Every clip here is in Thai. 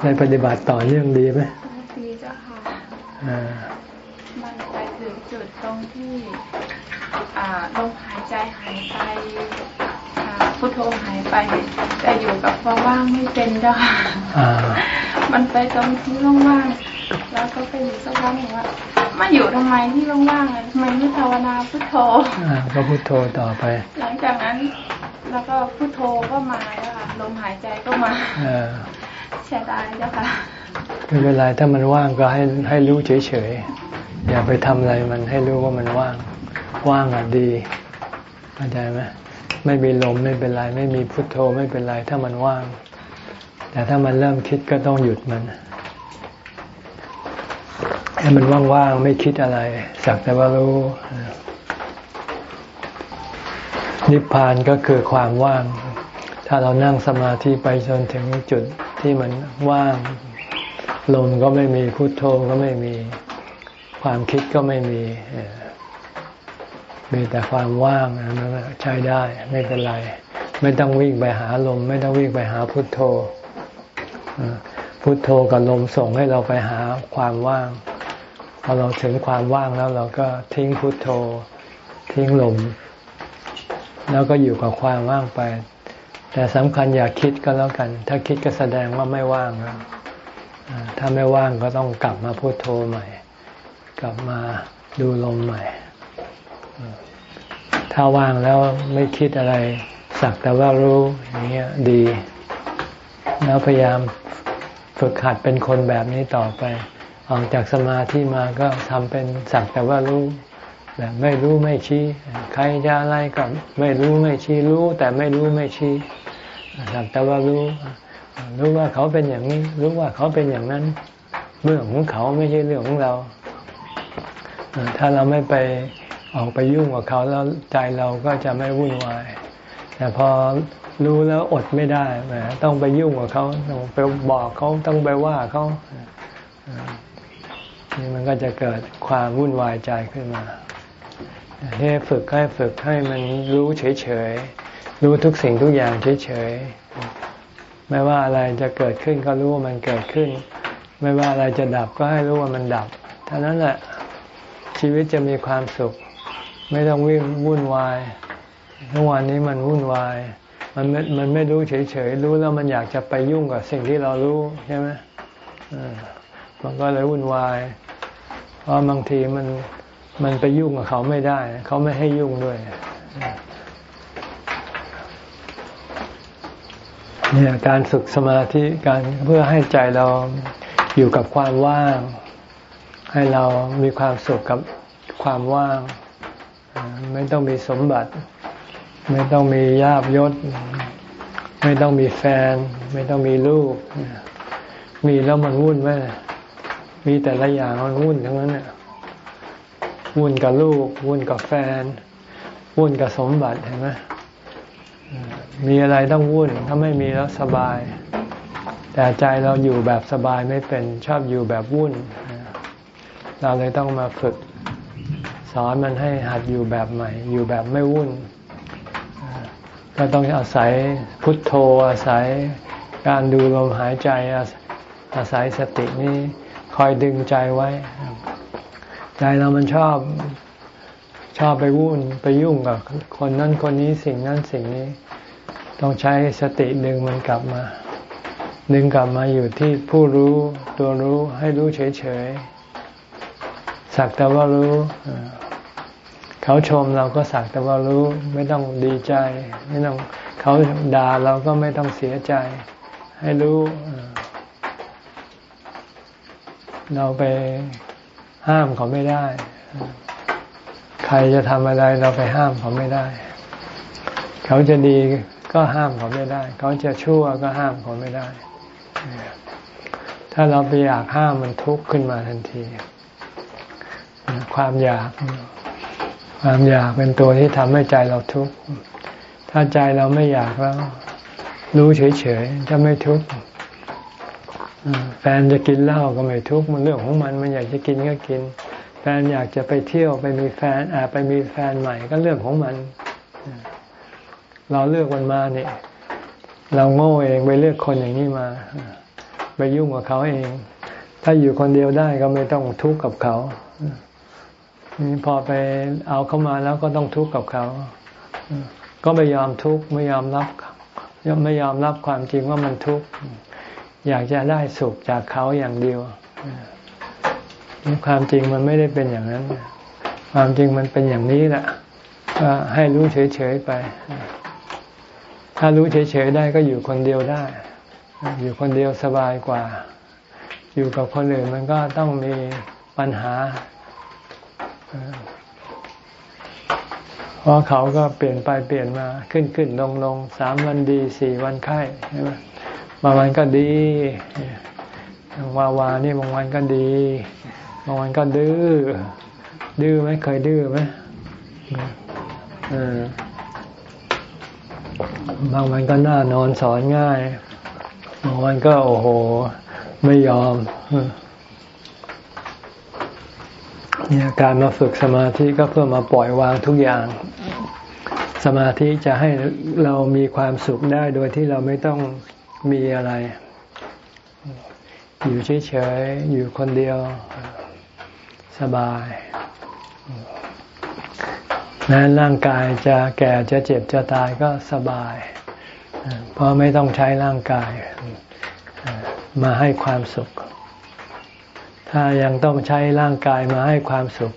ได้ปฏิบัติต่อเนื่องดีไหมดีเจ้าค่ะอ่ามันไปถึงจุดตรงที่อ่าลมหายใจหายไปอ่าพุทโธหายไป แต่อยู่กับความว่างไม่เป็นเจ้าค่ะอ่ามันไปตรงที่ว่างๆแล้วก็ไปอยู่สักพักหนึ่งว่ามาอยู่ทำไมที่ว่างๆอะทำไมไม่ภาวนาพุทโธอ่าก็พุทโธต่อไป หลังจากนั้น แล้วก็พุทโธก็มาแล้วค่ะลมหายใจก็มา เสียดายเจ้าค่ะไม่เป็นไรถ้ามันว่างก็ให้ให้รู้เฉยๆอย่าไปทำอะไรมันให้รู้ว่ามันว่าง ว่างอะดีเข้าใจไหมไม่มีลมไม่เป็นไร ไม่มีพุทโธไม่เป็นไร ถ้ามันว่าง แต่ถ้ามันเริ่มคิดก็ต้องหยุดมันให้มันว่างๆไม่คิดอะไร สักแต่ว่ารู้นิพพานก็คือความว่าง ถ้าเรานั่งสมาธิไปจนถึงจุด ที่มันว่างลมก็ไม่มีพุโทโธก็ไม่มี ความคิดก็ไม่มี มีแต่ความว่างนั้นน่ะใช้ได้ไม่เป็นไร ไม่ต้องวิ่งไปหาลม ไม่ต้องวิ่งไปหาพุโทโธพุโทโธกับลมส่งให้เราไปหาความว่างพอเราถึงความว่างแล้วเราก็ทิ้งพุโทโธ ทิ้งลม แล้วก็อยู่กับความว่างไป แต่สำคัญอย่าคิดก็แล้วกัน ถ้าคิดก็แสดงว่าไม่ว่างแล้วถ้าไม่ว่างก็ต้องกลับมาพูดโทใหม่ กลับมาดูลมใหม่ ถ้าว่างแล้วไม่คิดอะไร สักแต่ว่ารู้อย่างเงี้ยดี แล้วพยายามฝึกหัดเป็นคนแบบนี้ต่อไป ออกจากสมาธิมาก็ทำเป็นสักแต่ว่ารู้แบบไม่รู้ไม่ชี้ ใครจะอะไรก็ไม่รู้ไม่ชี้รู้ แต่ไม่รู้ไม่ชี้ สักแต่ว่ารู้ รู้ว่าเขาเป็นอย่างนี้ รู้ว่าเขาเป็นอย่างนั้น เรื่องของเขาไม่ใช่เรื่องของเรา ถ้าเราไม่ไปออกไปยุ่งกับเขาแล้วใจเราก็จะไม่วุ่นวาย แต่พอรู้แล้วอดไม่ได้ต้องไปยุ่งกับเขาต้องไปบอกเขาต้องไปว่าเขานี่มันก็จะเกิดความวุ่นวายใจขึ้นมาให้ฝึกให้ฝึกให้มันรู้เฉย รู้ทุกสิ่งทุกอย่างเฉยๆ ไม่ว่าอะไรจะเกิดขึ้นก็รู้ว่ามันเกิดขึ้น ไม่ว่าอะไรจะดับก็ให้รู้ว่ามันดับเท่านั้นแหละชีวิตจะมีความสุข ไม่ต้องวิ่งวุ่นวายทุกวันนี้มันวุ่นวาย มันไม่มันไม่รู้เฉยๆ รู้แล้วมันอยากจะไปยุ่งกับสิ่งที่เรารู้ใช่ไหมมันก็เลยวุ่นวาย เพราะบางทีมันมันไปยุ่งกับเขาไม่ได้ เขาไม่ให้ยุ่งด้วย เนี่ยการฝึกสมาธิการเพื่อให้ใจเราอยู่กับความว่าง ให้เรามีความสุขกับความว่าง ไม่ต้องมีสมบัติ ไม่ต้องมียาบยศ ไม่ต้องมีแฟน ไม่ต้องมีลูก มีแล้วมันวุ่นไหมมีแต่ละอย่างมันวุ่นทั้งนั้นเนี่ยวุ่นกับลูก วุ่นกับแฟน วุ่นกับสมบัติเห็นไหม มีอะไรต้องวุ่น ถ้าไม่มีแล้วสบาย แต่ใจเราอยู่แบบสบายไม่เป็นชอบอยู่แบบวุ่น เราเลยต้องมาฝึก สอนมันให้หัดอยู่แบบใหม่ อยู่แบบไม่วุ่น ก็ต้องอาศัยพุทโธอาศัยการดูลมหายใจอาอาศัยสตินี้คอยดึงใจไว้ ใจเรามันชอบ ชอบไปวุ่นไปยุ่งกับคนนั้นคนนี้สิ่งนั้นสิ่งนี้ ต้องใช้สติดึงมันกลับมา ดึงกลับมาอยู่ที่ผู้รู้ตัวรู้ให้รู้เฉยๆสักแต่ว่ารู้ เขาชมเราก็สักแต่ว่ารู้ไม่ต้องดีใจ ไม่ต้องเขาด่าเราก็ไม่ต้องเสียใจ ให้รู้เราไปห้ามเขาไม่ได้ ครจะทำอะไรเราไปห้ามเขาไม่ได้ เขาจะดีก็ห้ามเขาไม่ได้ เขาจะชั่วก็ห้ามเขาไม่ได้ ถ้าเราไปอยากห้ามมันทุกข์ขึ้นมาทันที ความอยาก ความอยากเป็นตัวที่ทำให้ใจเราทุกข์ ถ้าใจเราไม่อยากแล้ว รู้เฉยๆจะไม่ทุกข์แฟนจะกินเหล้าก็ไม่ทุกข์มันเรื่องของมัน มันอยากจะกินก็กิน แฟนอยากจะไปเที่ยวไปมีแฟนอาไปมีแฟนใหม่ก็เรื่องของมัน เราเลือกมันมาเนี่ยเราโง่เองไปเลือกคนอย่างนี้มา ไปยุ่งกับเขาเอง ถ้าอยู่คนเดียวได้ก็ไม่ต้องทุกข์กับเขานี่พอไปเอาเข้ามาแล้วก็ต้องทุกข์กับเขา ก็ไม่ยอมทุกข์ไม่ยอมรับไม่ยอมรับความจริงว่ามันทุกข์อยากจะได้สุขจากเขาอย่างเดียว ความจริงมันไม่ได้เป็นอย่างนั้น ความจริงมันเป็นอย่างนี้แหละก็ให้รู้เฉยๆไป ถ้ารู้เฉยๆได้ก็อยู่คนเดียวได้ อยู่คนเดียวสบายกว่า อยู่กับคนอื่นมันก็ต้องมีปัญหา เพราะเขาก็เปลี่ยนไปเปลี่ยนมาขึ้นขึ้นลงลงสามวันดีสี่วันไข้ใช่ไหมบางวันก็ดีวาวานี่บางวันก็ดี บางวันก็ดื้อ ดื้อไหมเคยดื้อไหมบางวันก็น่านอนสอนง่าย บางวันก็โอ้โห ไม่ยอมเนี่ยการมาฝึกสมาธิก็เพื่อมาปล่อยวางทุกอย่าง สมาธิจะให้เรามีความสุขได้โดยที่เราไม่ต้องมีอะไร อยู่เฉยๆ อยู่คนเดียว สบาย แม้ร่างกายจะแก่จะเจ็บจะตายก็สบาย เพราะไม่ต้องใช้ร่างกาย มาให้ความสุข ถ้ายังต้องใช้ร่างกายมาให้ความสุข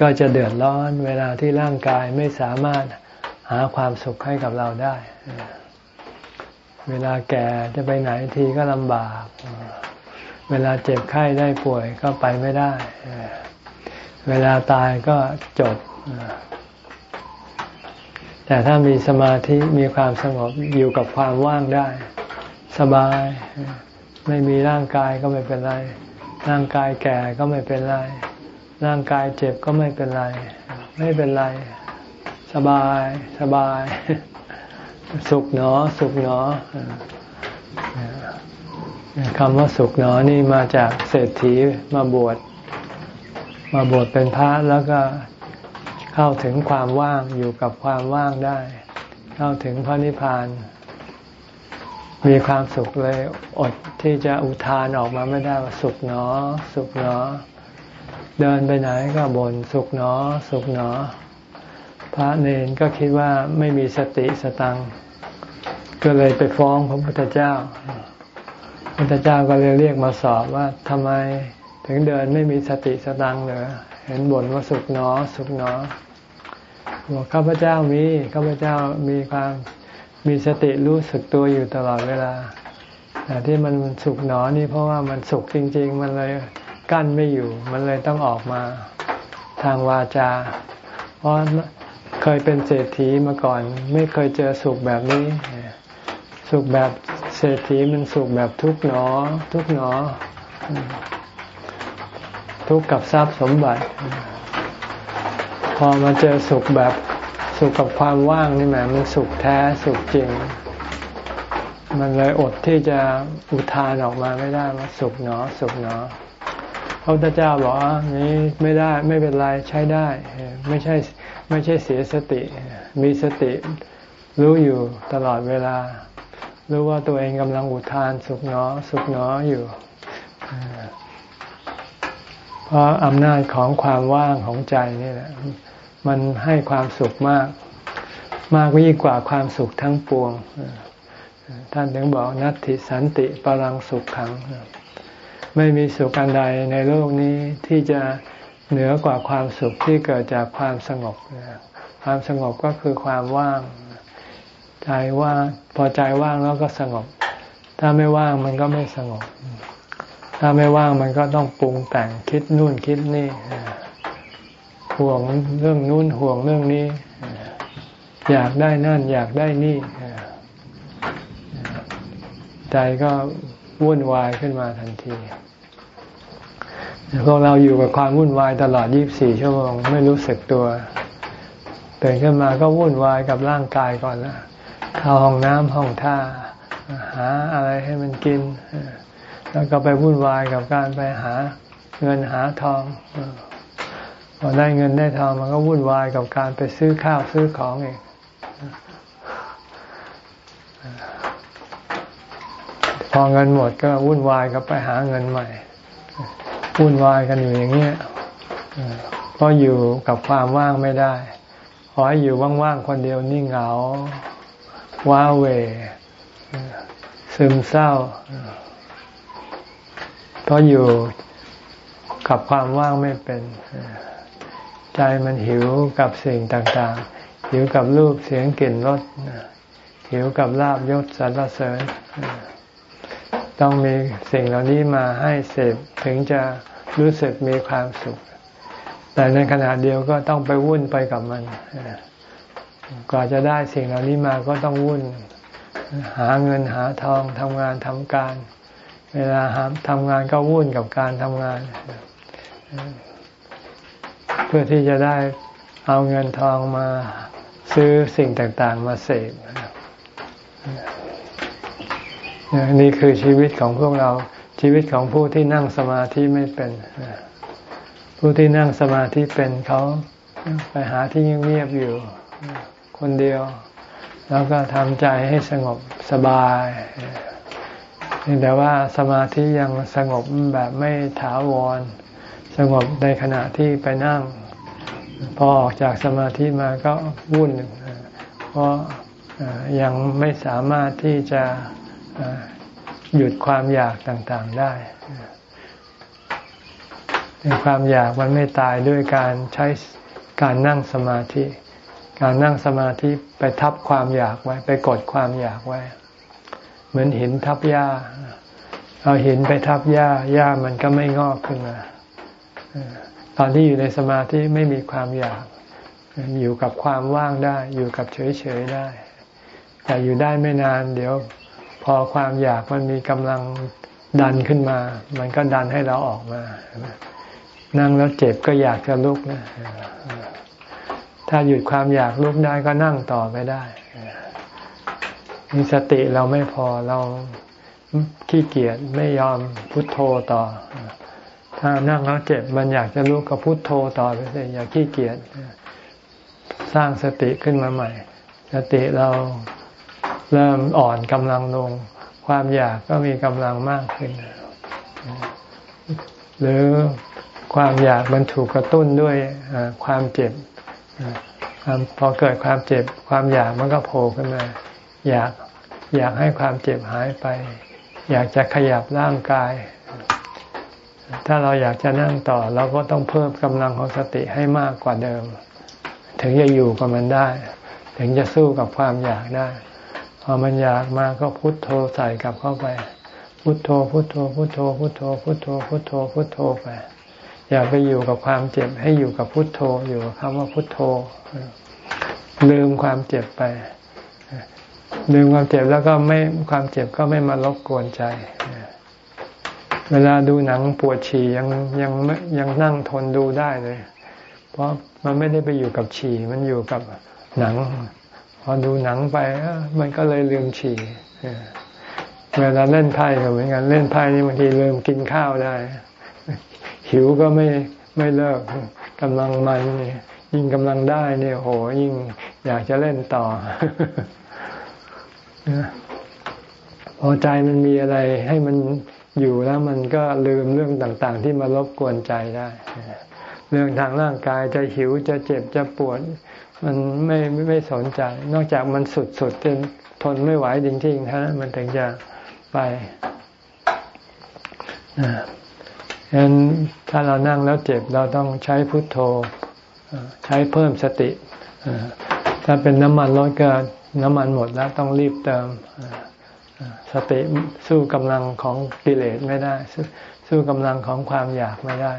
ก็จะเดือดร้อนเวลาที่ร่างกายไม่สามารถหาความสุขให้กับเราได้ เวลาแก่จะไปไหนทีก็ลำบาก เวลาเจ็บไข้ได้ป่วยก็ไปไม่ได้ เวลาตายก็จบ แต่ถ้ามีสมาธิมีความสงบอยู่กับความว่างได้ สบาย ไม่มีร่างกายก็ไม่เป็นไร ร่างกายแก่ก็ไม่เป็นไร ร่างกายเจ็บก็ไม่เป็นไร ไม่เป็นไร สบาย สบาย สุขหนอ สุขหนอ คำว่าสุขหนอนี่มาจากเศรษฐีมาบวชมาบวชเป็นพระแล้วก็เข้าถึงความว่างอยู่กับความว่างได้ เข้าถึงพระนิพพาน มีความสุขเลยอดที่จะอุทานออกมาไม่ได้ว่าสุขหนอ สุขหนอ เดินไปไหนก็บน่นสุขหนอ สุขหนอ พระเนนก็คิดว่าไม่มีสติสตังก็เลยไปฟ้องพระพุทธเจ้า พระพุทธเจ้าก็เลยเรียกมาสอบว่าทำไมถึงเดินไม่มีสติสตังเลยเห็นบ่นว่าสุขหนอ สุขหนอบอกข้าพเจ้ามีข้าพเจ้ามีความมีสติรู้สึกตัวอยู่ตลอดเวลาแต่ที่มันสุขหนอนี่เพราะว่ามันสุขจริง ๆ มันเลยกั้นไม่อยู่ มันเลยต้องออกมาทางวาจา เพราะเคยเป็นเศรษฐีมาก่อน ไม่เคยเจอสุขแบบนี้ สุขแบบเศรษฐีมันสุขแบบทุกหนอ ทุกหนอ ทุกกับทรัพย์สมบัติ พอมาเจอสุขแบบสุขกับความว่างนี่แหมมันสุขแท้สุขจริง มันเลยอดที่จะอุทานออกมาไม่ได้ว่าสุขเนาะสุขเนาะพระพุทธเจ้าบอกว่านี้ไม่ได้ไม่เป็นไรใช้ได้ ไม่ใช่ไม่ใช่เสียสติ มีสติรู้อยู่ตลอดเวลา รู้ว่าตัวเองกำลังอุทานสุขเนาะสุขเนาะอยู่ เพราะอำนาจของความว่างของใจนี่แหละ มันให้ความสุขมาก มากยิ่งกว่าความสุขทั้งปวง ท่านถึงบอกนัตติสันติปรังสุขขัง ไม่มีสุขอันใดในโลกนี้ที่จะเหนือกว่าความสุขที่เกิดจากความสงบ ความสงบก็คือความว่าง ใจว่างพอใจว่างแล้วก็สงบ ถ้าไม่ว่างมันก็ไม่สงบ ถ้าไม่ว่างมันก็ต้องปรุงแต่งคิดนู่นคิดนี่ห่วงเรื่องนู้นห่วงเรื่องนี้ อยากได้นั่น อยากได้นี่ใจก็วุ่นวายขึ้นมาทันทีพวกเราอยู่กับความวุ่นวายตลอด 24 ชั่วโมง ไม่รู้สึกตัวตื่นขึ้นมาก็วุ่นวายกับร่างกายก่อนละ เข้าห้องน้ำห้องท่า หาอะไรให้มันกิน แล้วก็ไปวุ่นวายกับการไปหาเงินหาทองพอได้เงินได้ทองมันก็วุ่นวายกับการไปซื้อข้าวซื้อของเองพอเงินหมดก็วุ่นวายก็ไปหาเงินใหม่วุ่นวายกันอยู่อย่างเงี้ยก็อยู่กับความว่างไม่ได้ ขอให้อยู่ว่างๆคนเดียวนิ่เหงา ว้าเว ซึมเศร้า เพราะอยู่กับความว่างไม่เป็น ใจมันหิวกับสิ่งต่าง ๆ หิวกับรูปเสียงกลิ่นรสหิวกับลาบยศสรรเสริญ ต้องมีสิ่งเหล่านี้มาให้เสพถึงจะรู้สึกมีความสุข แต่ในขณะเดียวก็ต้องไปวุ่นไปกับมัน กว่าจะได้สิ่งเหล่านี้มาก็ต้องวุ่น หาเงินหาทองทำงานทำการ เวลาหาทำงานก็วุ่นกับการทำงาน เพื่อที่จะได้เอาเงินทองมาซื้อสิ่งต่างๆ มาเสพนี่คือชีวิตของพวกเราชีวิตของผู้ที่นั่งสมาธิไม่เป็น ผู้ที่นั่งสมาธิเป็นเขาไปหาที่เงียบๆอยู่ คนเดียว แล้วก็ทำใจให้สงบสบายแต่ว่าสมาธิยังสงบแบบไม่ถาวร สงบในขณะที่ไปนั่ง พอออกจากสมาธิมาก็วุ่น เพราะยังไม่สามารถที่จะหยุดความอยากต่างๆได้ความอยากมันไม่ตายด้วยการใช้การนั่งสมาธิ การนั่งสมาธิไปทับความอยากไว้ ไปกดความอยากไว้ เหมือนหินทับหญ้า เอาหินไปทับหญ้าหญ้ามันก็ไม่งอกขึ้นมาตอนที่อยู่ในสมาธิไม่มีความอยาก อยู่กับความว่างได้ อยู่กับเฉยๆได้ แต่อยู่ได้ไม่นาน เดี๋ยว พอความอยากมันมีกำลังดันขึ้นมา มันก็ดันให้เราออกมา นั่งแล้วเจ็บก็อยากจะลุกนะ ถ้าหยุดความอยากลุกได้ก็นั่งต่อไปได้มีสติเราไม่พอเราขี้เกียจไม่ยอมพุทโธต่อ ถ้านั่งแล้วเจ็บมันอยากจะลุกก็พุทโธต่อไปเลยอย่าขี้เกียจสร้างสติขึ้นมาใหม่ สติเราเริ่มอ่อนกำลังลง ความอยากก็มีกำลังมากขึ้น หรือความอยากมันถูกกระตุ้นด้วยความเจ็บ พอเกิดความเจ็บความอยากมันก็โผล่ขึ้นมา อยากอยากให้ความเจ็บหายไป อยากจะขยับร่างกาย ถ้าเราอยากจะนั่งต่อ เราก็ต้องเพิ่มกำลังของสติให้มากกว่าเดิม ถึงจะอยู่กับมันได้ ถึงจะสู้กับความอยากได้ พอมันอยากมาก็พุทโธใส่กลับเข้าไป พุทโธ พุทโธ พุทโธ พุทโธ พุทโธ พุทโธพุทโธไป อย่าไปอยู่กับความเจ็บ ให้อยู่กับพุทโธ อยู่กับคำว่าพุทโธ ลืมความเจ็บไป ลืมความเจ็บแล้วก็ไม่ความเจ็บก็ไม่มารบกวนใจ เวลาดูหนังปวดฉี่ยังยังยังนั่งทนดูได้เลย เพราะมันไม่ได้ไปอยู่กับฉี่มันอยู่กับหนัง พอดูหนังไปมันก็เลยลืมฉี่เวลาเล่นไพ่ก็เหมือนกันเล่นไพ่นี่บางทีลืมกินข้าวได้ หิวก็ไม่ไม่เลิกกำลังมันยิ่งกำลังได้เนี่ยโหยิ่งอยากจะเล่นต่อพอใจมันมีอะไรให้มันอยู่แล้วมันก็ลืมเรื่องต่างๆ ที่มารบกวนใจได้ เรื่องทางร่างกายจะหิวจะเจ็บจะปวด มันไม่ไม่สนใจ นอกจากมันสุดสุดจนทนไม่ไหวจริงๆฮะมันถึงจะไป ฉะนั้นถ้าเรานั่งแล้วเจ็บเราต้องใช้พุทโธใช้เพิ่มสติ ถ้าเป็นน้ำมันรถก็น้ำมันหมดแล้วต้องรีบเติมสติสู้กำลังของกิเลสไม่ได้ สู้กำลังของความอยากไม่ได้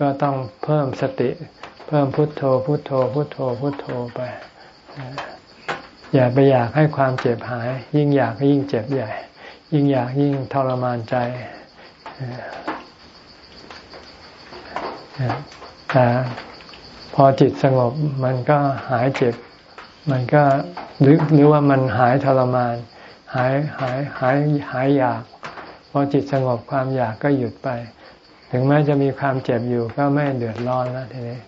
ก็ต้องเพิ่มสติ เพิ่มพุทโธ พุทโธ พุทโธ พุทโธไปอย่าไปอยากให้ความเจ็บหาย ยิ่งอยากยิ่งเจ็บใหญ่ ยิ่งอยากยิ่งทรมานใจ แต่พอจิตสงบมันก็หายเจ็บ มันก็หรือหรือว่ามันหายทรมาน หายหายหายหายอยาก พอจิตสงบความอยากก็หยุดไป ถึงแม้จะมีความเจ็บอยู่ก็ไม่เดือดร้อนแล้วทีนี้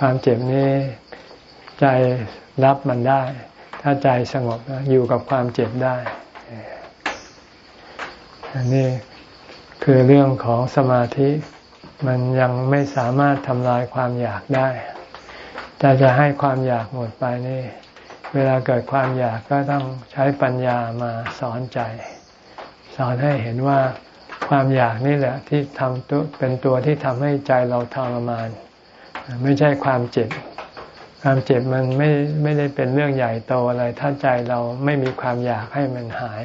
ความเจ็บนี้ใจรับมันได้ ถ้าใจสงบอยู่กับความเจ็บได้อันนี้คือเรื่องของสมาธิ มันยังไม่สามารถทำลายความอยากได้แต่จะให้ความอยากหมดไปนี่ เวลาเกิดความอยากก็ต้องใช้ปัญญามาสอนใจ สอนให้เห็นว่าความอยากนี่แหละ ที่ทำตัวเป็นตัวที่ทำให้ใจเราทรมาน ไม่ใช่ความเจ็บ ความเจ็บมันไม่ไม่ได้เป็นเรื่องใหญ่โตอะไร ถ้าใจเราไม่มีความอยากให้มันหาย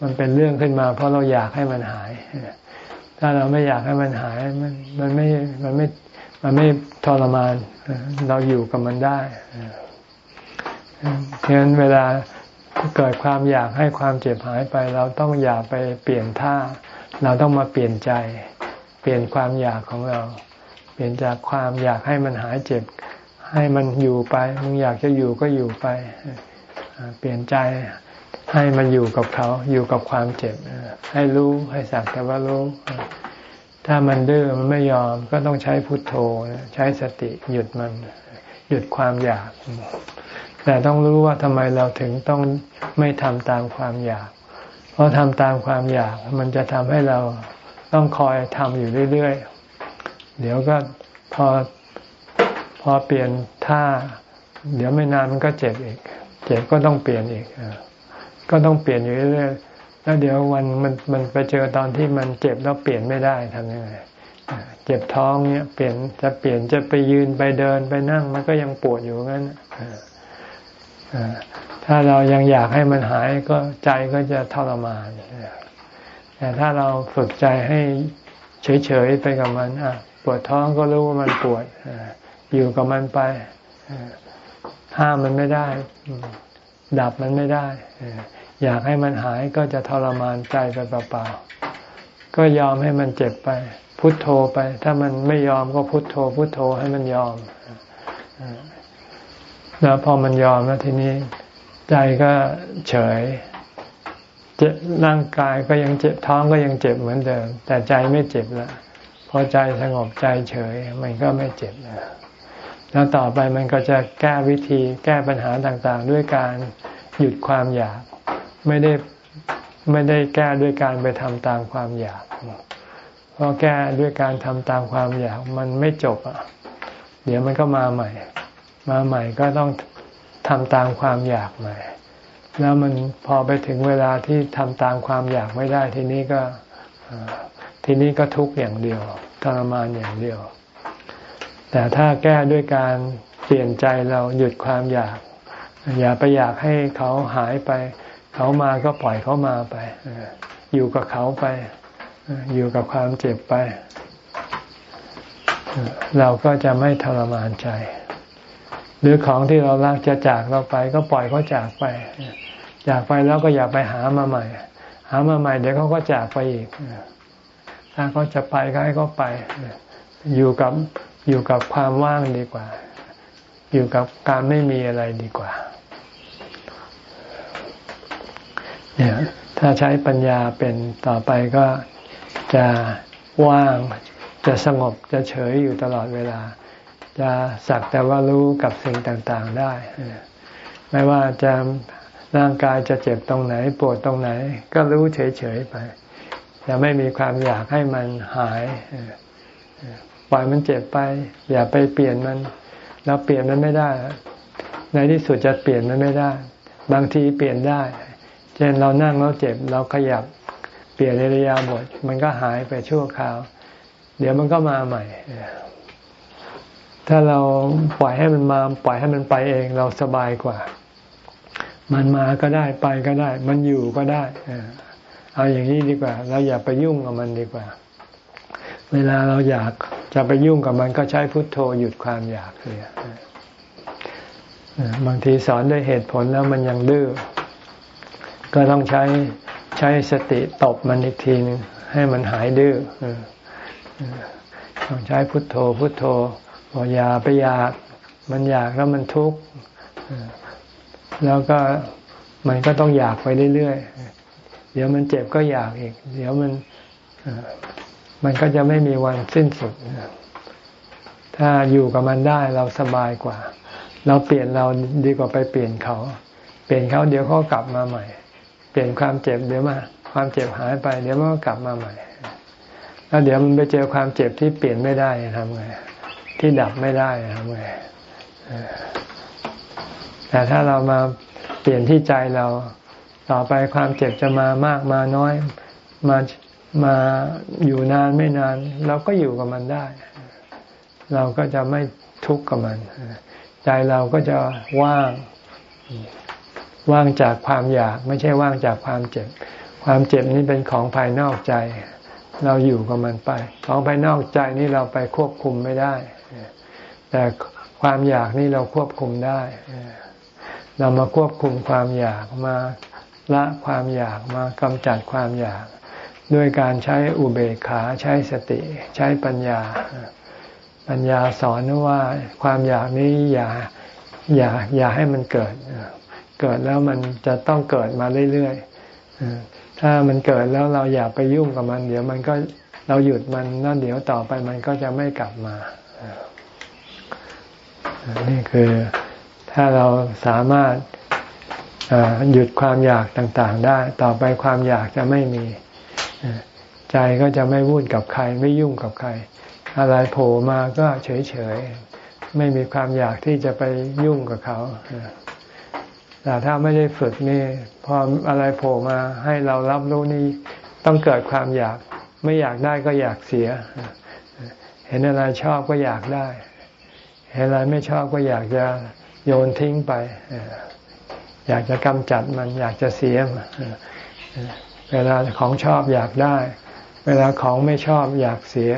มันเป็นเรื่องขึ้นมา เพราะเราอยากให้มันหาย ถ้าเราไม่อยากให้มันหายมันมันไม่มันไม่มันไม่ทรมาน เราอยู่กับมันได้เพราะฉะนั้นเวลาเกิดความอยากให้ความเจ็บหายไป เราต้องอย่าไปเปลี่ยนท่า เราต้องมาเปลี่ยนใจ เปลี่ยนความอยากของเรา เปลี่ยนจากความอยากให้มันหายเจ็บ ให้มันอยู่ไปมึงอยากจะอยู่ก็อยู่ไป เปลี่ยนใจ ให้มันอยู่กับเขาอยู่กับความเจ็บให้รู้ให้สักแต่ว่ารู้ถ้ามันดื้อมันไม่ยอมก็ต้องใช้พุทโธใช้สติหยุดมัน หยุดความอยาก แต่ต้องรู้ว่าทำไมเราถึงต้องไม่ทำตามความอยาก เพราะทำตามความอยาก มันจะทำให้เราต้องคอยทำอยู่เรื่อยๆ เดี๋ยวก็พอพอเปลี่ยนท่า เดี๋ยวไม่นานมันก็เจ็บอีก เจ็บก็ต้องเปลี่ยนอีก ก็ต้องเปลี่ยนอยู่เรื่อยๆแล้วเดี๋ยววันมันมันไปเจอตอนที่มันเจ็บแล้วเปลี่ยนไม่ได้ทำยังไงเจ็บท้องเนี่ยเปลี่ยนจะเปลี่ยนจะไปยืนไปเดินไปนั่งมันก็ยังปวดอยู่งั้นถ้าเรายังอยากให้มันหายก็ใจก็จะทรมานแต่ถ้าเราฝึกใจให้เฉยๆไปกับมันปวดท้องก็รู้ว่ามันปวดอยู่กับมันไปห้ามมันไม่ได้ ดับมันไม่ได้ อยากให้มันหายก็จะทรมานใจไปเปล่าๆก็ยอมให้มันเจ็บไป พุทโธไป ถ้ามันไม่ยอมก็พุทโธ พุทโธให้มันยอมแล้วพอมันยอมแล้วทีนี้ใจก็เฉยเจ็บร่างกายก็ยังเจ็บท้องก็ยังเจ็บเหมือนเดิม แต่ใจไม่เจ็บล้วพอใจสงบใจเฉย มันก็ไม่เจ็บแล้วแล้วต่อไปมันก็จะแก้วิธีแก้ปัญหาต่างๆ ด้วยการหยุดความอยาก ไม่ได้ไม่ได้แก้ด้วยการไปทำตามความอยากเพราะแก้ด้วยการทำตามความอยาก มันไม่จบอะ เดี๋ยวมันก็มาใหม่ มาใหม่ก็ต้องทำตามความอยากใหม่ แล้วมันพอไปถึงเวลาที่ทำตามความอยากไม่ได้ ทีนี้ก็ทีนี้ก็ทุกข์อย่างเดียวทรมานอย่างเดียว แต่ถ้าแก้ด้วยการเปลี่ยนใจเราหยุดความอยาก อย่าไปอยากให้เขาหายไป เขามาก็ปล่อยเขามาไปอยู่กับเขาไป อยู่กับความเจ็บไป เราก็จะไม่ทรมานใจ หรือของที่เรารักจะจากเราไป ก็ปล่อยเขาจากไป จากไปแล้วก็อย่าไปหามาใหม่ หามาใหม่เดี๋ยวเขาก็จากไปอีกถ้าเขาจะไปก็ให้เขาไป อยู่กับอยู่กับความว่างดีกว่า อยู่กับการไม่มีอะไรดีกว่า เนี่ยถ้าใช้ปัญญาเป็นต่อไปก็จะว่างจะสงบจะเฉยอยู่ตลอดเวลา จะสักแต่ว่ารู้กับสิ่งต่างๆได้ ไม่ว่าจะร่างกายจะเจ็บตรงไหนปวดตรงไหน ก็รู้เฉยๆไปจะไม่มีความอยากให้มันหายปล่อยมันเจ็บไป อย่าไปเปลี่ยนมัน เราเปลี่ยนมันไม่ได้ ในที่สุดจะเปลี่ยนมันไม่ได้ บางทีเปลี่ยนได้ เช่นเรานั่งแล้วเจ็บเราขยับเปลี่ยนเรียาบทมันก็หายไปชั่วคราว เดี๋ยวมันก็มาใหม่ ถ้าเราปล่อยให้มันมา ปล่อยให้มันไปเองเราสบายกว่า มันมาก็ได้ไปก็ได้ มันอยู่ก็ได้เอาอย่างนี้ดีกว่า เราอย่าไปยุ่งกับมันดีกว่า เวลาเราอยากจะไปยุ่งกับมันก็ใช้พุทโธหยุดความอยากเลยบางทีสอนด้วยเหตุผลแล้วมันยังดื้อ ก็ต้องใช้ใช้สติตบมันอีกทีนึงให้มันหายดื้อต้องใช้พุทโธ พุทโธบอกอย่าไปอยาก มันอยากแล้วมันทุกข์แล้วก็มันก็ต้องอยากไปเรื่อยๆ เดี๋ยวมันเจ็บก็อยากอีก เดี๋ยวมันมันก็จะไม่มีวันสิ้นสุด ถ้าอยู่กับมันได้เราสบายกว่า เราเปลี่ยนเราดีกว่าไปเปลี่ยนเขา เปลี่ยนเขาเดี๋ยวเขากลับมาใหม่ เปลี่ยนความเจ็บเดี๋ยวมา ความเจ็บหายไป เดี๋ยวมันก็กลับมาใหม่ แล้วเดี๋ยวมันไปเจอความเจ็บที่เปลี่ยนไม่ได้ทำไงที่ดับไม่ได้ทำไงแต่ถ้าเรามาเปลี่ยนที่ใจเราต่อไปความเจ็บจะมามากมาน้อยมามาอยู่นานไม่นาน เราก็อยู่กับมันได้ เราก็จะไม่ทุกข์กับมัน ใจเราก็จะว่าง ว่างจากความอยากไม่ใช่ว่างจากความเจ็บ ความเจ็บนี้เป็นของภายนอกใจ เราอยู่กับมันไป ของภายนอกใจนี่เราไปควบคุมไม่ได้ แต่ความอยากนี่เราควบคุมได้ เรามาควบคุมความอยากมาละความอยากมากำจัดความอยาก ด้วยการใช้อุเบกขาใช้สติ ใช้ปัญญา ปัญญาสอนว่าความอยากนี้อย่าอย่าอย่าให้มันเกิด เกิดแล้วมันจะต้องเกิดมาเรื่อยๆถ้ามันเกิดแล้วเราอย่าไปยุ่งกับมัน เดี๋ยวมันก็เราหยุดมันนั่นเดี๋ยวต่อไปมันก็จะไม่กลับมา นี่คือถ้าเราสามารถหยุดความอยากต่างๆ ได้ ต่อไปความอยากจะไม่มีใจก็จะไม่วุ่นกับใคร ไม่ยุ่งกับใคร อะไรโผล่มาก็เฉยๆ ไม่มีความอยากที่จะไปยุ่งกับเขา แต่ถ้าไม่ได้ฝึกนี่พออะไรโผล่มาให้เรารับรู้นี่ต้องเกิดความอยาก ไม่อยากได้ก็อยากเสีย เห็นอะไรชอบก็อยากได้ เห็นอะไรไม่ชอบก็อยากจะโยนทิ้งไป อยากจะกำจัดมันอยากจะเสียเวลาของชอบอยากได้ เวลาของไม่ชอบอยากเสีย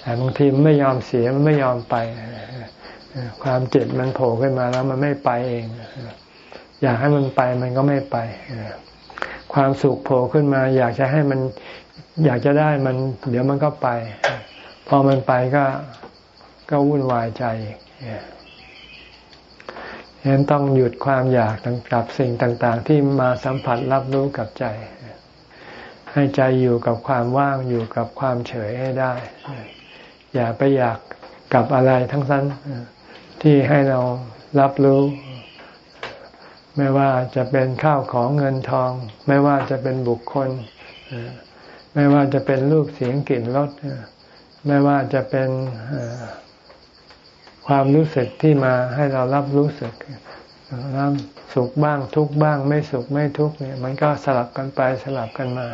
แต่บางทีมันไม่ยอมเสียมันไม่ยอมไป ความเจ็บมันโผล่ขึ้นมาแล้วมันไม่ไปเอง อยากให้มันไปมันก็ไม่ไป ความสุขโผล่ขึ้นมา อยากจะให้มันอยากจะได้มัน เดี๋ยวมันก็ไป พอมันไปก็ก็วุ่นวายใจฉะนั้นต้องหยุดความอยากกับสิ่งต่าง ๆ ที่มาสัมผัสรับรู้กับใจ ให้ใจอยู่กับความว่างอยู่กับความเฉยให้ได้ อย่าไปอยากกับอะไรทั้งนั้น ที่ให้เรารับรู้ ไม่ว่าจะเป็นข้าวของเงินทอง ไม่ว่าจะเป็นบุคคล ไม่ว่าจะเป็นรูปเสียงกลิ่นรสไม่ว่าจะเป็นความรู้สึกที่มาให้เรารับรู้สึกรับสุขบ้างทุกบ้าง ไม่สุขไม่ทุกเนี่ย มันก็สลับกันไปสลับกันมา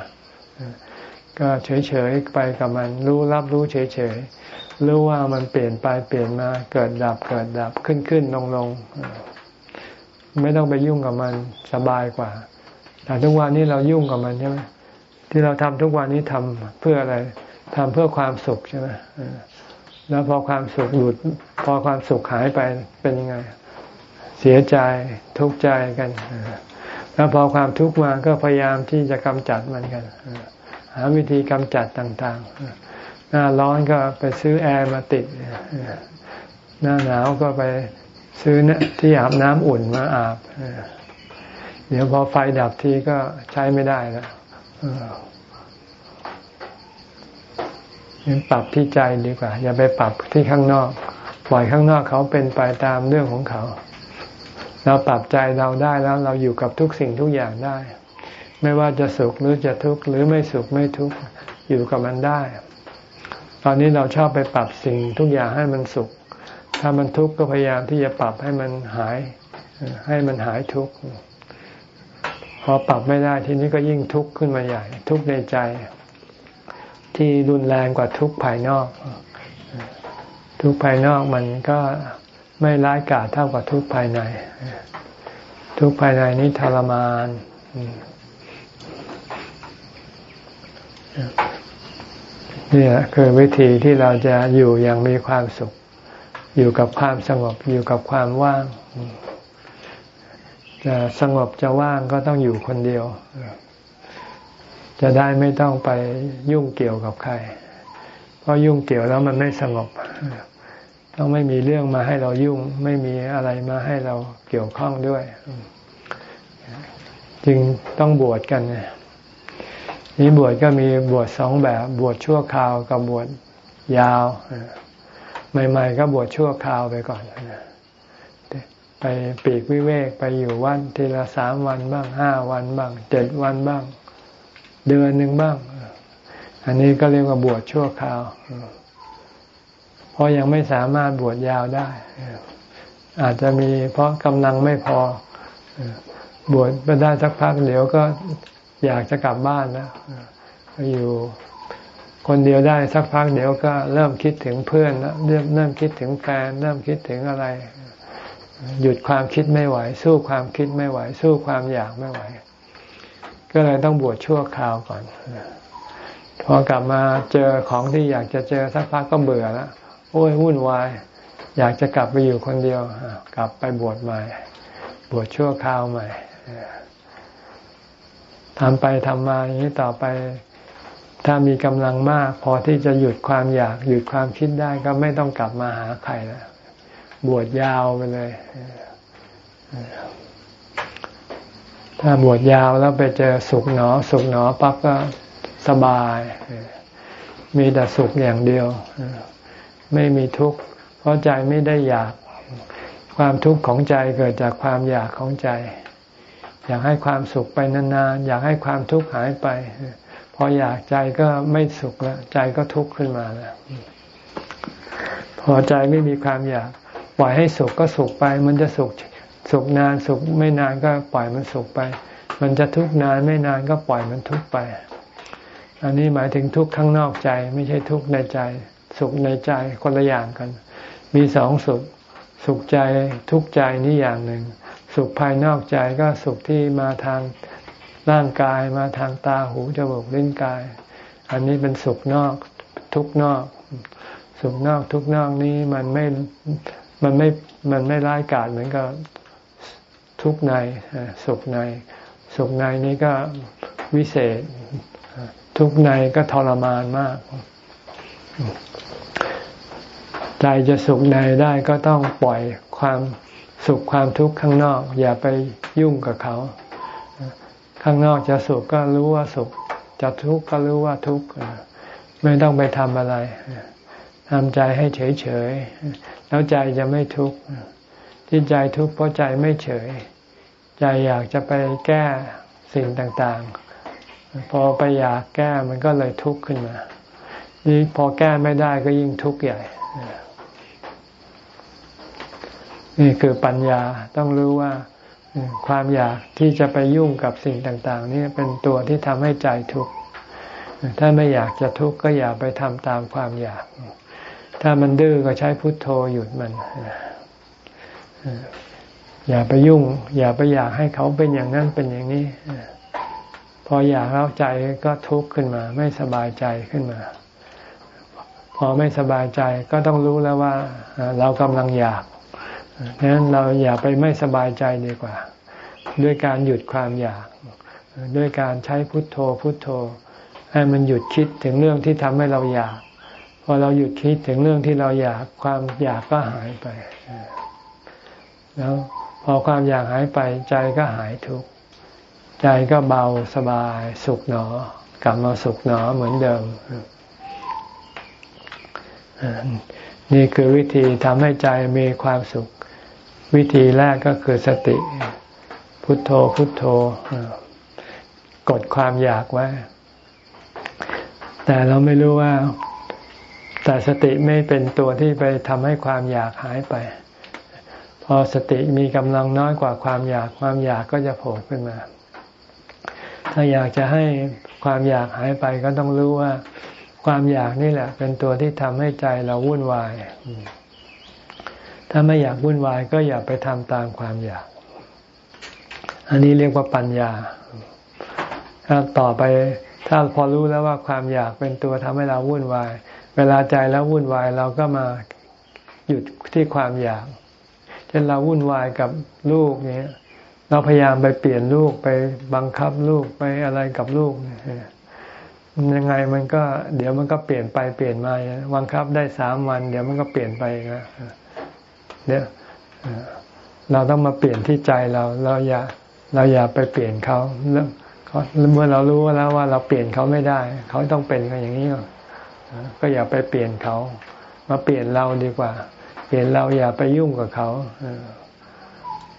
ก็เฉยๆไปกับมัน รู้รับรู้เฉยๆ รู้ว่ามันเปลี่ยนไปเปลี่ยนมา เกิดดับเกิดดับขึ้นขึ้นลงลงไม่ต้องไปยุ่งกับมันสบายกว่า แต่ทุกวันนี้เรายุ่งกับมันใช่ไหมที่เราทำทุกวันนี้ทำเพื่ออะไรทำเพื่อความสุขใช่ไหมแล้วพอความสุขหลุด พอความสุขหายไปเป็นยังไง เสียใจทุกข์ใจกันแล้วพอความทุกข์มาก็พยายามที่จะกำจัดมันกันหาวิธีกำจัดต่าง ๆ หน้าร้อนก็ไปซื้อแอร์มาติด หน้าหนาวก็ไปซื้อที่อาบน้ำอุ่นมาอาบ เดี๋ยวพอไฟดับทีก็ใช้ไม่ได้แล้วปรับที่ใจดีกว่า อย่าไปปรับที่ข้างนอก ปล่อยข้างนอกเขาเป็นไปตามเรื่องของเขา เราปรับใจเราได้แล้ว เราอยู่กับทุกสิ่งทุกอย่างได้ ไม่ว่าจะสุขหรือจะทุกข์หรือไม่สุขไม่ทุกข์อยู่กับมันได้ ตอนนี้เราชอบไปปรับสิ่งทุกอย่างให้มันสุข ถ้ามันทุกข์ก็พยายามที่จะปรับให้มันหาย ให้มันหายทุกข์ พอปรับไม่ได้ทีนี้ก็ยิ่งทุกข์ขึ้นมาใหญ่ ทุกข์ในใจ ที่รุนแรงกว่าทุกข์ภายนอก ทุกข์ภายนอกมันก็ไม่ร้ายกาจเท่ากับทุกข์ภายใน ทุกข์ภายในนี้ทรมาน นี่แหละคือวิธีที่เราจะอยู่อย่างมีความสุข อยู่กับความสงบอยู่กับความว่างจะสงบจะว่างก็ต้องอยู่คนเดียว จะได้ไม่ต้องไปยุ่งเกี่ยวกับใคร เพราะยุ่งเกี่ยวแล้วมันไม่สงบ ต้องไม่มีเรื่องมาให้เรายุ่ง ไม่มีอะไรมาให้เราเกี่ยวข้องด้วย จึงต้องบวชกันนี่ บวชก็มีบวชสองแบบ บวชชั่วคราวกับบวชยาว ใหม่ ๆ ก็บวชชั่วคราวไปก่อน ไปปีกวิเวกไปอยู่วันทีละสามวันบ้างห้าวันบ้างเจ็ดวันบ้าง เดือนหนึ่งบ้าง อันนี้ก็เรียกว่าบวชชั่วคราว เพราะยังไม่สามารถบวชยาวได้ อาจจะมีเพราะกำลังไม่พอบวชไปได้สักพักเดี๋ยวก็ อยากจะกลับบ้านแล้วอยู่คนเดียวได้สักพักเดี๋ยวก็เริ่มคิดถึงเพื่อนเริ่มเริ่มคิดถึงแฟน เริ่มคิดถึงอะไร หยุดความคิดไม่ไหว สู้ความคิดไม่ไหว สู้ความอยากไม่ไหว ก็เลยต้องบวชชั่วคราวก่อนพอกลับมาเจอของที่อยากจะเจอสักพักก็เบื่อแล้วโอ้ยวุ่นวาย อยากจะกลับไปอยู่คนเดียวกลับไปบวชใหม่ บวชชั่วคราวใหม่ ทำไปทำมาอย่างนี้ต่อไป ถ้ามีกำลังมาก พอที่จะหยุดความอยาก หยุดความคิดได้ก็ไม่ต้องกลับมาหาใครแล้วบวชยาวไปเลย ถ้าบวชยาวแล้วไปเจอสุขหนอ สุขหนอปั๊บก็สบาย มีแต่สุขอย่างเดียว ไม่มีทุกข์เพราะใจไม่ได้อยาก ความทุกข์ของใจเกิดจากความอยากของใจ อยากให้ความสุขไปนานๆ อยากให้ความทุกข์หายไป พออยากใจก็ไม่สุขแล้วใจก็ทุกข์ขึ้นมาแล้วพอใจไม่มีความอยากปล่อยให้สุขก็สุขไป มันจะสุขสุขนานสุขไม่นานก็ปล่อยมันสุขไป มันจะทุกข์นานไม่นานก็ปล่อยมันทุกข์ไป อันนี้หมายถึงทุกข์ข้างนอกใจ ไม่ใช่ทุกข์ในใจ สุขในใจคนละอย่างกัน มีสองสุข สุขใจทุกข์ใจนี่อย่างหนึ่ง สุขภายนอกใจก็สุขที่มาทางร่างกายมาทางตาหูจมูกลิ้นกาย อันนี้เป็นสุขนอกทุกนอก สุขนอกทุกนอกนี้มันไม่มันไม่มันไม่ร้ายกาจเหมือนกับทุกในสุขใน สุขในนี้ก็วิเศษ ทุกในก็ทรมานมาก ใจจะสุขในได้ก็ต้องปล่อยความ สุขความทุกข์ข้างนอก อย่าไปยุ่งกับเขา ข้างนอกจะสุขก็รู้ว่าสุข จะทุกข์ก็รู้ว่าทุกข์ไม่ต้องไปทำอะไรทำใจให้เฉยเฉยแล้วใจจะไม่ทุกข์ที่ใจทุกข์เพราะใจไม่เฉย ใจอยากจะไปแก้สิ่งต่างๆ พอไปอยากแก้มันก็เลยทุกข์ขึ้นมา นี่พอแก้ไม่ได้ก็ยิ่งทุกข์ใหญ่ นี่คือปัญญาต้องรู้ว่าความอยากที่จะไปยุ่งกับสิ่งต่าง ๆ นี่เป็นตัวที่ทำให้ใจทุกข์ถ้าไม่อยากจะทุกข์ก็อย่าไปทำตามความอยาก ถ้ามันดื้อก็ใช้พุทโธหยุดมันอย่าไปยุ่ง อย่าไปอยากให้เขาเป็นอย่างนั้นเป็นอย่างนี้พออยากแล้วใจก็ทุกข์ขึ้นมา ไม่สบายใจขึ้นมา พอไม่สบายใจก็ต้องรู้แล้วว่า เรากำลังอยาก ดังนั้นเราอย่าไปไม่สบายใจดีกว่า ด้วยการหยุดความอยาก ด้วยการใช้พุทโธพุทโธ ให้มันหยุดคิดถึงเรื่องที่ทำให้เราอยาก พอเราหยุดคิดถึงเรื่องที่เราอยากความอยากก็หายไป แล้วพอความอยากหายไปใจก็หายทุกข์ใจก็เบาสบายสุขหนอ กลับมาสุขหนอเหมือนเดิมนี่คือวิธีทำให้ใจมีความสุข วิธีแรกก็คือสติ พุทโธพุทโธกดความอยากไว้ แต่เราไม่รู้ว่า แต่สติไม่เป็นตัวที่ไปทำให้ความอยากหายไป พอสติมีกำลังน้อยกว่าความอยากความอยากก็จะโผล่ขึ้นมา ถ้าอยากจะให้ความอยากหายไปก็ต้องรู้ว่า ความอยากนี่แหละ เป็นตัวที่ทำให้ใจเราวุ่นวาย ถ้าไม่อยากวุ่นวายก็อย่าไปทำตามความอยาก อันนี้เรียกว่าปัญญา ถ้าต่อไปถ้าพอรู้แล้วว่าความอยากเป็นตัวทำให้เราวุ่นวาย เวลาใจแล้ววุ่นวายเราก็มาหยุดที่ความอยาก เช่นเราวุ่นวายกับลูกเนี้ยเราพยายามไปเปลี่ยนลูกไปบังคับลูกไปอะไรกับลูกยังไงมันก็ เดี๋ยวมันก็เปลี่ยนไปเปลี่ยนมาบังคับได้สามวัน เดี๋ยวมันก็เปลี่ยนไปนะ เนี่ยเราต้องมาเปลี่ยนที่ใจเรา เราอย่าเราอย่าไปเปลี่ยนเขาเขาเมื่อเรารู้แล้วว่าเราเปลี่ยนเขาไม่ได้ เขาต้องเป็นกันอย่างนี้ ก็อย่าไปเปลี่ยนเขา มาเปลี่ยนเราดีกว่า เปลี่ยนเราอย่าไปยุ่งกับเขา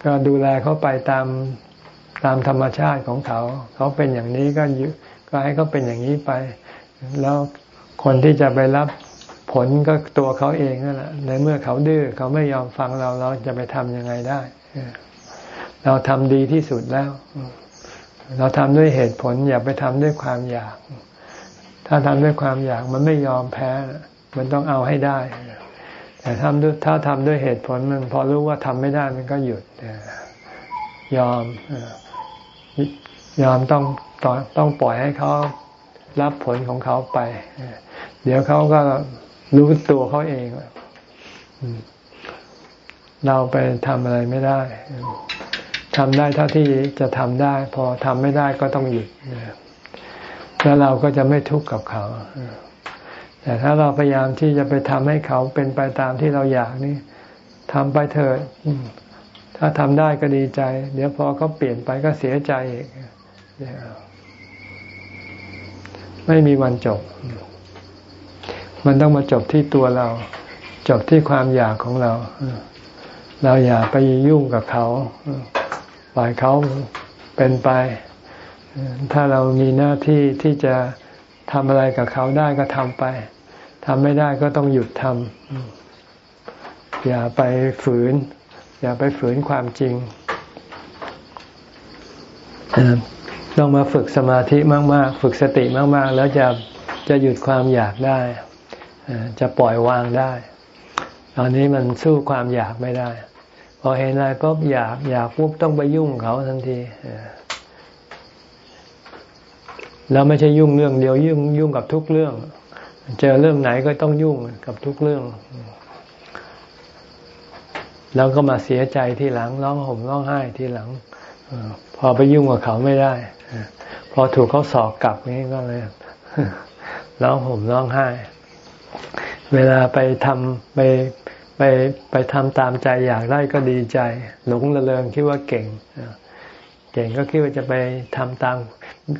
ก็ดูแลเขาไปตามตามธรรมชาติของเขา เขาเป็นอย่างนี้ก็ก็ให้เขาเป็นอย่างนี้ไป แล้วคนที่จะไปรับ ผลก็ตัวเขาเองนั่นแหละในเมื่อเขาดื้อเขาไม่ยอมฟังเราเราจะไปทำยังไงได้เราทำดีที่สุดแล้ว เราทำด้วยเหตุผล อย่าไปทำด้วยความอยาก ถ้าทำด้วยความอยากมันไม่ยอมแพ้ มันต้องเอาให้ได้ แต่ทำด้วยถ้าทำด้วยเหตุผลมันพอรู้ว่าทำไม่ได้มันก็หยุดยอมยอมต้องต้องปล่อยให้เขารับผลของเขาไป เดี๋ยวเขาก็ รู้ตัวเขาเองเราไปทำอะไรไม่ได้ทำได้เท่าที่จะทำได้ พอทำไม่ได้ก็ต้องหยุดแล้วเราก็จะไม่ทุกข์กับเขา แต่ถ้าเราพยายามที่จะไปทำให้เขาเป็นไปตามที่เราอยากนี่ทำไปเถิดถ้าทำได้ก็ดีใจ เดี๋ยวพอเขาเปลี่ยนไปก็เสียใจอีกไม่มีวันจบ มันต้องมาจบที่ตัวเรา จบที่ความอยากของเรา เราอย่าไปยุ่งกับเขาปล่อยเขาเป็นไป ถ้าเรามีหน้าที่ที่จะทำอะไรกับเขาได้ก็ทำไปทำไม่ได้ก็ต้องหยุดทำอย่าไปฝืน อย่าไปฝืนความจริงต้องมาฝึกสมาธิมาก ๆ ฝึกสติมาก ๆ แล้วจะจะหยุดความอยากได้ จะปล่อยวางได้ ตอนนี้มันสู้ความอยากไม่ได้ พอเห็นอะไรปุ๊บอยากอยากปุ๊บต้องไปยุ่งเขาทันทีแล้วไม่ใช่ยุ่งเรื่องเดียวยุ่งยุ่งกับทุกเรื่อง เจอเรื่องไหนก็ต้องยุ่งกับทุกเรื่อง แล้วก็มาเสียใจที่หลัง ร้องห่มร้องไห้ที่หลังพอไปยุ่งกับเขาไม่ได้ พอถูกเขาสอกกลับนี้ก็เลยร้องห่มร้องไห้ เวลาไปทำไปไปไปทำตามใจอยากได้ก็ดีใจ หลงระเริงคิดว่าเก่ง เก่งก็คิดว่าจะไปทำตาม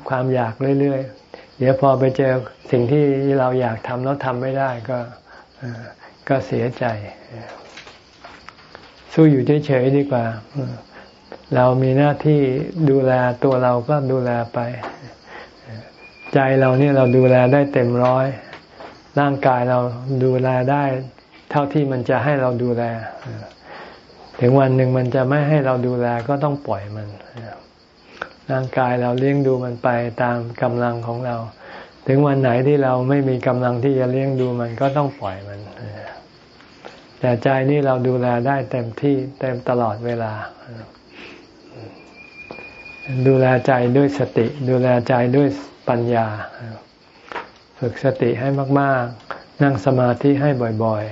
ความอยากเรื่อยๆ เดี๋ยวพอไปเจอสิ่งที่เราอยากทำแล้วทำไม่ได้ก็ก็เสียใจ สู้อยู่เฉยๆดีกว่า เรามีหน้าที่ดูแลตัวเราก็ดูแลไป ใจเราเนี่ยเราดูแลได้เต็มร้อย ร่างกายเราดูแลได้เท่าที่มันจะให้เราดูแล ถึงวันหนึ่งมันจะไม่ให้เราดูแลก็ต้องปล่อยมัน ร่างกายเราเลี้ยงดูมันไปตามกำลังของเรา ถึงวันไหนที่เราไม่มีกำลังที่จะเลี้ยงดูมันก็ต้องปล่อยมัน แต่ใจนี่เราดูแลได้เต็มที่เต็มตลอดเวลา ดูแลใจด้วยสติ ดูแลใจด้วยปัญญา ฝึกสติให้มาก ๆ นั่งสมาธิให้บ่อย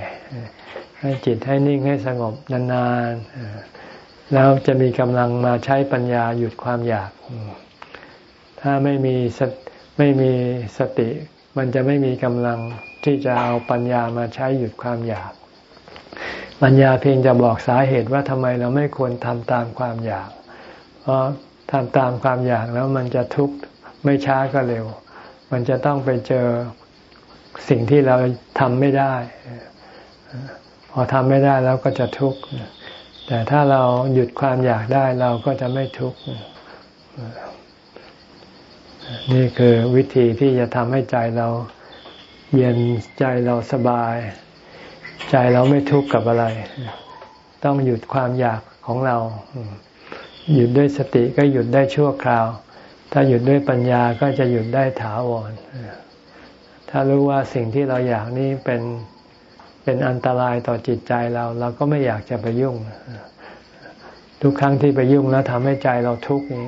ๆ ให้จิตให้นิ่งให้สงบนานๆ แล้วจะมีกำลังมาใช้ปัญญาหยุดความอยาก ถ้าไม่มีสไม่มีสติ มันจะไม่มีกำลังที่จะเอาปัญญามาใช้หยุดความอยาก ปัญญาเพียงจะบอกสาเหตุว่าทำไมเราไม่ควรทำตามความอยาก เพราะทำตามความอยากแล้วมันจะทุกข์ไม่ช้าก็เร็ว มันจะต้องไปเจอสิ่งที่เราทำไม่ได้ พอทำไม่ได้แล้วก็จะทุกข์ แต่ถ้าเราหยุดความอยากได้เราก็จะไม่ทุกข์ นี่คือวิธีที่จะทำให้ใจเราเย็นใจเราสบาย ใจเราไม่ทุกข์กับอะไร ต้องหยุดความอยากของเรา หยุดด้วยสติก็หยุดได้ชั่วคราว ถ้าหยุดด้วยปัญญาก็จะหยุดได้ถาวร ถ้ารู้ว่าสิ่งที่เราอยากนี้เป็นเป็นอันตรายต่อจิตใจเรา เราก็ไม่อยากจะไปยุ่ง ทุกครั้งที่ไปยุ่งแล้วทำให้ใจเราทุกข์นี้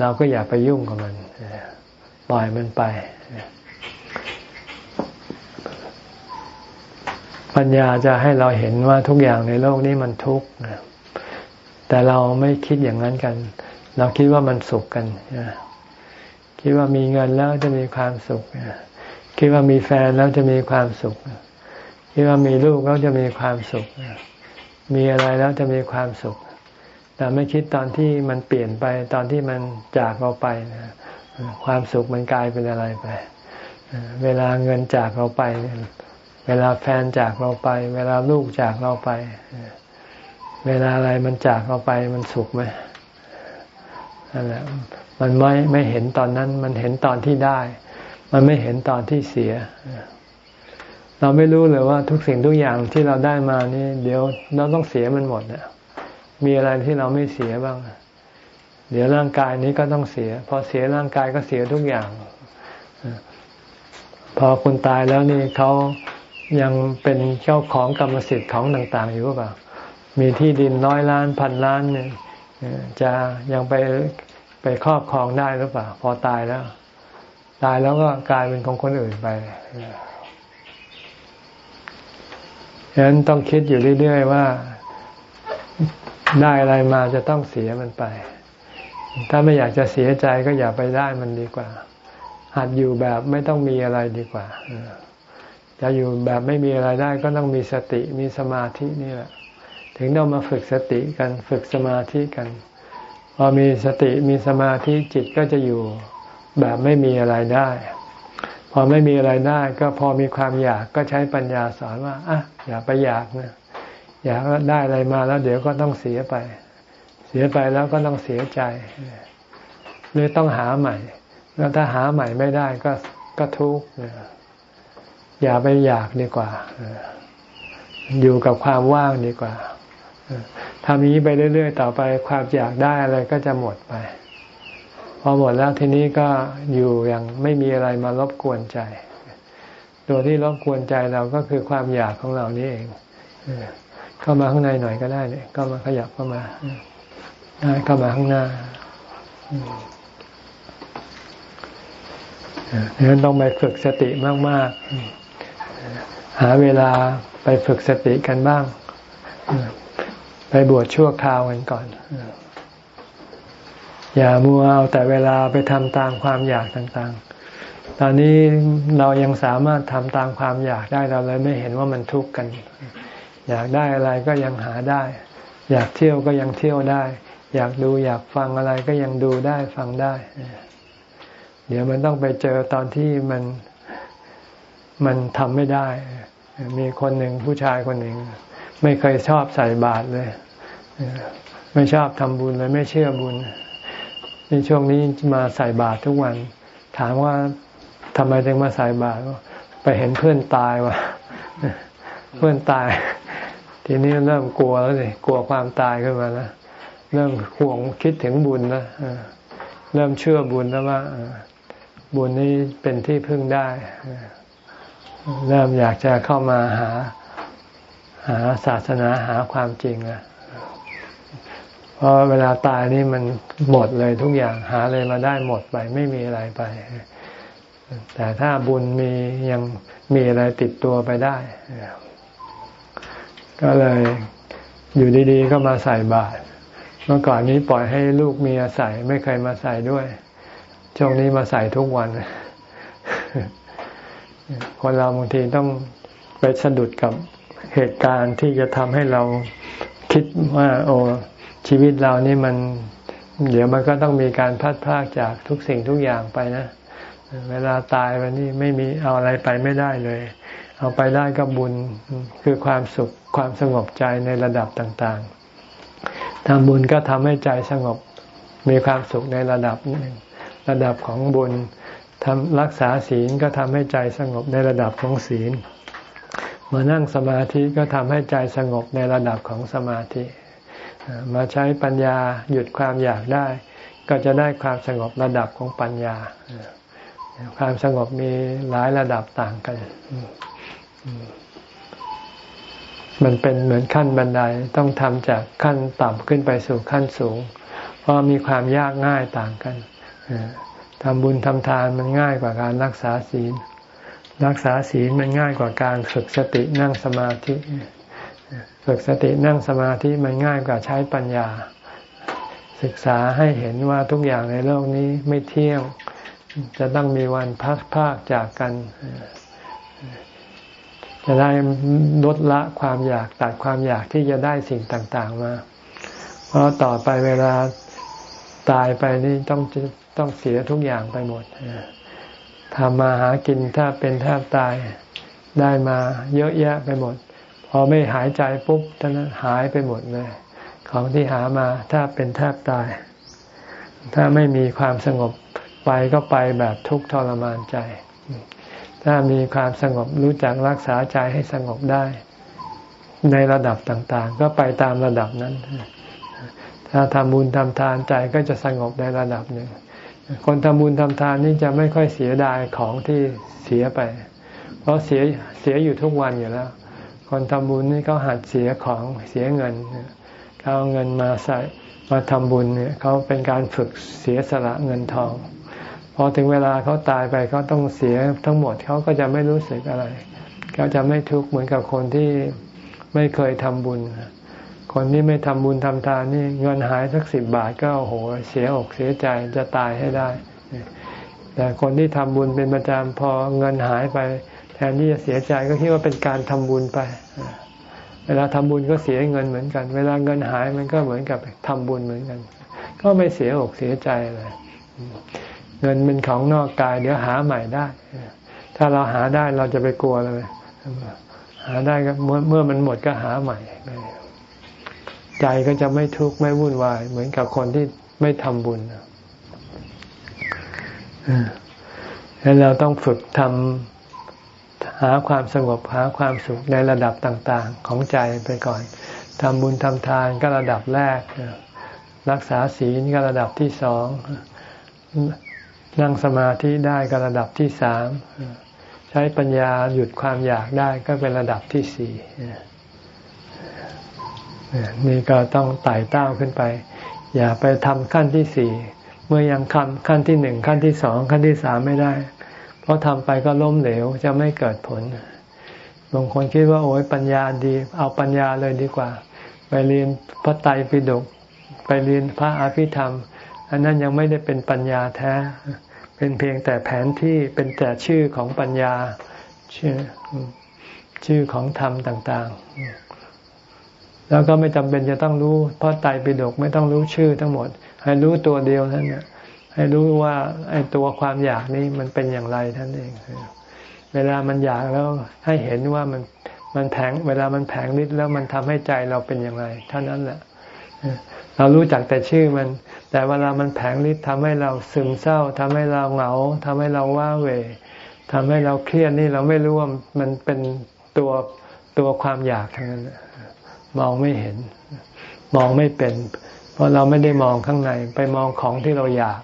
เราก็อยากไปยุ่งกับมัน ปล่อยมันไป ปัญญาจะให้เราเห็นว่าทุกอย่างในโลกนี้มันทุกข์แต่เราไม่คิดอย่างนั้นกัน เราคิดว่ามันสุขกันคิดว่ามีเงินแล้วจะมีความสุขคิดว่ามีแฟนแล้วจะมีความสุขคิดว่ามีลูกแล้วจะมีความสุขมีอะไรแล้วจะมีความสุข แต่ไม่คิดตอนที่มันเปลี่ยนไปตอนที่มันจากเราไปความสุขมันกลายเป็นอะไรไป เวลาเงินจากเราไป เวลาแฟนจากเราไป เวลาลูกจากเราไป เวเวลาอะไรมันจากเราไปมันสุขไหม นั่นแหละมันไม่ไม่เห็นตอนนั้น มันเห็นตอนที่ได้ มันไม่เห็นตอนที่เสีย เราไม่รู้เลยว่าทุกสิ่งทุกอย่างที่เราได้มานี่ เดี๋ยวเราต้องเสียมันหมดเนี่ยมีอะไรที่เราไม่เสียบ้าง เดี๋ยวร่างกายนี้ก็ต้องเสีย พอเสียร่างกายก็เสียทุกอย่าง พอคุณตายแล้วนี่เขายังเป็นเจ้าของกรรมสิทธิ์ของต่าง ๆ อยู่หรือเปล่า มีที่ดินร้อยล้านพันล้านเนี่ย จะยังไปไปครอบครองได้หรือเปล่า พอตายแล้ว ตายแล้วก็กลายเป็นของคนอื่นไปฉะนั้นต้องคิดอยู่เรื่อยๆว่าได้อะไรมาจะต้องเสียมันไป ถ้าไม่อยากจะเสียใจก็อย่าไปได้มันดีกว่า หัดอยู่แบบไม่ต้องมีอะไรดีกว่า จะอยู่แบบไม่มีอะไรได้ก็ต้องมีสติมีสมาธินี่แหละ ถึงต้องมาฝึกสติกันฝึกสมาธิกัน พอมีสติมีสมาธิจิตก็จะอยู่แบบไม่มีอะไรได้ พอไม่มีอะไรได้ก็พอมีความอยากก็ใช้ปัญญาสอนว่าอะอย่าไปอยากนะอยากได้อะไรมาแล้วเดี๋ยวก็ต้องเสียไป เสียไปแล้วก็ต้องเสียใจหรือต้องหาใหม่ แล้วถ้าหาใหม่ไม่ได้ก็ก็ทุกข์อย่าไปอยากดีกว่า อยู่กับความว่างดีกว่า ทำอย่างนี้ไปเรื่อย ๆ ต่อไปความอยากได้อะไรก็จะหมดไป พอหมดแล้วทีนี้ก็อยู่อย่างไม่มีอะไรมารบกวนใจ ตัวที่รบกวนใจเราก็คือความอยากของเรานี่เองเข้ามาข้างในหน่อยก็ได้เนี่ยก็มาขยับเข้ามาได้เข้ามาข้างหน้าดังนั้นต้องไปฝึกสติมาก ๆ หาเวลาไปฝึกสติกันบ้าง ไปบวชชั่วคราวกันก่อน อย่ามัวเอาแต่เวลาไปทำตามความอยากต่างๆ ตอนนี้เรายังสามารถทำตามความอยากได้เราเลยไม่เห็นว่ามันทุกข์กัน อยากได้อะไรก็ยังหาได้ อยากเที่ยวก็ยังเที่ยวได้ อยากดูอยากฟังอะไรก็ยังดูได้ฟังได้ เดี๋ยวมันต้องไปเจอตอนที่มันมันทำไม่ได้ มีคนหนึ่งผู้ชายคนหนึ่ง ไม่เคยชอบใส่บาตรเลย ไม่ชอบทำบุญเลยไม่เชื่อบุญในช่วงนี้มาใส่บาตรทุกวัน ถามว่าทำไมถึงมาใส่บาตรไปเห็นเพื่อนตายว่ะเพื่อนตาย ทีนี้เริ่มกลัวแล้วสิกลัวความตายขึ้นมาแล้วเริ่มห่วงคิดถึงบุญแล้วเริ่มเชื่อบุญแล้วว่าบุญนี้เป็นที่พึ่งได้เริ่มอยากจะเข้ามาหา หาศาสนาหาความจริงแล้วเพราะเวลาตายนี่มันหมดเลยทุกอย่างหาเลยมาได้หมดไป ไม่มีอะไรไป แต่ถ้าบุญมียังมีอะไรติดตัวไปได้ ก็เลยอยู่ดีๆ ก็มาใส่บาตรเมื่อก่อนนี้ปล่อยให้ลูกเมียใส่ไม่เคยมาใส่ด้วย ช่วงนี้มาใส่ทุกวัน คนเราบางทีต้องไปสะดุดกับ เหตุการณ์ที่จะทำให้เราคิดว่า โอ้ชีวิตเรานี่มัน เดี๋ยวมันก็ต้องมีการพัดพากจากทุกสิ่งทุกอย่างไปนะ เวลาตายวันนี้ไม่มีเอาอะไรไปไม่ได้เลย เอาไปได้ก็บุญคือความสุขความสงบใจในระดับต่างๆทำบุญก็ทำให้ใจสงบมีความสุขในระดับหนึ่งระดับของบุญทำรักษาศีลก็ทำให้ใจสงบในระดับของศีล มานั่งสมาธิก็ทำให้ใจสงบในระดับของสมาธิ มาใช้ปัญญาหยุดความอยากได้ ก็จะได้ความสงบระดับของปัญญา ความสงบมีหลายระดับต่างกัน มันเป็นเหมือนขั้นบันไดต้องทำจากขั้นต่ำขึ้นไปสู่ขั้นสูง เพราะมีความยากง่ายต่างกันทำบุญทำทานมันง่ายกว่าการรักษาศีล รักษาศีลมันง่ายกว่าการฝึกสตินั่งสมาธิ ฝึกสตินั่งสมาธิมันง่ายกว่าใช้ปัญญา ศึกษาให้เห็นว่าทุกอย่างในโลกนี้ไม่เที่ยง จะต้องมีวันพักภาคจากกัน จะได้ลดละความอยากตัดความอยากที่จะได้สิ่งต่างๆมา เพราะต่อไปเวลาตายไปนี่ต้องต้องเสียทุกอย่างไปหมด ทำมาหากินถ้าเป็นแทบตายได้มาเยอะแยะไปหมด พอไม่หายใจปุ๊บท่านั้นหายไปหมดเลย ของที่หามาถ้าเป็นแทบตาย ถ้าไม่มีความสงบไปก็ไปแบบทุกข์ทรมานใจ ถ้ามีความสงบรู้จักรักษาใจให้สงบได้ ในระดับต่างๆ ก็ไปตามระดับนั้น ถ้าทำบุญทำทานใจก็จะสงบในระดับหนึ่ง คนทำบุญทำทานนี่จะไม่ค่อยเสียดายของที่เสียไป เพราะเสียเสียอยู่ทุกวันอยู่แล้ว คนทำบุญนี่เขาหัดเสียของเสียเงินเขาเอาเงินมาใส่มาทำบุญเนี่ยเขาเป็นการฝึกเสียสละเงินทองพอถึงเวลาเขาตายไปเขาต้องเสียทั้งหมดเขาก็จะไม่รู้สึกอะไรเขาจะไม่ทุกข์เหมือนกับคนที่ไม่เคยทำบุญ คนที่ไม่ทำบุญทำทานนี่เงินหายสักสิบบาทก็โอ้โหเสียอกเสียใจจะตายให้ได้ แต่คนที่ทำบุญเป็นประจำพอเงินหายไป แทนที่จะเสียใจก็คิดว่าเป็นการทำบุญไป เวลาทำบุญก็เสียเงินเหมือนกัน เวลาเงินหายมันก็เหมือนกับทำบุญเหมือนกัน ก็ไม่เสียอกเสียใจเลยเงินเป็นของนอกกาย เดี๋ยวหาใหม่ได้ ถ้าเราหาได้เราจะไปกลัวเลยหาได้ก็เมื่อเมื่อมันหมดก็หาใหม่ ใจก็จะไม่ทุกข์ไม่วุ่นวาย เหมือนกับคนที่ไม่ทำบุญแล้วเราต้องฝึกทำหาความสงบหาความสุขในระดับต่าง ๆ ของใจไปก่อนทำบุญทำทานก็ระดับแรก รักษาศีลก็ระดับที่สองนั่งสมาธิได้ก็ระดับที่สามใช้ปัญญาหยุดความอยากได้ก็เป็นระดับที่สี่ นี่ก็ต้องไต่เต้าขึ้นไป อย่าไปทำขั้นที่สี่เมื่อยังขั้นขั้นที่หนึ่งขั้นที่สองขั้นที่สามไม่ได้พราะทำไปก็ล้มเหลวจะไม่เกิดผลบางคนคิดว่าโอ้ยปัญญาดี เอาปัญญาเลยดีกว่า ไปเรียนพระไตรปิฎกไปเรียนพระอภิธรรม อันนั้นยังไม่ได้เป็นปัญญาแท้ เป็นเพียงแต่แผนที่เป็นแต่ชื่อของปัญญาชื่อชื่อของธรรมต่าง ๆ แล้วก็ไม่จำเป็นจะต้องรู้พระไตรปิฎกไม่ต้องรู้ชื่อทั้งหมด ให้รู้ตัวเดียวท่านเนี่ยให้รู้ว่าไอ้ตัวความอยากนี้มันเป็นอย่างไรท่านเอง เวลามันอยากแล้วให้เห็นว่ามันมันแผงเวลามันแผงฤทธิ์แล้วมันทำให้ใจเราเป็นอย่างไรเท่านั้นแหละเรารู้จักแต่ชื่อมัน แต่เวลามันแผงฤทธิ์ทำให้เราซึมเศร้าทำให้เราเหงาทำให้เราว้าเหวทำให้เราเครียดนี่เราไม่รู้ว่ามันเป็นตัวตัวความอยากทั้งนั้น มองไม่เห็น มองไม่เป็น เพราะเราไม่ได้มองข้างในไปมองของที่เราอยาก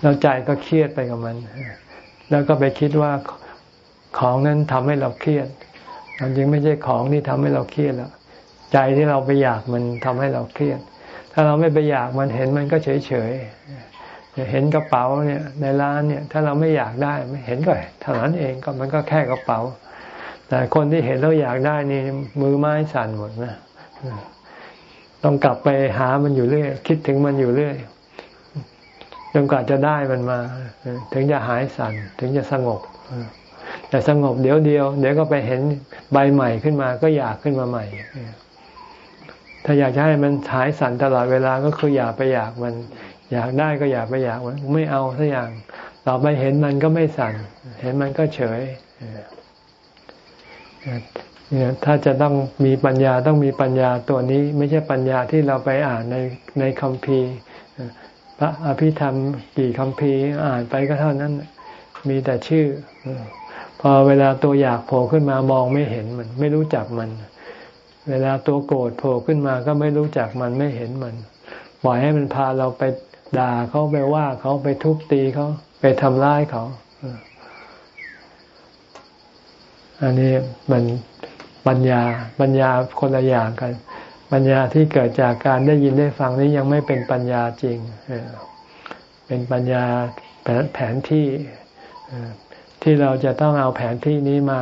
แล้วใจก็เครียดไปกับมัน แล้วก็ไปคิดว่าของนั้นทำให้เราเครียดจริงไม่ใช่ของที่ทำให้เราเครียดแล้วใจที่เราไปอยากมันทำให้เราเครียด ถ้าเราไม่ไปอยากมันเห็นมันก็เฉยเฉยเห็นกระเป๋าเนี่ยในร้านเนี่ย ถ้าเราไม่อยากได้ไม่เห็นก็เท่านั้นเองก็มันก็แค่กระเป๋า แต่คนที่เห็นแล้วอยากได้นี่มือไม้สั่นหมดนะ ต้องกลับไปหามันอยู่เรื่อย คิดถึงมันอยู่เรื่อยจนกว่าจะได้มันมา ถึงจะหายสัน่นถึงจะสงบแต่สงบเดี๋ยวเดียว เดี๋ยวก็ไปเห็นใบใหม่ขึ้นมา ก็อยากขึ้นมาใหม่ ถ้าอยากจะให้มันหายสั่นตลอดเวลาก็คืออยากไปอยากมัน อยากได้ก็อยากไปอยากมันไม่เอาสักอย่างต่อไปเห็นมันก็ไม่สั่น เห็นมันก็เฉย เนี่ยถ้าจะต้องมีปัญญาต้องมีปัญญาตัวนี้ ไม่ใช่ปัญญาที่เราไปอ่านในในคัมภีร์พระอภิธรรมกี่คำพีอ่านไปก็เท่านั้น มีแต่ชื่อ พอเวลาตัวอยากโผล่ขึ้นมามองไม่เห็นมัน ไม่รู้จักมัน เวลาตัวโกรธโผล่ขึ้นมาก็ไม่รู้จักมันไม่เห็นมัน ปล่อยให้มันพาเราไปด่าเขาไปว่าเขาไปทุบตีเขาไปทำร้ายเขาอันนี้มัน ปัญญา ปัญญาคนละอย่างกัน ปัญญาที่เกิดจากการได้ยินได้ฟังนี้ยังไม่เป็นปัญญาจริง เป็นปัญญาแผนที่ที่เราจะต้องเอาแผนที่นี้มา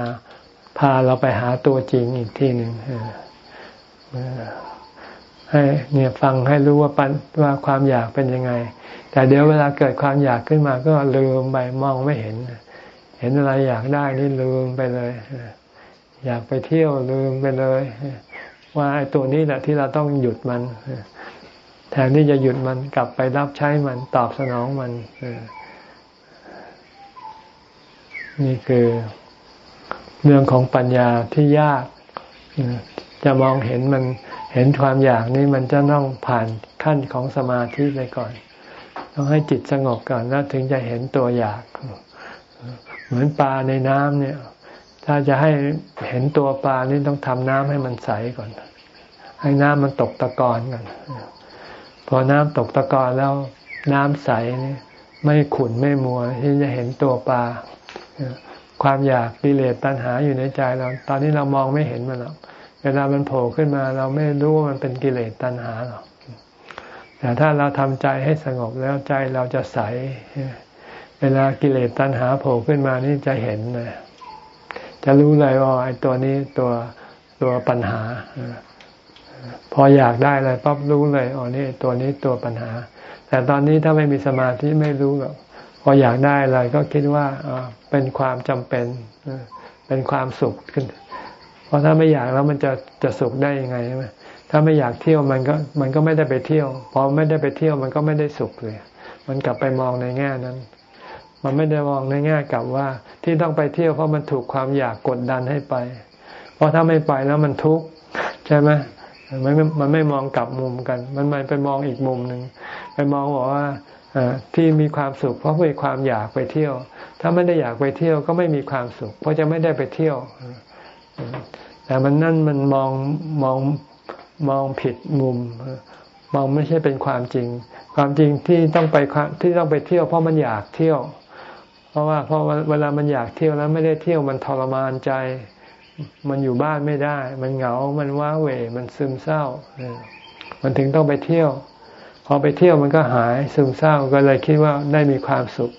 พาเราไปหาตัวจริงอีกที่หนึ่งให้เนี่ยฟังให้รู้ว่าปัญว่าความอยากเป็นยังไง แต่เดี๋ยวเวลาเกิดความอยากขึ้นมาก็ลืมไปมองไม่เห็น เห็นอะไรอยากได้นี่ลืมไปเลย อยากไปเที่ยวลืมไปเลย ว่าไอ้ตัวนี้แหละที่เราต้องหยุดมันแทนที่จะหยุดมันกลับไปรับใช้มันตอบสนองมันนี่คือเรื่องของปัญญาที่ยากจะมองเห็นมันเห็นความอยากนี้มันจะต้องผ่านขั้นของสมาธิไปก่อน ต้องให้จิตสงบก่อนแล้วถึงจะเห็นตัวอยาก เหมือนปลาในน้ำเนี่ย ถ้าจะให้เห็นตัวปลานี่ต้องทำน้ำให้มันใสก่อน ให้น้ำมันตกตะกอนก่อนพอน้ำตกตะกอนแล้วน้ำใสนี่ไม่ขุ่นไม่มัว ที่จะเห็นตัวปลาความอยากกิเลสตัณหาอยู่ในใจเรา ตอนนี้เรามองไม่เห็นมันหรอกเวลามันโผล่ขึ้นมา เราไม่รู้ว่ามันเป็นกิเลสตัณหาหรอกแต่ถ้าเราทำใจให้สงบแล้วใจเราจะใส เวลากิเลสตัณหาโผล่ขึ้นมานี่จะเห็นเลย จะรู้เลยว่าไอ้ตัวนี้ตัวตัวปัญหา พออยากได้อะไรปั๊บรู้เลยอ๋อนี่ตัวนี้ตัวปัญหา แต่ตอนนี้ถ้าไม่มีสมาธิไม่รู้หรอกพออยากได้อะไรก็คิดว่าเป็นความจำเป็นเป็นความสุขขึ้น เพราะถ้าไม่อยากแล้วมันจะจะสุขได้ยังไงใช่ไหมถ้าไม่อยากเที่ยวมันก็มันก็ไม่ได้ไปเที่ยวพอไม่ได้ไปเที่ยวมันก็ไม่ได้สุขเลย มันกลับไปมองในแง่นั้น มันไม่ได้มองในแง่กลับว่า ที่ต้องไปเที่ยวเพราะมันถูกความอยากกดดันให้ไป เพราะถ้าไม่ไปแล้วมันทุกข์ใช่ไหมมันมันไม่มองกลับมุมกัน มันไปมองอีกมุมหนึ่งไปมองบอกว่าที่มีความสุข เพราะมีความอยากไปเที่ยว ถ้าไม่ได้อยากไปเที่ยวก็ไม่มีความสุข เพราะจะไม่ได้ไปเที่ยว แต่มันนั่นมันมองมองมองผิดมุม มองไม่ใช่เป็นความจริง ความจริงที่ต้องไปที่ต้องไปเที่ยว เพราะมันอยากเที่ยว เพราะว่าพราะเวลามันอยากเที่ยวแล้วไม่ได้เที่ยวมันทรมานใจ มันอยู่บ้านไม่ได้ มันเหงา มันว้าเหวมันซึมเศร้า มันถึงต้องไปเที่ยว พอไปเที่ยวมันก็หายซึมเศร้าก็เลยคิดว่าได้มีความสุข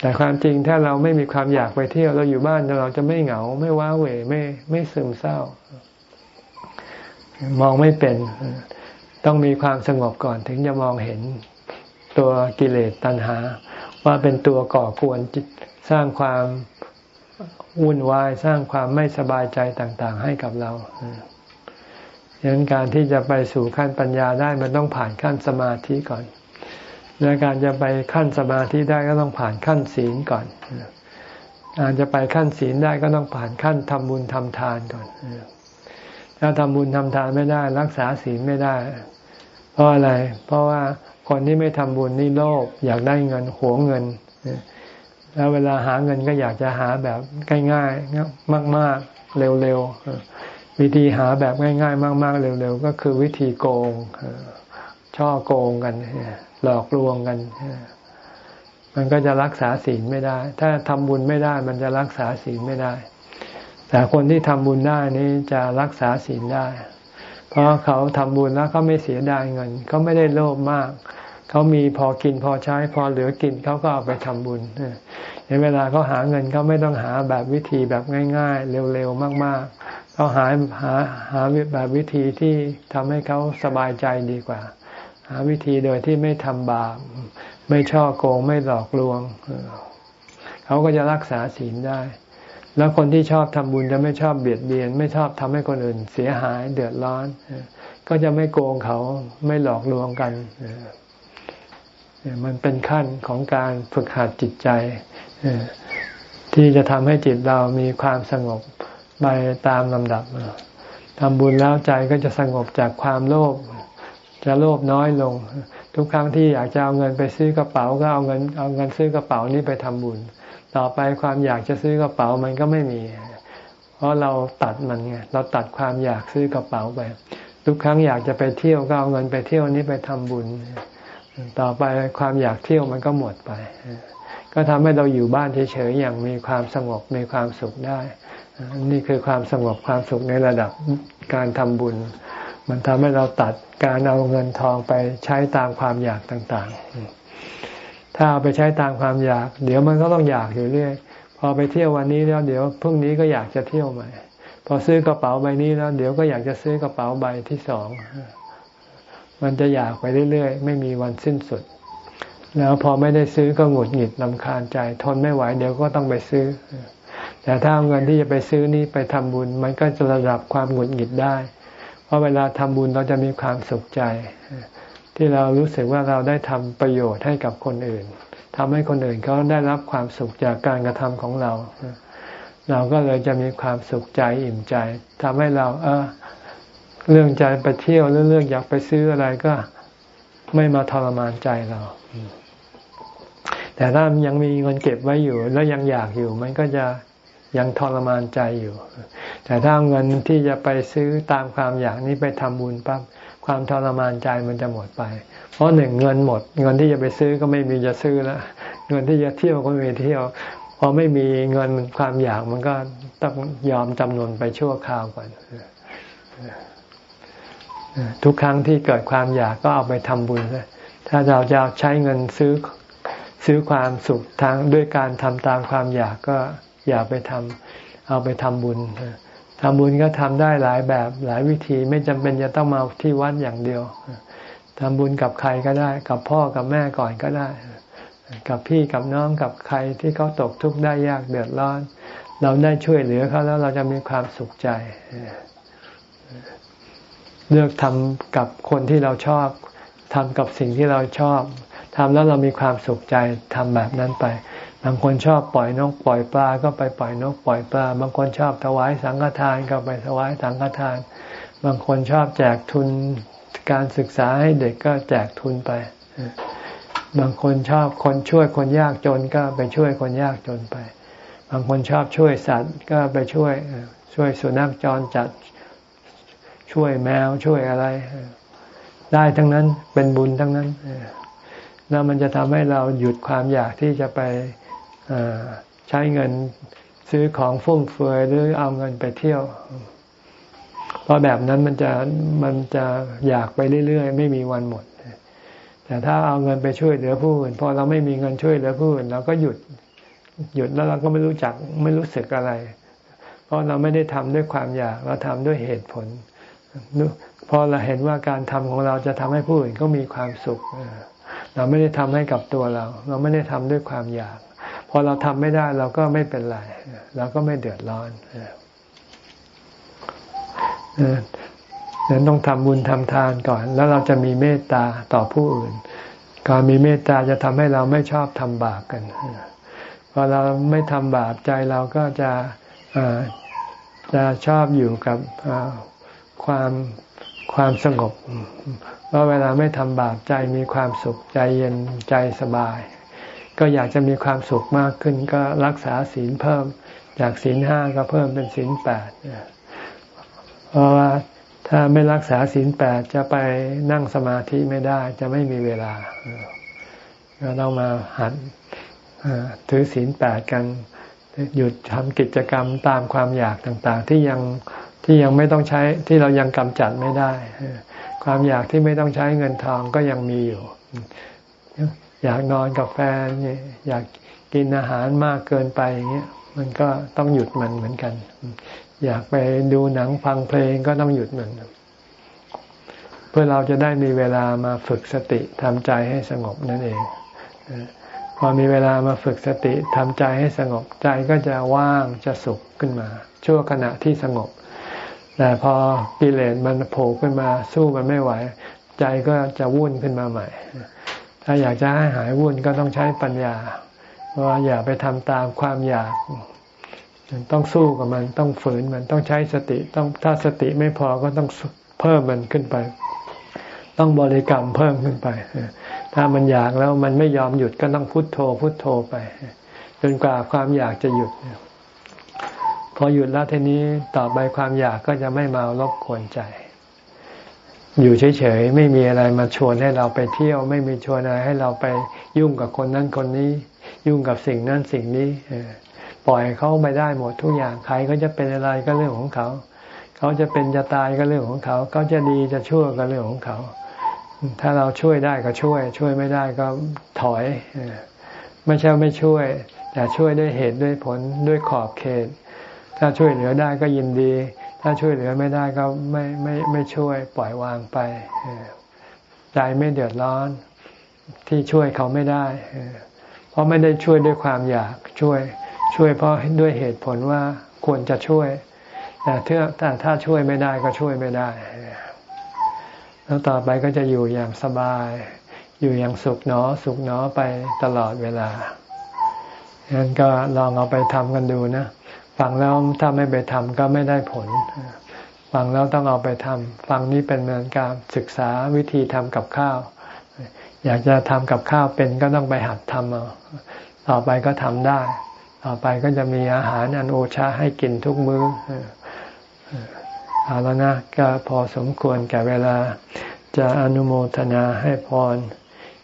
แต่ความจริงถ้าเราไม่มีความอยากไปเที่ยวเราอยู่บ้านเราจะไม่เหงา ไม่ว้าเหวไม่ไม่ซึมเศร้า มองไม่เป็น ต้องมีความสงบก่อนถึงจะมองเห็นตัวกิเลสตัณหา ว่าเป็นตัวก่อกวนสร้างความวุ่นวายสร้างความไม่สบายใจต่าง ๆ ให้กับเราดังนั้นการที่จะไปสู่ขั้นปัญญาได้มันต้องผ่านขั้นสมาธิก่อน และการจะไปขั้นสมาธิได้ก็ต้องผ่านขั้นศีลก่อน การจะไปขั้นศีลได้ก็ต้องผ่านขั้นทำบุญทำทานก่อน ถ้าทำบุญทำทานไม่ได้ รักษาศีลไม่ได้ เพราะอะไร เพราะว่า คนที่ไม่ทำบุญนี่โลภอยากได้เงินหวงเงิน แล้วเวลาหาเงินก็อยากจะหาแบบง่ายๆมาก ๆเร็วๆวิธีหาแบบง่าย ๆ มาก ๆเร็วๆก็คือวิธีโกงช่อโกงกันหลอกลวงกัน มันก็จะรักษาศีลไม่ได้ ถ้าทำบุญไม่ได้ มันจะรักษาศีลไม่ได้ แต่คนที่ทำบุญได้นี้จะรักษาศีลได้ เพราะเขาทำบุญแล้วเขาไม่เสียดายเงินเขาไม่ได้โลภมาก เขามีพอกินพอใช้พอเหลือกินเขาก็เอาไปทำบุญในเวลาเขาหาเงินเขาไม่ต้องหาแบบวิธีแบบง่าย ๆ เร็วๆมาก ๆเขาหาหาหาแบบวิธีที่ทำให้เขาสบายใจดีกว่า หาวิธีโดยที่ไม่ทำบาปไม่ช่อโกงไม่หลอกลวงเขาก็จะรักษาศีลได้ แล้วคนที่ชอบทำบุญจะไม่ชอบเบียดเบียน ไม่ชอบทำให้คนอื่น เสียหายเดือดร้อนก็จะไม่โกงเขาไม่หลอกลวงกัน มันเป็นขั้นของการฝึกหัดจิตใจที่จะทำให้จิตเรามีความสงบไปตามลำดับทำบุญแล้วใจก็จะสงบจากความโลภจะโลภน้อยลง ทุกครั้งที่อยากจะเอาเงินไปซื้อกระเป๋าก็เอาเงินเอาเงินซื้อกระเป๋านี้ไปทำบุญ ต่อไปความอยากจะซื้อกระเป๋ามันก็ไม่มี เพราะเราตัดมันไงเราตัดความอยากซื้อกระเป๋าไป ทุกครั้งอยากจะไปเที่ยวก็เอาเงินไปเที่ยวนี้ไปทำบุญ ต่อไปความอยากเที่ยวมันก็หมดไป ก็ทำให้เราอยู่บ้านเฉยๆอย่างมีความสงบมีความสุขได้ นี่คือความสงบความสุขในระดับการทำบุญ มันทำให้เราตัดการเอาเงินทองไปใช้ตามความอยากต่างๆ ถ้าเอาไปใช้ตามความอยาก เดี๋ยวมันก็ต้องอยากอยู่เรื่อยพอไปเที่ยววันนี้แล้วเดี๋ยวพรุ่งนี้ก็อยากจะเที่ยวใหม่ พอซื้อกระเป๋าใบนี้แล้ว เดี๋ยวก็อยากจะซื้อกระเป๋าใบที่สอง มันจะอยากไปเรื่อยๆ ไม่มีวันสิ้นสุด แล้วพอไม่ได้ซื้อก็หงุดหงิดลำคาญใจ ทนไม่ไหวเดี๋ยวก็ต้องไปซื้อ แต่ถ้าเอาเงินที่จะไปซื้อนี่ไปทำบุญ มันก็จะระดับความหงุดหงิดได้ เพราะเวลาทำบุญเราจะมีความสุขใจ ที่เรารู้สึกว่าเราได้ทำประโยชน์ให้กับคนอื่นทำให้คนอื่นเขาได้รับความสุขจากการกระทำของเราเราก็เลยจะมีความสุขใจอิ่มใจทำให้เรา เออ เรื่องใจไปเที่ยวหรือเรื่องอยากไปซื้ออะไรก็ไม่มาทรมานใจเรา แต่ถ้ายังมีเงินเก็บไว้อยู่ แล้วยังอยากอยู่ มันก็จะยังทรมานใจอยู่ แต่ถ้าเงินที่จะไปซื้อตามความอยากนี้ไปทำบุญปั๊บความทรมานใจมันจะหมดไป เพราะหนึ่งเงินหมด เงินที่จะไปซื้อก็ไม่มีจะซื้อแล้วเงินที่จะเที่ยวก็ไม่มีเที่ยวพอไม่มีเงินความอยากมันก็ต้องยอมจำนวนไปชั่วคราวก่อน ทุกครั้งที่เกิดความอยากก็เอาไปทำบุญถ้าเราจะใช้เงินซื้อซื้อความสุขทางด้วยการทำตามความอยากก็อย่าไปทำเอาไปทำบุญทำบุญก็ทำได้หลายแบบหลายวิธีไม่จำเป็นจะต้องมาที่วัดอย่างเดียวทำบุญกับใครก็ได้ กับพ่อกับแม่ก่อนก็ได้ กับพี่กับน้องกับใครที่เขาตกทุกข์ได้ยากเดือดร้อน เราได้ช่วยเหลือเขาแล้วเราจะมีความสุขใจ เลือกทำกับคนที่เราชอบทำกับสิ่งที่เราชอบทำแล้วเรามีความสุขใจทำแบบนั้นไป บางคนชอบปล่อยนกปล่อยปลาก็ไปปล่อยนกปล่อยปลา บางคนชอบถวายสังฆทานก็ไปถวายสังฆทาน บางคนชอบแจกทุนการศึกษาให้เด็กก็แจกทุนไป บางคนชอบคนช่วยคนยากจนก็ไปช่วยคนยากจนไป บางคนชอบช่วยสัตว์ก็ไปช่วยช่วยสุนัขจรจัด ช่วยแมวช่วยอะไร ได้ทั้งนั้นเป็นบุญทั้งนั้นแล้วมันจะทำให้เราหยุดความอยากที่จะไปใช้เงินซื้อของฟุ่มเฟือยหรือเอาเงินไปเที่ยว เพราะแบบนั้นมันจะมันจะอยากไปเรื่อยๆ ไม่มีวันหมด แต่ถ้าเอาเงินไปช่วยเหลือผู้อื่นพอเราไม่มีเงินช่วยเหลือผู้อื่นเราก็หยุดหยุดแล้วเราก็ไม่รู้จักไม่รู้สึกอะไร เพราะเราไม่ได้ทำด้วยความอยากเราทำด้วยเหตุผล พอเราเห็นว่าการทำของเราจะทำให้ผู้อื่นก็มีความสุข เราไม่ได้ทำให้กับตัวเรา เราไม่ได้ทำด้วยความอยาก พอเราทำไม่ได้เราก็ไม่เป็นไร เราก็ไม่เดือดร้อนนั้นต้องทำบุญทำทานก่อน แล้วเราจะมีเมตตาต่อผู้อื่น การมีเมตตาจะทำให้เราไม่ชอบทำบาปกันพอเราไม่ทำบาปใจเราก็จะจะชอบอยู่กับ ความความสงบเพราเวลาไม่ทำบาปใจมีความสุขใจเย็นใจสบาย ก็อยากจะมีความสุขมากขึ้นก็รักษาศีลเพิ่ม จากศีลห้าก็เพิ่มเป็นศีลแปดเพราะว่าถ้าไม่รักษาศีลแปดจะไปนั่งสมาธิไม่ได้ จะไม่มีเวลาก็ต้องมาหัดถือศีลแปดกันหยุดทำกิจกรรมตามความอยากต่าง ๆ ที่ยัง ที่ยังไม่ต้องใช้ที่เรายังกำจัดไม่ได้ ความอยากที่ไม่ต้องใช้เงินทองก็ยังมีอยู่ อยากนอนกับแฟนอยากกินอาหารมากเกินไปอย่างเงี้ยมันก็ต้องหยุดมันเหมือนกัน อยากไปดูหนังฟังเพลงก็ต้องหยุดมันเพื่อเราจะได้มีเวลามาฝึกสติทำใจให้สงบนั่นเองพอมีเวลามาฝึกสติทำใจให้สงบใจก็จะว่างจะสุขขึ้นมา ชั่วขณะที่สงบ แต่พอกิเลสมันโผล่ขึ้นมาสู้มันไม่ไหว ใจก็จะวุ่นขึ้นมาใหม่ ถ้าอยากจะให้หายวุ่นก็ต้องใช้ปัญญาเพราอย่าไปทำตามความอยาก ต้องสู้กับมันต้องฝืนมันต้องใช้สติต้องถ้าสติไม่พอก็ต้องเพิ่มมันขึ้นไป ต้องบริกรรมเพิ่มขึ้นไป ถ้ามันอยากแล้วมันไม่ยอมหยุดก็ต้องพุโทโธพุโทโธไป จนกว่าความอยากจะหยุด อหยุดแล้วทีนี้ต่อไปความอยากก็จะไม่มารบกวนใจ อยู่เฉยๆไม่มีอะไรมาชวนให้เราไปเที่ยว ไม่มีชวนอะไรให้เราไปยุ่งกับคนนั้นคนนี้ ยุ่งกับสิ่งนั้นสิ่งนี้ปล่อยเขาไปได้หมดทุกอย่างใครก็จะเป็นอะไรก็เรื่องของเขา เขาจะเป็นจะตายก็เรื่องของเขา เขาจะดีจะชั่วก็เรื่องของเขา ถ้าเราช่วยได้ก็ช่วย ช่วยไม่ได้ก็ถอยไม่ใช่ไม่ช่วย แต่ช่วยด้วยเหตุด้วยผลด้วยขอบเขต ถ้าช่วยเหลือได้ก็ยินดี ถ้าช่วยเหลือไม่ได้ก็ไม่ไม่ไม่ช่วยปล่อยวางไปใจไม่เดือดร้อนที่ช่วยเขาไม่ได้ เพราะไม่ได้ช่วยด้วยความอยากช่วย ช่วยเพราะด้วยเหตุผลว่าควรจะช่วย แต่ถ้าแต่ถ้าช่วยไม่ได้ก็ช่วยไม่ได้ แล้วต่อไปก็จะอยู่อย่างสบาย อยู่อย่างสุขเนอสุขเนอไปตลอดเวลาฉะนั้นก็ลองเอาไปทำกันดูนะ ฟังแล้วถ้าไม่ไปทำก็ไม่ได้ผล ฟังแล้วต้องเอาไปทำฟังนี้เป็นเหมือนการศึกษาวิธีทำกับข้าว อยากจะทำกับข้าวเป็นก็ต้องไปหัดทำเอาต่อไปก็ทำได้ ต่อไปก็จะมีอาหารอันโอชาให้กินทุกมือ้อเอาแล้วนะก็พอสมควรแก่เวลาจะอนุโมทนาให้พร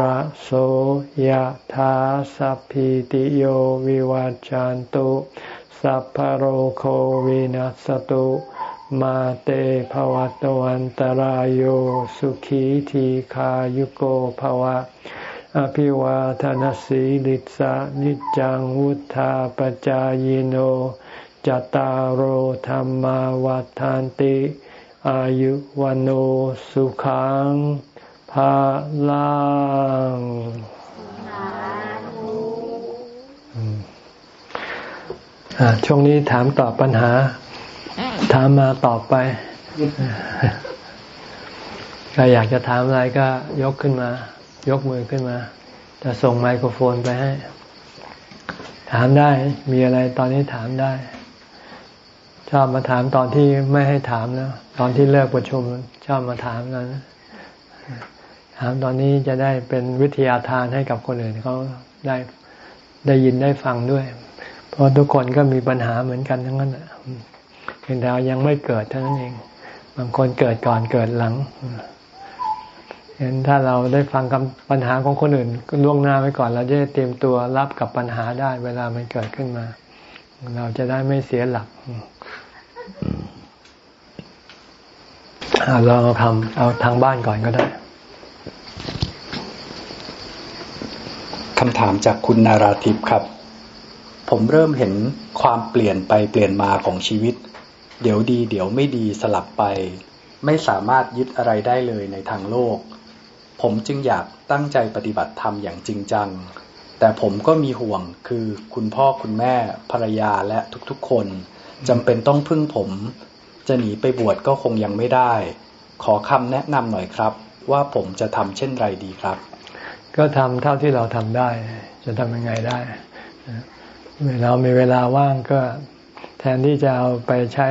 ระโสยธาสัพพิติโยวิวัจจันตุ สัพพโรโควินัสตุ มาเตภวัตวันตารโยสุขีทีขายุโกภวะ อภิวาทานสีลิสานิจังวุธาปจายโนจตารโหธรรมวาทานติ อายุวันโอสุขัง พลังช่วงนี้ถามตอบปัญหา ถามมาตอบไปใครอยากจะถามอะไรก็ยกขึ้นมา ยกมือขึ้นมา จะส่งไมโครโฟนไปให้ ถามได้มีอะไรตอนนี้ถามได้ ชอบมาถามตอนที่ไม่ให้ถามแล้วตอนที่เลิกประชุมชอบมาถามนั้น ถามตอนนี้จะได้เป็นวิทยาทานให้กับคนอื่นเขาได้ได้ยินได้ฟังด้วย เพราะทุกคนก็มีปัญหาเหมือนกันทั้งนั้นเพียงแต่ยังไม่เกิดเท่านั้นเอง บางคนเกิดก่อนเกิดหลังเห็นถ้าเราได้ฟังกับปัญหาของคนอื่นล่วงหน้าไว้ก่อน เราจะเตรียมตัวรับกับปัญหาได้ เวลามันเกิดขึ้นมา เราจะได้ไม่เสียหลักลองทำเอาทางบ้านก่อนก็ได้ คำถามจากคุณนาราทิพย์ครับ ผมเริ่มเห็นความเปลี่ยนไปเปลี่ยนมาของชีวิต เดี๋ยวดี เดี๋ยวไม่ดีสลับไป ไม่สามารถยึดอะไรได้เลยในทางโลก ผมจึงอยากตั้งใจปฏิบัติธรรมอย่างจริงจัง แต่ผมก็มีห่วงคือคุณพ่อคุณแม่ภรรยาและทุกๆ คนจำเป็นต้องพึ่งผม จะหนีไปบวชก็คงยังไม่ได้ ขอคำแนะนำหน่อยครับ ว่าผมจะทำเช่นไรดีครับ ก็ทำเท่าที่เราทำได้ จะทำยังไงได้เรามีเวลาว่างก็แทนที่จะเอาไปใช้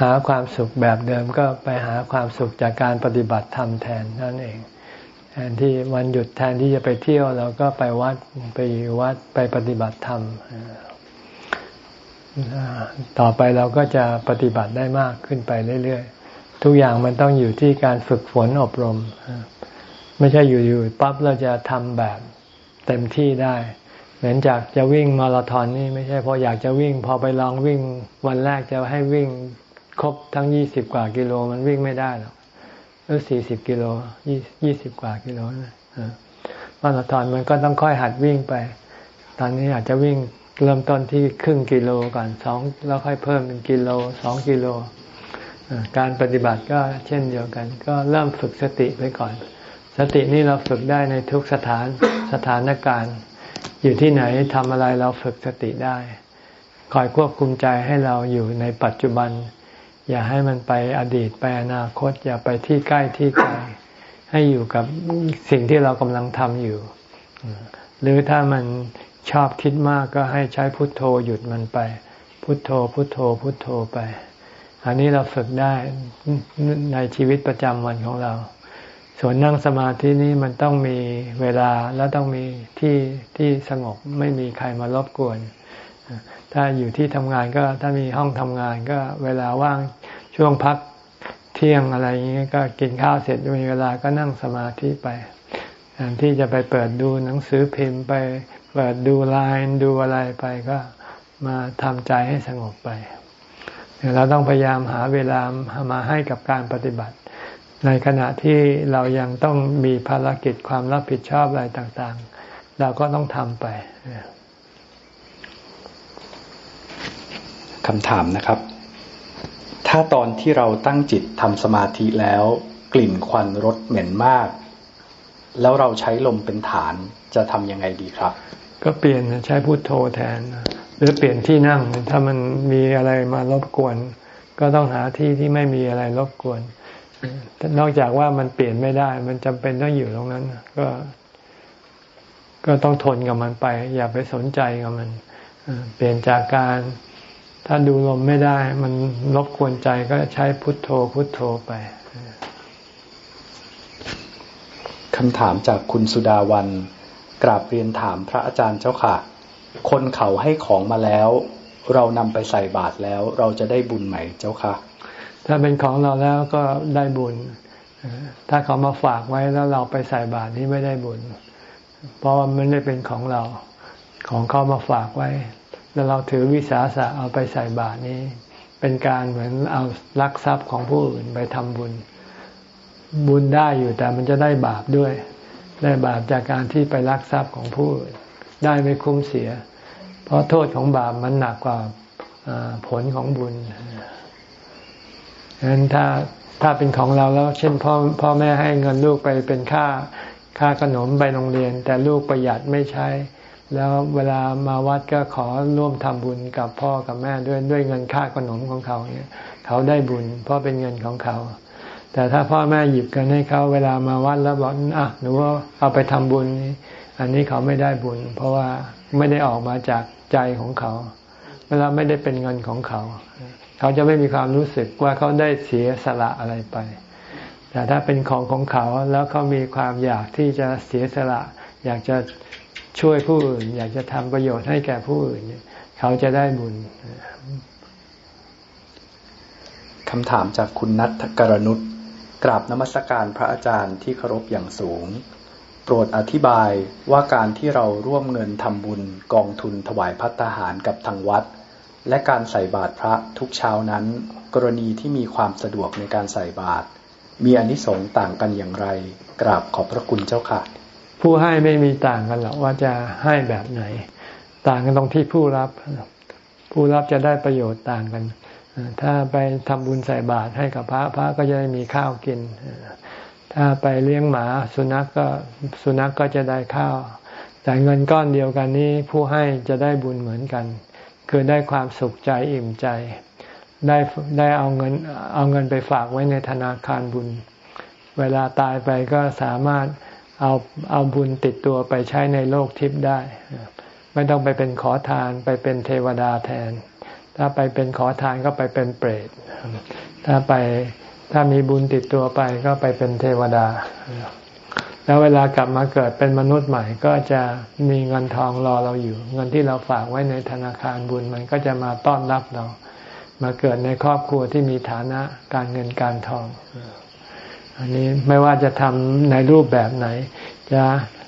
หาความสุขแบบเดิมก็ไปหาความสุขจากการปฏิบัติธรรมแทนนั่นเอง แทนที่วันหยุดแทนที่จะไปเที่ยวเราก็ไปวัดไปวัดไปปฏิบัติธรรมต่อไปเราก็จะปฏิบัติได้มากขึ้นไปเรื่อยๆ ทุกอย่างมันต้องอยู่ที่การฝึกฝนอบรม ไม่ใช่อยู่ๆปั๊บเราจะทำแบบเต็มที่ได้ เหมือนจากจะวิ่งมาราธอนนี่ไม่ใช่พออยากจะวิ่ง พอไปลองวิ่งวันแรกจะให้วิ่งครบทั้งยี่สิบกว่ากิโลมันวิ่งไม่ได้หรอกหรือสี่สิบกิโลยี่สิบกว่ากิโลนะมาราธอนมันก็ต้องค่อยหัดวิ่งไป ตอนนี้อาจจะวิ่งเริ่มต้นที่ครึ่งกิโลก่อนสองแล้วค่อยเพิ่มเป็นกิโลสองกิโล การปฏิบัติก็เช่นเดียวกัน ก็เริ่มฝึกสติไปก่อน สตินี่เราฝึกได้ในทุกสถานสถานการณ์ อยู่ที่ไหนทำอะไรเราฝึกสติได้ คอยควบคุมใจให้เราอยู่ในปัจจุบัน อย่าให้มันไปอดีตไปอนาคต อย่าไปที่ใกล้ที่ไกลให้อยู่กับสิ่งที่เรากำลังทำอยู่ หรือถ้ามันชอบคิดมากก็ให้ใช้พุทโธหยุดมันไป พุทโธพุทโธพุทโธไป อันนี้เราฝึกได้ในชีวิตประจำวันของเรา ส่วนนั่งสมาธินี้มันต้องมีเวลาแล้วต้องมีที่ที่สงบไม่มีใครมารบกวน ถ้าอยู่ที่ทำงานก็ถ้ามีห้องทำงานก็เวลาว่างช่วงพักเที่ยงอะไรอย่างนี้ก็กินข้าวเสร็จมีเวลาก็นั่งสมาธิไปแทนที่จะไปเปิดดูหนังสือพิมพ์ไปเปิดดูไลน์ดูอะไรไปก็มาทำใจให้สงบไป เราต้องพยายามหาเวลามาให้กับการปฏิบัติ ในขณะที่เรายังต้องมีภารกิจความรับผิดชอบอะไรต่างๆ เราก็ต้องทำไปคำถามนะครับ ถ้าตอนที่เราตั้งจิตทำสมาธิแล้ว กลิ่นควันรถเหม็นมาก แล้วเราใช้ลมเป็นฐานจะทำยังไงดีครับ ก็เปลี่ยนใช้พุโทโธแทนห รือเปลี่ยนที่นั่งถ้ามันมีอะไรมารบกวน ก็ต้องหาที่ที่ไม่มีอะไรรบกวน นอกจากว่ามันเปลี่ยนไม่ได้ มันจำเป็นต้องอยู่ตรงนั้น ก็ ก็ต้องทนกับมันไป อย่าไปสนใจกับมันเปลี่ยนจากการ ถ้าดูลมไม่ได้ มันรบกวนใจก็ใช้พุทโธพุทโธไปคำถามจากคุณสุดาวัน กราบเรียนถามพระอาจารย์เจ้าค่ะ คนเขาให้ของมาแล้ว เรานำไปใส่บาตรแล้ว เราจะได้บุญไหมเจ้าค่ะถ้าเป็นของเราแล้วก็ได้บุญ ถ้าเขามาฝากไว้แล้วเราไปใส่บาตรนี้ไม่ได้บุญ เพราะมันไม่ได้เป็นของเรา ของเขามาฝากไว้ แล้วเราถือวิสาสะเอาไปใส่บาตรนี้ เป็นการเหมือนเอาลักทรัพย์ของผู้อื่นไปทำบุญ บุญได้อยู่แต่มันจะได้บาปด้วย ได้บาปจากการที่ไปลักทรัพย์ของผู้อื่น ได้ไม่คุ้มเสีย เพราะโทษของบาปมันหนักกว่าผลของบุญฉะนั้นถ้าถ้าเป็นของเราแล้ว เช่นพ่อพ่อแม่ให้เงินลูกไปเป็นค่าค่าขนมไปโรงเรียน แต่ลูกประหยัดไม่ใช้ แล้วเวลามาวัดก็ขอร่วมทำบุญกับพ่อกับแม่ด้วยด้วยเงินค่าขนมของเขาเนี่ยเขาได้บุญ เพราะเป็นเงินของเขา แต่ถ้าพ่อแม่หยิบกันให้เขาเวลามาวัดแล้วบอกอะหนูว่าเอาไปทำบุญนี้ อันนี้เขาไม่ได้บุญ เพราะว่าไม่ได้ออกมาจากใจของเขา เวลาไม่ได้เป็นเงินของเขา เขาจะไม่มีความรู้สึกว่าเขาได้เสียสละอะไรไป แต่ถ้าเป็นของของเขาแล้วเขามีความอยากที่จะเสียสละ อยากจะช่วยผู้อื่น อยากจะทำประโยชน์ให้แก่ผู้อื่น เขาจะได้บุญคำถามจากคุณนัทกรนุษกราบนมัสการพระอาจารย์ที่เคารพอย่างสูง โปรดอธิบายว่าการที่เราร่วมเงินทำบุญกองทุนถวายพัตหารกับทางวัด และการใส่บาตรพระทุกเช้านั้น กรณีที่มีความสะดวกในการใส่บาตรมีอนิสงส์ต่างกันอย่างไร กราบขอบพระคุณเจ้าค่ะ ผู้ให้ไม่มีต่างกันหรอกว่าจะให้แบบไหน ต่างกันตรงที่ผู้รับ ผู้รับจะได้ประโยชน์ต่างกัน ถ้าไปทำบุญใส่บาตรให้กับพระพระก็จะได้มีข้าวกิน ถ้าไปเลี้ยงหมาสุนัขกก็สุนัขกก็จะได้ข้าว แต่เงินก้อนเดียวกันนี้ผู้ให้จะได้บุญเหมือนกัน คือได้ความสุขใจอิ่มใจ ได้ได้เอาเงินเอาเงินไปฝากไว้ในธนาคารบุญ เวลาตายไปก็สามารถเอาเอาบุญติดตัวไปใช้ในโลกทิพย์ได้ ไม่ต้องไปเป็นขอทานไปเป็นเทวดาแทน ถ้าไปเป็นขอทานก็ไปเป็นเปรต ถ้าไป ถ้ามีบุญติดตัวไปก็ไปเป็นเทวดา แล้วเวลากลับมาเกิดเป็นมนุษย์ใหม่ก็จะมีเงินทองรอเราอยู่ เงินที่เราฝากไว้ในธนาคารบุญมันก็จะมาต้อนรับเรา มาเกิดในครอบครัวที่มีฐานะการเงินการทอง อันนี้ไม่ว่าจะทำในรูปแบบไหน จะ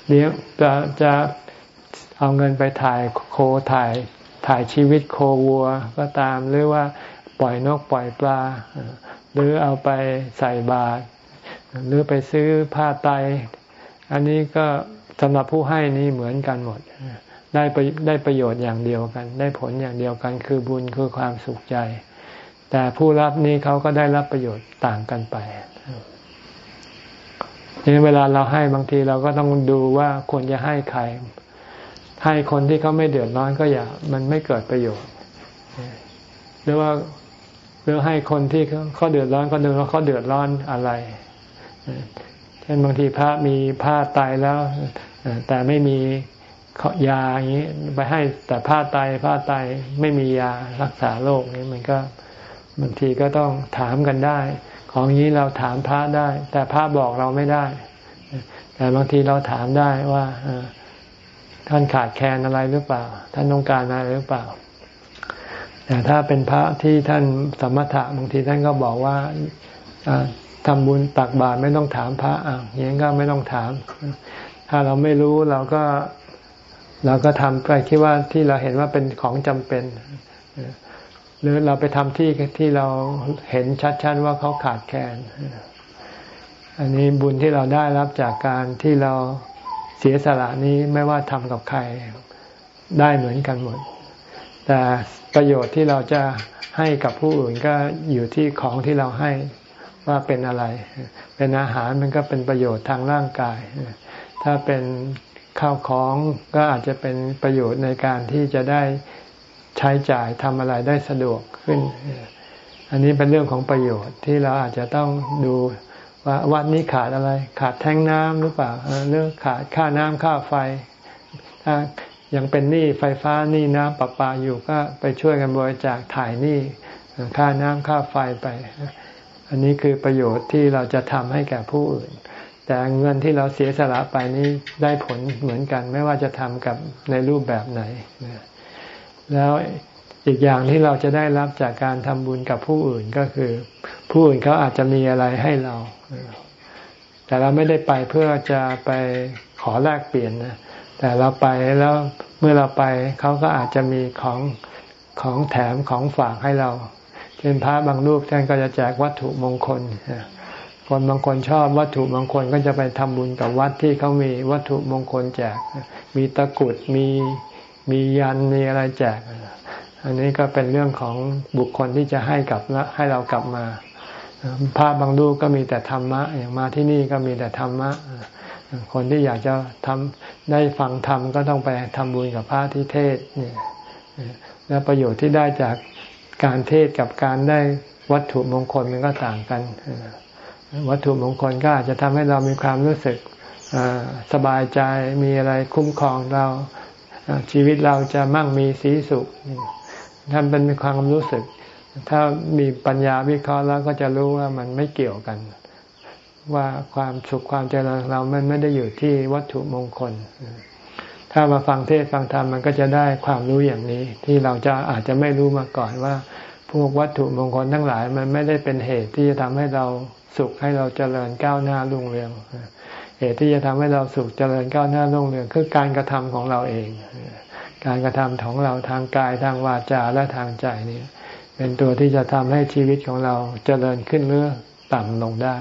เลี้ยงจะจะเอาเงินไปถ่ายโคถ่ายถ่ายชีวิตโควัวก็ตามหรือว่าปล่อยนกปล่อยปลา หรือเอาไปใส่บาตรหรือไปซื้อผ้าไตอันนี้ก็สำหรับผู้ให้นี้เหมือนกันหมด ได้ได้ประโยชน์อย่างเดียวกัน ได้ผลอย่างเดียวกัน คือบุญคือความสุขใจ แต่ผู้รับนี้เขาก็ได้รับประโยชน์ต่างกันไปนี่เวลาเราให้บางทีเราก็ต้องดูว่าควรจะให้ใคร ให้คนที่เขาไม่เดือดร้อนก็อย่ามันไม่เกิดประโยชน์ หรือว่า หรือให้คนที่เขาเดือดร้อนก็ดูว่าเขาเดือดร้อนอะไรเช่นบางทีพระมีผ้าตายแล้วแต่ไม่มียาอย่างนี้ไปให้แต่ผ้าตายผ้าตายไม่มียารักษาโรคนี้มันก็บางทีก็ต้องถามกันได้ ของนี้เราถามพระได้ แต่พระบอกเราไม่ได้ แต่บางทีเราถามได้ว่าท่านขาดแคลนอะไรหรือเปล่า ท่านต้องการอะไรหรือเปล่า แต่ถ้าเป็นพระที่ท่านสมถะบางทีท่านก็บอกว่าทำบุญตักบาตรไม่ต้องถามพระอะอย่างนี้ก็ไม่ต้องถาม ถ้าเราไม่รู้เราก็เราก็ทำไปคิดว่าที่เราเห็นว่าเป็นของจำเป็น หรือเราไปทำที่ที่เราเห็นชัดๆว่าเขาขาดแคลนอันนี้บุญที่เราได้รับจากการที่เราเสียสละนี้ไม่ว่าทำกับใครได้เหมือนกันหมด แต่ ประโยชน์ที่เราจะให้กับผู้อื่นก็อยู่ที่ของที่เราให้ว่าเป็นอะไร เป็นอาหารมันก็เป็นประโยชน์ทางร่างกาย ถ้าเป็นข้าวของก็อาจจะเป็นประโยชน์ในการที่จะได้ใช้จ่ายทำอะไรได้สะดวกขึ้น อันนี้เป็นเรื่องของประโยชน์ที่เราอาจจะต้องดูว่าวัดนี้ขาดอะไร ขาดแท้งน้ำหรือเปล่าเรื่องขาดค่าน้ำค่าไฟ ยังเป็นหนี้ไฟฟ้าหนี้น้ำประปาอยู่ก็ไปช่วยกันบริจาคถ่ายหนี้ค่าน้ำค่าไฟไป อันนี้คือประโยชน์ที่เราจะทำให้แก่ผู้อื่น แต่เงินที่เราเสียสละไปนี้ได้ผลเหมือนกัน ไม่ว่าจะทำกับในรูปแบบไหน แล้วอีกอย่างที่เราจะได้รับจากการทำบุญกับผู้อื่นก็คือ ผู้อื่นเขาอาจจะมีอะไรให้เรา แต่เราไม่ได้ไปเพื่อจะไปขอแลกเปลี่ยนนะ แต่เราไปแล้วเมื่อเราไปเขาก็อาจจะมีของของแถมของฝากให้เรา เช่นพระบางรูปท่านก็จะแจกวัตถุมงคล คนบางคนชอบวัตถุมงคลก็จะไปทำบุญกับวัดที่เขามีวัตถุมงคลแจก มีตะกุดมีมียันมีอะไรแจก อันนี้ก็เป็นเรื่องของบุคคลที่จะให้กับให้เรากลับมาพระบางรูปก็มีแต่ธรรมะ อย่างมาที่นี่ก็มีแต่ธรรมะ คนที่อยากจะทำได้ฟังธรรมก็ต้องไปทำบุญกับพระที่เทศเนี่ยแล้วประโยชน์ที่ได้จากการเทศกับการได้วัตถุมงคลมันก็ต่างกัน วัตถุมงคลก็อาจจะทำให้เรามีความรู้สึกสบายใจมีอะไรคุ้มครองเราชีวิตเราจะมั่งมีสีสุขท่านเป็นความรู้สึก ถ้ามีปัญญาวิเคราะห์แล้วก็จะรู้ว่ามันไม่เกี่ยวกัน ว่าความสุขความเจริญเรามันไม่ได้อยู่ที่วัตถุมงคล ถ้ามาฟังเทศฟังธรรมมันก็จะได้ความรู้อย่างนี้ ที่เราจะอาจจะไม่รู้มาก่อนว่า พวกวัตถุมงคลทั้งหลายมันไม่ได้เป็นเหตุที่จะทำให้เราสุขให้เราเจริญก้าวหน้ารุ่งเรืองเหตุที่จะทำให้เราสุขเจริญก้าวหน้ารุ่งเรืองคือการกระทำของเราเอง การกระทำของเราทางกายทางวาจาและทางใจนี่เป็นตัวที่จะทำให้ชีวิตของเราเจริญขึ้นหรือต่ำลงได้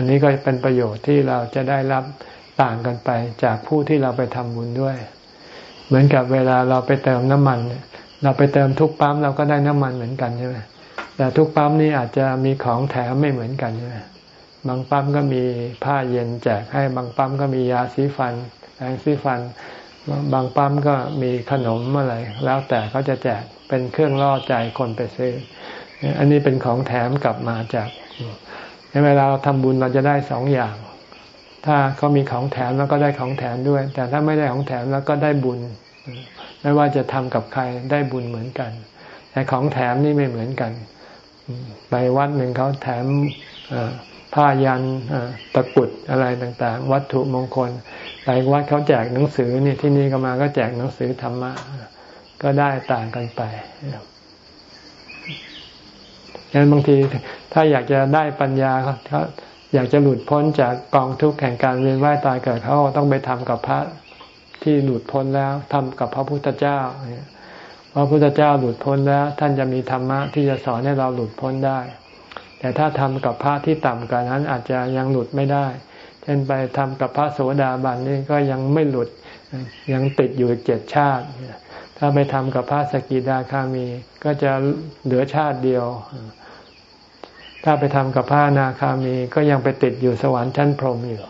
อันนี้ก็เป็นประโยชน์ที่เราจะได้รับต่างกันไปจากผู้ที่เราไปทำบุญด้วย เหมือนกับเวลาเราไปเติมน้ำมัน เราไปเติมทุกปั๊มเราก็ได้น้ำมันเหมือนกันใช่ไหมแต่ทุกปั๊มนี่อาจจะมีของแถมไม่เหมือนกันใช่ไหมบางปั๊มก็มีผ้าเย็นแจกให้บางปั๊มก็มียาสีฟันแปรงสีฟัน บางปั๊มก็มีขนมอะไร แล้วแต่เขาจะแจกเป็นเครื่องล่อใจคนไปซื้อ อันนี้เป็นของแถมกลับมาจาก เวลาเราทำบุญเราจะได้สองอย่าง ถ้าเขามีของแถมแล้วก็ได้ของแถมด้วย แต่ถ้าไม่ได้ของแถมแล้วก็ได้บุญ ไม่ว่าจะทำกับใครได้บุญเหมือนกัน แต่ของแถมนี่ไม่เหมือนกัน ไปวัดหนึ่งเขาแถมผ้ายันตะกุดอะไรต่างๆ วัตถุมงคลไปวัดเขาแจกหนังสือนี่ที่นี่ก็มาก็แจกหนังสือธรรมะก็ได้ต่างกันไป ฉะนั้นบางทีถ้าอยากจะได้ปัญญาเขาอยากจะหลุดพ้นจากกองทุกข์แห่งการเวียนว่ายตายเกิดเขาต้องไปทำกับพระที่หลุดพ้นแล้วทำกับพระพุทธเจ้าพระพุทธเจ้าหลุดพ้นแล้ว ท่านจะมีธรรมะที่จะสอนให้เราหลุดพ้นได้ แต่ถ้าทำกับพระที่ต่ำกว่านั้นอาจจะยังหลุดไม่ได้ เช่นไปทำกับพระโสดาบันนี่ก็ยังไม่หลุดยังติดอยู่เจ็ดชาติ ถ้าไปทำกับพระสกิดาคามี ก็จะเหลือชาติเดียว ถ้าไปทำกับพระนาคามี ก็ยังไปติดอยู่สวรรค์ชั้นพรหมอยู่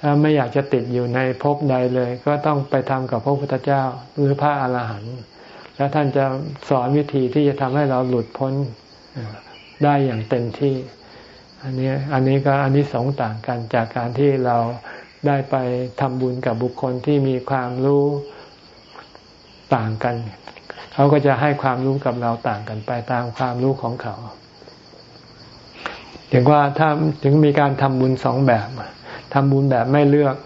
ถ้าไม่อยากจะติดอยู่ในภพใดเลย ก็ต้องไปทำกับพระพุทธเจ้าหรือพระอาหารหันต์แล้วท่านจะสอนวิธีที่จะทำให้เราหลุดพ้นได้อย่างเต็มที่ อันนี้อันนี้ก็อันนี้สองต่างกันจากการที่เราได้ไปทำบุญกับบุคคลที่มีความรู้ ต่างกัน เขาก็จะให้ความรู้กับเราต่างกันไปตามความรู้ของเขา ถึงว่าถ้าถึงมีการทำบุญสองแบบทำบุญแบบไม่เลือก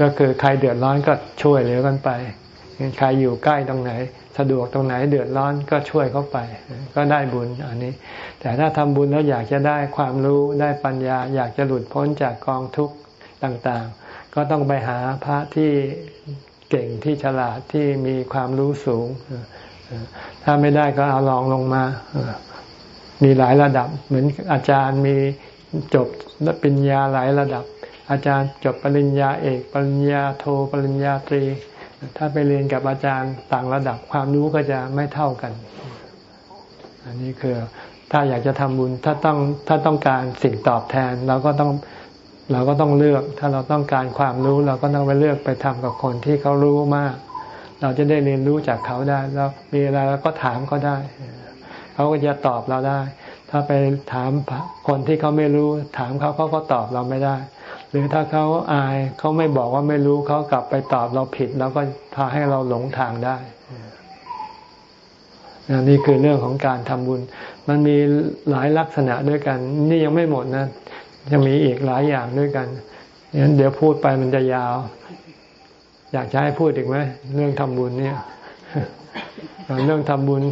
ก็คือใครเดือดร้อนก็ช่วยเหลือกันไปใครอยู่ใกล้ตรงไหน สะดวกตรงไหนเดือดร้อนก็ช่วยเขาไป ก็ได้บุญอันนี้ แต่ถ้าทำบุญแล้วอยากจะได้ความรู้ได้ปัญญา อยากจะหลุดพ้นจากกองทุกข์ต่างๆ ก็ต้องไปหาพระที่ เก่งที่ฉลาดที่มีความรู้สูง ถ้าไม่ได้ก็เอาลองลงมา มีหลายระดับ เหมือนอาจารย์มีจบปริญญาหลายระดับ อาจารย์จบปริญญาเอก ปริญญาโทปริญญาตรี ถ้าไปเรียนกับอาจารย์ต่างระดับความรู้ก็จะไม่เท่ากัน อันนี้คือถ้าอยากจะทำบุญถ้าต้องถ้าต้องการสิ่งตอบแทนเราก็ต้อง เราก็ต้องเลือก ถ้าเราต้องการความรู้ เราก็ต้องไปเลือกไปทำกับคนที่เขารู้มาก เราจะได้เรียนรู้จากเขาได้ แล้วมีอะไรเราก็ถามเขาได้ เขาก็จะตอบเราได้ ถ้าไปถามคนที่เขาไม่รู้ ถามเขาเขาก็ตอบเราไม่ได้ หรือถ้าเขาอายเขาไม่บอกว่าไม่รู้เขากลับไปตอบเราผิดแล้วก็พาให้เราหลงทางได้นี่คือเรื่องของการทำบุญ มันมีหลายลักษณะด้วยกัน นี่ยังไม่หมดนะ ยังมีอีกหลายอย่างด้วยกันงั้นเดี๋ยวพูดไปมันจะยาว อยากจะให้พูดอีกไหมเรื่องทำบุญเนี่ยเรื่องทำบุญ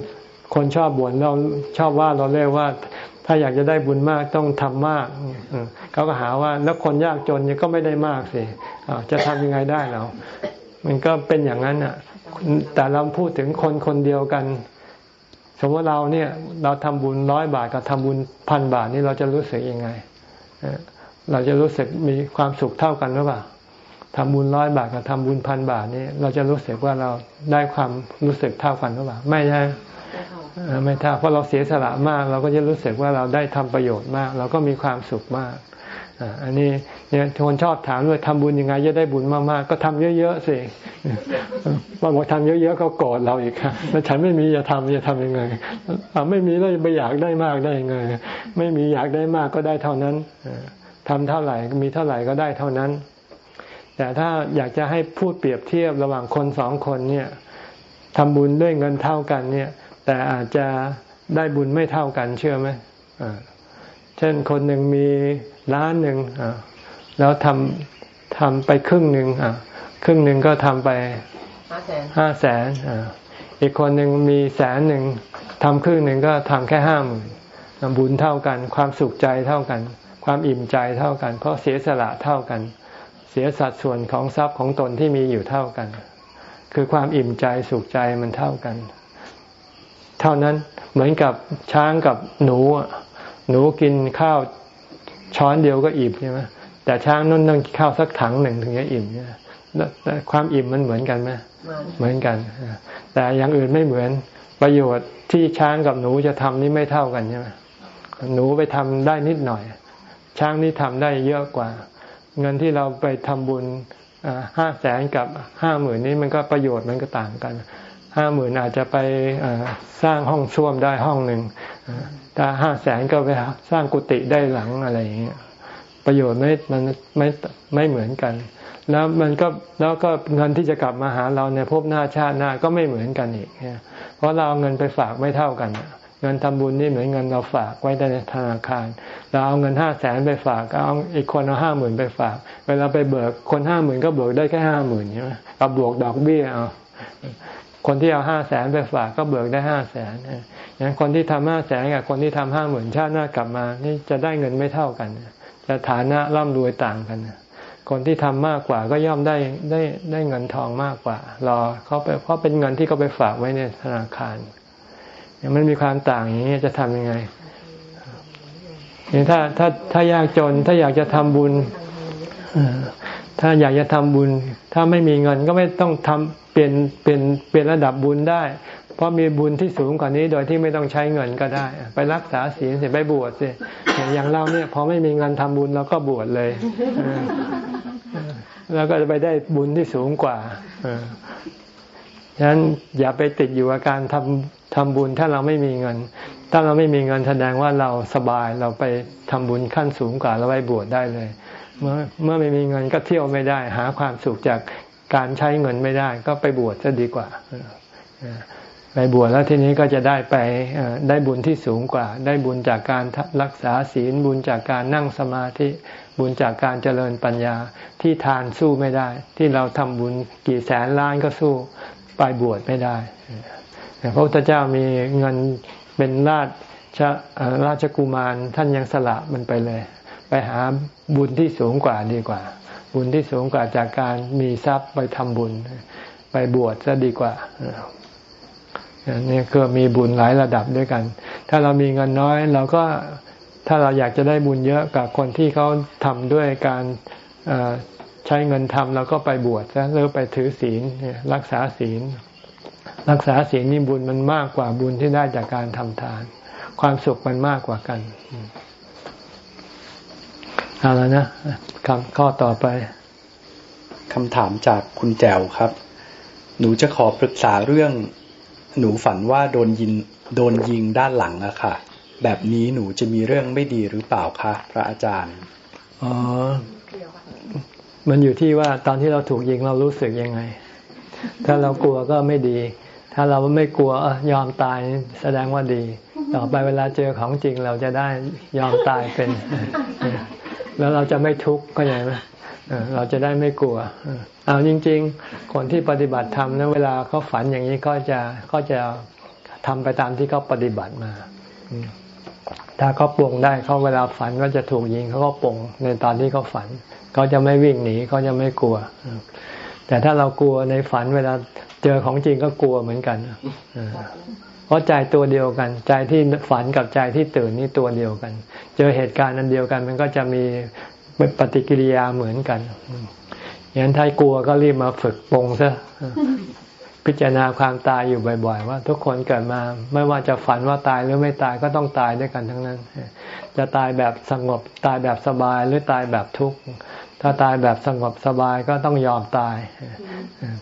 คนชอบบ่นเราชอบว่าเราเรียกว่า ถ้าอยากจะได้บุญมากต้องทำมากเขาก็หาว่าแล้วคนยากจนเนี่ยก็ไม่ได้มากสิจะทำยังไงได้เรา มันก็เป็นอย่างนั้นอะ แต่เราพูดถึงคนคนเดียวกันสมมติเราเนี่ย เราทำบุญร้อยบาทกับทำบุญพันบาทนี่เราจะรู้สึกยังไง เราจะรู้สึกมีความสุขเท่ากันหรือเปล่าทำบุญร้อยบาทกับทำบุญพันบาทนี่เราจะรู้สึกว่าเราได้ความรู้สึกเท่ากันหรือเปล่า ไม่ใช่ไม่เท่าเพราะเราเสียสละมาก เราก็จะรู้สึกว่าเราได้ทำประโยชน์มาก เราก็มีความสุขมาก อันนี้เนี่ยคนชอบถามด้วยทำบุญยังไงจะได้บุญมากๆ ก็ทำเยอะๆสิบางคนทำเยอะๆเขาโกรธเราอีกค่ะแล้วฉันไม่มีจะทำจะทำยังไงไม่มีแล้วจะไปอยากได้มากได้ยังไง ไม่มีอยากได้มากก็ได้เท่านั้นทำเท่าไหร่มีเท่าไหร่ก็ได้เท่านั้น แต่ถ้าอยากจะให้พูดเปรียบเทียบระหว่างคนสองคนเนี่ยทำบุญด้วยเงินเท่ากันเนี่ย แต่อาจจะได้บุญไม่เท่ากันเชื่อไหมเช่นคนหนึ่งมี ล้านหนึ่งแล้วทำทำไปครึ่งหนึ่งครึ่งหนึ่งก็ทำไปห้าแสนอีกคนหนึ่งมีแสนหนึ่งทำครึ่งหนึ่งก็ทำแค่ห้าหมื่นบุญเท่ากัน ความสุขใจเท่ากัน ความอิ่มใจเท่ากัน เพราะเสียสละเท่ากัน เสียสัดส่วนของทรัพย์ของตนที่มีอยู่เท่ากัน คือความอิ่มใจสุขใจมันเท่ากัน เท่านั้นเหมือนกับช้างกับหนูหนูกินข้าว ช้อนเดียวก็อิ่มใช่ไหมแต่ช้างนั่นต้องข้าวสักถังหนึ่งถึงจะอิ่มเนี่ยความอิ่มมันเหมือนกันไหมเหมือนกัน แต่อย่างอื่นไม่เหมือนประโยชน์ที่ช้างกับหนูจะทำนี่ไม่เท่ากันใช่ไหมหนูไปทำได้นิดหน่อย ช้างนี่ทำได้เยอะกว่า เงินที่เราไปทำบุญห้าแสนกับห้าหมื่นนี้มันก็ประโยชน์มันก็ต่างกันห้าหมื่นอาจจะไปสร้างห้องช่วมได้ห้องหนึ่ง ถ้าห้าแสนก็ไปสร้างกุฏิได้หลังอะไรอย่างเงี้ยประโยชน์ไม่มันไม่ไม่เหมือนกัน แล้วมันก็แล้วก็เงินที่จะกลับมาหาเราในภพหน้าชาติหน้าก็ไม่เหมือนกันอีกเพราะเราเอาเงินไปฝากไม่เท่ากันเงินทำบุญนี่เหมือนเงินเราฝากไว้ในธนาคาร เราเอาเงินห้าแสนไปฝากเอาอีกคนเอาห้าหมื่นไปฝาก เวลาไปเบิกคนห้าหมื่นก็เบิกได้แค่ห้าหมื่นใช่ไหมเอาบวกดอกเบี้ยเอา คนที่เอาห้าแสนไปฝากก็เบิกได้ห้าแสนอย่างคนที่ทำห้าแสนกับคนที่ทำห้าหมื่นชาติหน้ากลับมา นี่จะได้เงินไม่เท่ากัน จะฐานะร่ำรวยต่างกัน คนที่ทำมากกว่าก็ย่อมได้ได้ได้เงินทองมากกว่า รอเขาไปเพราะเป็นเงินที่เขาไปฝากไว้ในธนาคารอย่างมันมีความต่างอย่างนี้จะทำยังไงอย่างถ้าถ้าถ้ายากจนถ้าอยากจะทำบุญ ถ้าอยากจะทำบุญ ถ้าไม่มีเงินก็ไม่ต้องทำเปลี่ยนเปลี่ยนเปลี่ยนระดับบุญได้ เพราะมีบุญที่สูงกว่านี้โดยที่ไม่ต้องใช้เงินก็ได้ ไปรักษาศีลเสร็จไปบวชสิอย่างเราเนี่ยพอไม่มีเงินทำบุญเราก็บวชเลย แล้วก็จะไปได้บุญที่สูงกว่าฉะนั้นอย่าไปติดอยู่กับการทำทำบุญถ้าเราไม่มีเงิน ถ้าเราไม่มีเงินแสดงว่าเราสบายเราไปทำบุญขั้นสูงกว่าเราไปบวชได้เลย เมื่อเมื่อไม่มีเงินก็เที่ยวไม่ได้ หาความสุขจากการใช้เงินไม่ได้ ก็ไปบวชจะดีกว่าไปบวชแล้วทีนี้ก็จะได้ไปได้บุญที่สูงกว่า ได้บุญจากการรักษาศีลบุญจากการนั่งสมาธิบุญจากการเจริญปัญญาที่ทานสู้ไม่ได้ ที่เราทำบุญกี่แสนล้านก็สู้ไปบวชไม่ได้พระพุทธเจ้ามีเงินเป็นราชราชกุมารท่านยังสละมันไปเลย ไปหาบุญที่สูงกว่าดีกว่า บุญที่สูงกว่าจากการมีทรัพย์ไปทำบุญ ไปบวชจะดีกว่านี่ก็มีบุญหลายระดับด้วยกัน ถ้าเรามีเงินน้อยเราก็ถ้าเราอยากจะได้บุญเยอะกับคนที่เขาทำด้วยการใช้เงินทำเราก็ไปบวชซะหรือไปถือศีลรักษาศีล รักษาศีลนี่บุญมันมากกว่าบุญที่ได้จากการทำทาน ความสุขมันมากกว่ากัน เอาแล้วนะคำข้อต่อไปคำถามจากคุณแจวครับ หนูจะขอปรึกษาเรื่อง หนูฝันว่าโดนยิงโดนยิงด้านหลังอะค่ะ แบบนี้หนูจะมีเรื่องไม่ดีหรือเปล่าคะพระอาจารย์อ๋อมันอยู่ที่ว่าตอนที่เราถูกยิงเรารู้สึกยังไง ถ้าเรากลัวก็ไม่ดี ถ้าเราไม่กลัวยอมตายแสดงว่าดี ต่อไปเวลาเจอของจริงเราจะได้ยอมตายเป็น แล้วเราจะไม่ทุกข์ก็ยังไหมเราจะได้ไม่กลัวเอาจริง ๆ คนที่ปฏิบัติธรรมนะเวลาเขาฝันอย่างนี้ก็จะก็จะทำไปตามที่เขาปฏิบัติมา ถ้าเขาปวงได้เขาเวลาฝันว่าจะถูกยิงเขาก็ปวงในตอนที่เขาฝันเขาจะไม่วิ่งหนีเขาจะไม่กลัว แต่ถ้าเรากลัวในฝันเวลาเจอของจริงก็กลัวเหมือนกัน เพราะใจตัวเดียวกัน ใจที่ฝันกับใจที่ตื่นนี่ตัวเดียวกัน เจอเหตุการณ์นั้นเดียวกัน มันก็จะมีปฏิกิริยาเหมือนกันอย่างนั้นถ้ากลัวก็รีบมาฝึกปรงซะพิจารณาความตายอยู่บ่อยๆ ว่า ทุกคนเกิดมาไม่ว่าจะฝันว่าตายหรือไม่ตายก็ต้องตายด้วยกันทั้งนั้น จะตายแบบสงบตายแบบสบายหรือตายแบบทุกข์ถ้าตายแบบสงบสบายก็ต้องยอมตาย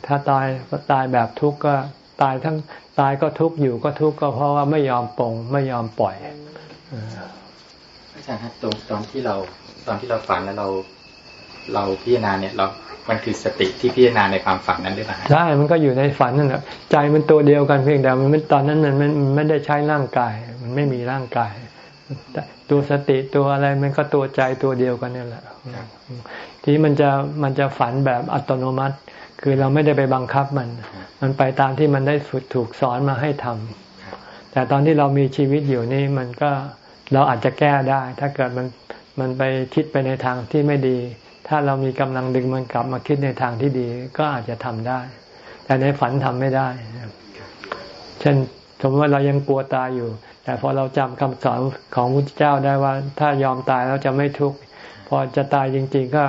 ถ้าตายตายแบบทุกข์ก็ ตายทั้งตายก็ทุกข์อยู่ก็ทุกข์ก็เพราะว่าไม่ยอมปรงไม่ยอมปล่อยอาจารย์ครับตรงตอนที่เราตอนที่เราฝันแล้วเราเราพิจารณาเนี่ยเรา มันคือสติที่พิจารณาในความฝันนั้นหรือเปล่าใช่ มันก็อยู่ในฝันนั่นแหละใจมันตัวเดียวกันเพียงแต่มันตอนนั้นมันไม่ไม่ได้ใช้ร่างกาย มันไม่มีร่างกาย ตัวสติตัวอะไรมันก็ตัวใจตัวเดียวกันนี่แหละ ที่มันจะมันจะฝันแบบอัตโนมัติ คือเราไม่ได้ไปบังคับมัน มันไปตามที่มันได้ฝึกถูกสอนมาให้ทำแต่ตอนที่เรามีชีวิตอยู่นี่มันก็เราอาจจะแก้ได้ ถ้าเกิดมันมันไปคิดไปในทางที่ไม่ดี ถ้าเรามีกำลังดึงมันกลับมาคิดในทางที่ดี ก็อาจจะทำได้ แต่ในฝันทำไม่ได้ เช่นสมมติว่าเรายังกลัวตายอยู่ แต่พอเราจำคำสอนของพระเจ้าได้ว่า ถ้ายอมตายแล้วจะไม่ทุกข์พอจะตายจริง ๆ ก็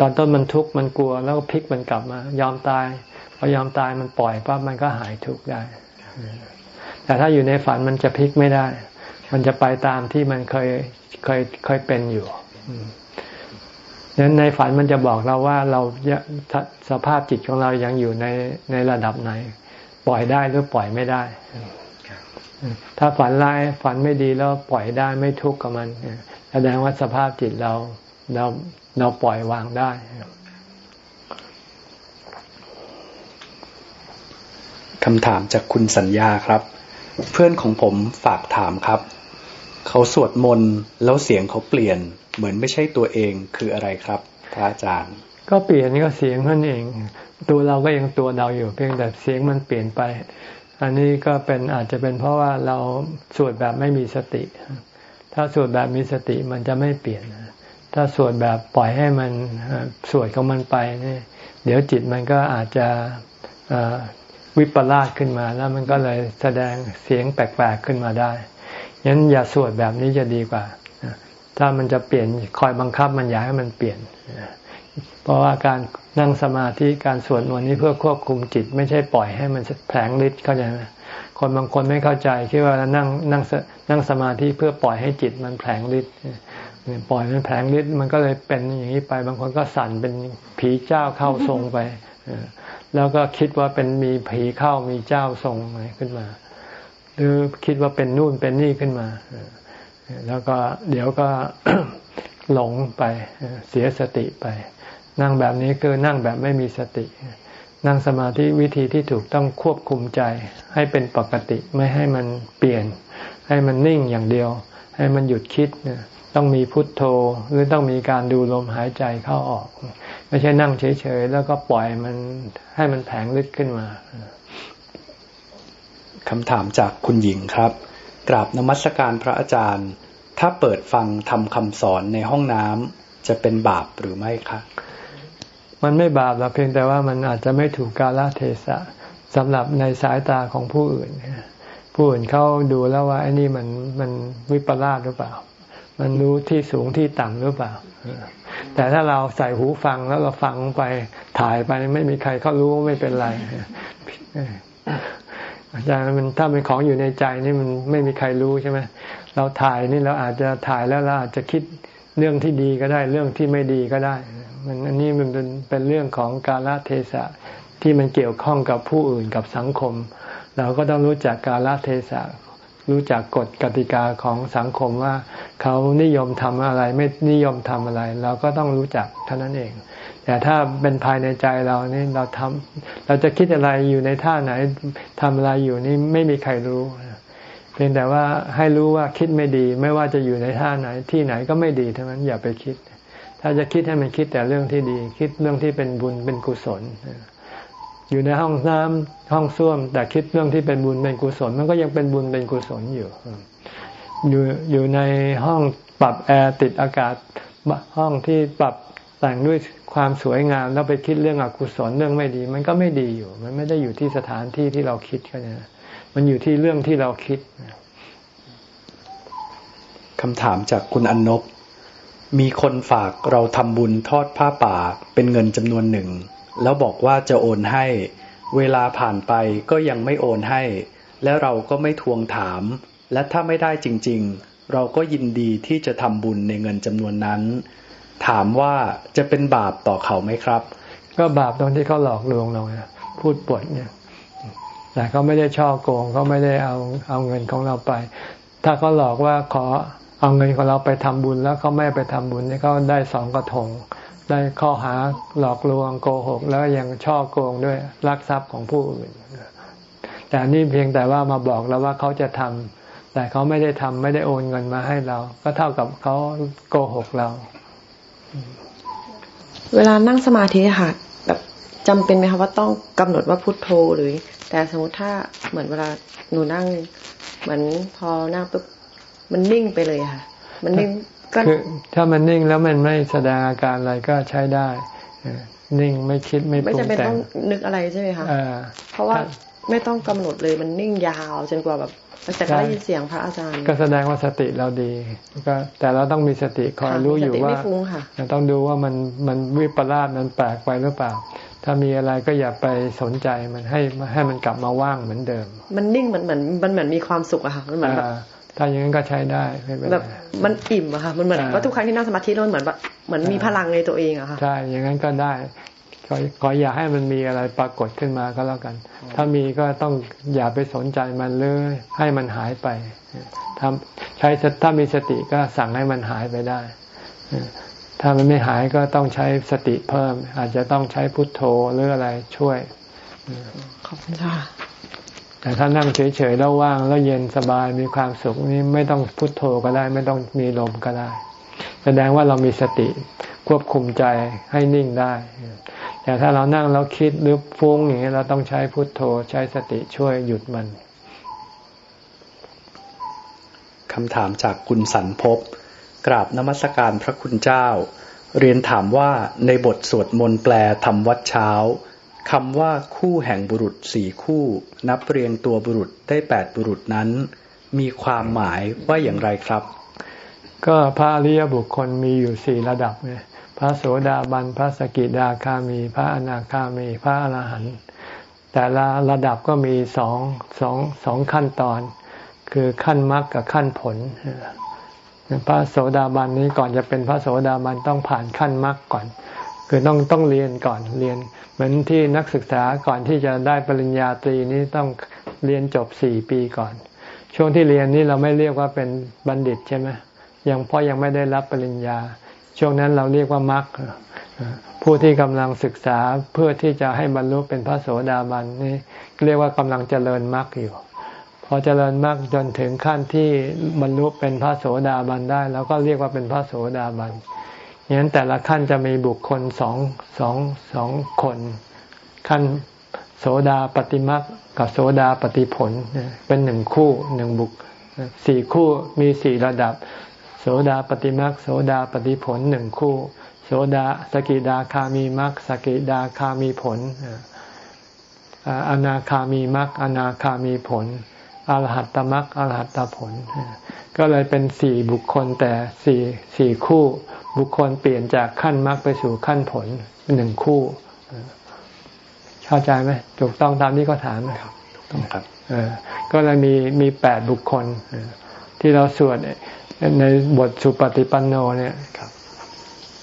ตอนต้นมันทุกข์มันกลัวแล้วก็พลิกมันกลับมา ยอมตายพอยอมตายมันปล่อยปั๊บมันก็หายทุกข์ได้ แต่ถ้าอยู่ในฝันมันจะพลิกไม่ได้ มันจะไปตามที่มันเคยเคยเคยเป็นอยู่ดังนั้นในฝันมันจะบอกเราว่าเราสภาพจิตของเรายังอยู่ในในระดับไหน ปล่อยได้หรือปล่อยไม่ได้ ถ้าฝันร้ายฝันไม่ดีแล้วปล่อยได้ไม่ทุกข์กับมันแสดงว่าสภาพจิตเราเรา เราปล่อยวางได้ คำถามจากคุณสัญญาครับ เพื่อนของผมฝากถามครับ เขาสวดมนต์แล้วเสียงเขาเปลี่ยน เหมือนไม่ใช่ตัวเองคืออะไรครับพระอาจารย์ ก็เปลี่ยนก็เสียงนั่นเอง ตัวเราก็ยังตัวเราอยู่ เพียงแต่เสียงมันเปลี่ยนไป อันนี้ก็เป็นอาจจะเป็นเพราะว่าเราสวดแบบไม่มีสติ ถ้าสวดแบบมีสติมันจะไม่เปลี่ยน ถ้าสวดแบบปล่อยให้มันสวดของมันไปเนี่ยเดี๋ยวจิตมันก็อาจจะวิปลาสขึ้นมาแล้วมันก็เลยแสดงเสียงแปลกๆขึ้นมาได้ยันอย่าสวดแบบนี้จะดีกว่า ถ้ามันจะเปลี่ยนคอยบังคับมันอย่าให้มันเปลี่ยน เพราะว่าการนั่งสมาธิการสวดมนต์นี้เพื่อควบคุมจิต ไม่ใช่ปล่อยให้มันแผลงฤทธิ์เข้าใจไหมคนบางคนไม่เข้าใจคิดว่านั่งนั่งนั่งสมาธิเพื่อปล่อยให้จิตมันแผลงฤทธิ์ ปล่อยมันแผลงฤทธิ์มันก็เลยเป็นอย่างนี้ไป บางคนก็สั่นเป็นผีเจ้าเข้าทรงไปแล้วก็คิดว่าเป็นมีผีเข้ามีเจ้าทรงอะไรขึ้นมา หรือคิดว่าเป็นนู่นเป็นนี่ขึ้นมาแล้วก็เดี๋ยวก็หลงไปเสียสติไป นั่งแบบนี้คือนั่งแบบไม่มีสติ นั่งสมาธิวิธีที่ถูกต้องควบคุมใจ ให้เป็นปกติไม่ให้มันเปลี่ยน ให้มันนิ่งอย่างเดียว ให้มันหยุดคิด ต้องมีพุทโธหรือต้องมีการดูลมหายใจเข้าออก ไม่ใช่นั่งเฉยๆ แล้วก็ปล่อยมันให้มันแผงลึกขึ้นมาคำถามจากคุณหญิงครับ กราบนมัสการพระอาจารย์ ถ้าเปิดฟังทำคำสอนในห้องน้ำจะเป็นบาปหรือไม่คะมันไม่บาปหรอกเพียงแต่ว่ามันอาจจะไม่ถูกกาลเทศะสำหรับในสายตาของผู้อื่น ผู้อื่นเขาดูแล้วว่าไอ้นี่มันมันวิปลาสหรือเปล่า มันรู้ที่สูงที่ต่ำหรือเปล่า แต่ถ้าเราใส่หูฟังแล้วเราฟังไปถ่ายไปไม่มีใครเขารู้ไม่เป็นไรแต่มันถ้าเป็นของอยู่ในใจนี่มันไม่มีใครรู้ใช่ไหมเราถ่ายนี่เราอาจจะถ่ายแล้วเราอาจจะคิดเรื่องที่ดีก็ได้ เรื่องที่ไม่ดีก็ได้ มันอันนี้มันเป็นเป็นเรื่องของกาลเทศะที่มันเกี่ยวข้องกับผู้อื่นกับสังคม เราก็ต้องรู้จักกาลเทศะ รู้จักกฎกติกาของสังคมว่า เขานิยมทำอะไรไม่นิยมทำอะไร เราก็ต้องรู้จักเท่านั้นเอง แต่ถ้าเป็นภายในใจเรานี่เราทำเราจะคิดอะไรอยู่ในท่าไหนทำอะไรอยู่นี่ไม่มีใครรู้ เพียงแต่ว่าให้รู้ว่าคิดไม่ดี ไม่ว่าจะอยู่ในท่าไหนที่ไหนก็ไม่ดีทั้งนั้นอย่าไปคิด ถ้าจะคิดให้มันคิดแต่เรื่องที่ดี คิดเรื่องที่เป็นบุญเป็นกุศล อยู่ในห้องน้ำห้องส้วม แต่คิดเรื่องที่เป็นบุญเป็นกุศล มันก็ยังเป็นบุญเป็นกุศลอยู่ อยู่อยู่ในห้องปรับแอร์ติดอากาศห้องที่ปรับแต่งด้วยความสวยงามแล้วไปคิดเรื่องอกุศลเรื่องไม่ดี มันก็ไม่ดีอยู่ มันไม่ได้อยู่ที่สถานที่ที่เราคิดกันนะมันอยู่ที่เรื่องที่เราคิดคำถามจากคุณอนนบมีคนฝากเราทำบุญทอดผ้าป่าเป็นเงินจำนวนหนึ่ง แล้วบอกว่าจะโอนให้ เวลาผ่านไปก็ยังไม่โอนให้ และเราก็ไม่ทวงถาม และถ้าไม่ได้จริง ๆ เราก็ยินดีที่จะทำบุญในเงินจำนวนนั้น ถามว่าจะเป็นบาปต่อเขาไหมครับ ก็บาปตรงที่เขาหลอกลวงเราพูดปดเนี่ยแต่เขาไม่ได้ช่อโกงเขาไม่ได้เอาเอาเงินของเราไป ถ้าเขาหลอกว่าขอเอาเงินของเราไปทำบุญแล้วเขาไม่ไปทำบุญนี่เขาได้สองกระทง ได้ข้อหาหลอกลวงโกหก แล้วยังช่อโกงด้วยลักทรัพย์ของผู้อื่นแต่นี่เพียงแต่ว่ามาบอกเราว่าเขาจะทำแต่เขาไม่ได้ทำไม่ได้โอนเงินมาให้เรา ก็เท่ากับเขาโกหกเรา เวลานั่งสมาธิค่ะแบบจำเป็นไหมคะว่าต้องกำหนดว่าพุทโธหรือ แต่สมมติถ้าเหมือนเวลาหนูนั่ง เหมือนพอนั่งปุ๊บมันนิ่งไปเลยค่ะ มันนิ่ง คือถ้ามันนิ่งแล้วมันไม่แสดงอาการอะไรก็ใช้ได้นิ่งไม่คิดไม่ปรุงแต่งไม่จำเป็นต้องนึกอะไรใช่ไหมคะเพราะว่าไม่ต้องกำหนดเลยมันนิ่งยาวจนกว่าแบบแต่ก็ได้ยินเสียงพระอาจารย์ ก็แสดงว่าสติเราดีก็แต่เราต้องมีสติคอยรู้อยู่ว่าต้องดูว่ามันมันวิปลาสมันแปลกไปหรือเปล่า ถ้ามีอะไรก็อย่าไปสนใจมันให้ให้มันกลับมาว่างเหมือนเดิม มันนิ่งเหมือนเหมือนมันเหมือนมีความสุขอะค่ะมันเหมือนแบบ ถ้าอย่างนั้นก็ใช้ได้แบบมันอิ่มอะค่ะมันเหมือนว่าทุกครั้งที่นั่งสมาธิแล้วเหมือนแบบเหมือนมีพลังในตัวเองอะค่ะใช่อย่างนั้นก็ได้ขอขออย่าให้มันมีอะไรปรากฏขึ้นมาก็แล้วกัน ถ้ามีก็ต้องอย่าไปสนใจมันเลยให้มันหายไปทำใช้ถ้ามีสติก็สั่งให้มันหายไปได้ ถ้ามันไม่หายก็ต้องใช้สติเพิ่ม อาจจะต้องใช้พุทโธหรืออะไรช่วย ขอบคุณค่ะ แต่ถ้านั่งเฉยๆแล้วว่างแล้วเย็นสบายมีความสุขนี่ไม่ต้องพุโทโธก็ได้ ไม่ต้องมีลมก็ได้ แสดงว่าเรามีสติควบคุมใจให้นิ่งได้ แต่ถ้าเรานั่งแล้วคิดหรือฟุ้งอย่างนี้เราต้องใช้พุทโธใช้สติช่วยหยุดมันคำถามจากคุณสันพบกราบนมัสการพระคุณเจ้า เรียนถามว่าในบทสวดมนต์แปลทำวัดเช้า คำว่าคู่แห่งบุรุษสี่คู่ นับเรียงตัวบุรุษได้แปดบุรุษนั้น มีความหมายว่าอย่างไรครับ ก็พระอริยบุคคลมีอยู่สี่ระดับเนี่ยพระโสดาบันพระสกิดาคามี พระอนาคามี พระอรหันต์แต่ละระดับก็มีสองสองสองขั้นตอน คือขั้นมรรคกับขั้นผล พระโสดาบันนี้ก่อนจะเป็นพระโสดาบันต้องผ่านขั้นมรรคก่อน คือต้องต้องเรียนก่อนเรียน เหมือนที่นักศึกษาก่อนที่จะได้ปริญญาตรีนี้ต้องเรียนจบสี่ปีก่อน ช่วงที่เรียนนี้เราไม่เรียกว่าเป็นบัณฑิตใช่ไหมยังเพราะยังไม่ได้รับปริญญา ช่วงนั้นเราเรียกว่ามรรคผู้ที่กำลังศึกษาเพื่อที่จะให้บรรลุเป็นพระโสดาบันนี่เรียกว่ากำลังเจริญมรรคอยู่ พอเจริญมรรคจนถึงขั้นที่บรรลุเป็นพระโสดาบันได้เราก็เรียกว่าเป็นพระโสดาบัน อย่างนั้นแต่ละขั้นจะมีบุคคลสองสองสองคน ขั้นโสดาปฏิมักกับโสดาปฏิผล เป็นหนึ่งคู่หนึ่งบุคสี่คู่มีสี่ระดับ โสดาปฏิมักโสดาปฏิผลหนึ่งคู่ โสดาสกิดาคามีมักสกิดาคามีผลอนาคามีมักอนาคามีผลอรหัตตมักอรหัตตผล ก็เลยเป็นสี่บุคคลแต่สี่สี่คู่ บุคคลเปลี่ยนจากขั้นมรรคไปสู่ขั้นผลหนึ่งคู่ เข้าใจไหมถูกต้องตามที่เขาถามไหมครับครับก็เลยมีมีแปดบุคคลที่เราสวดในบทสุปฏิปันโนเนี่ย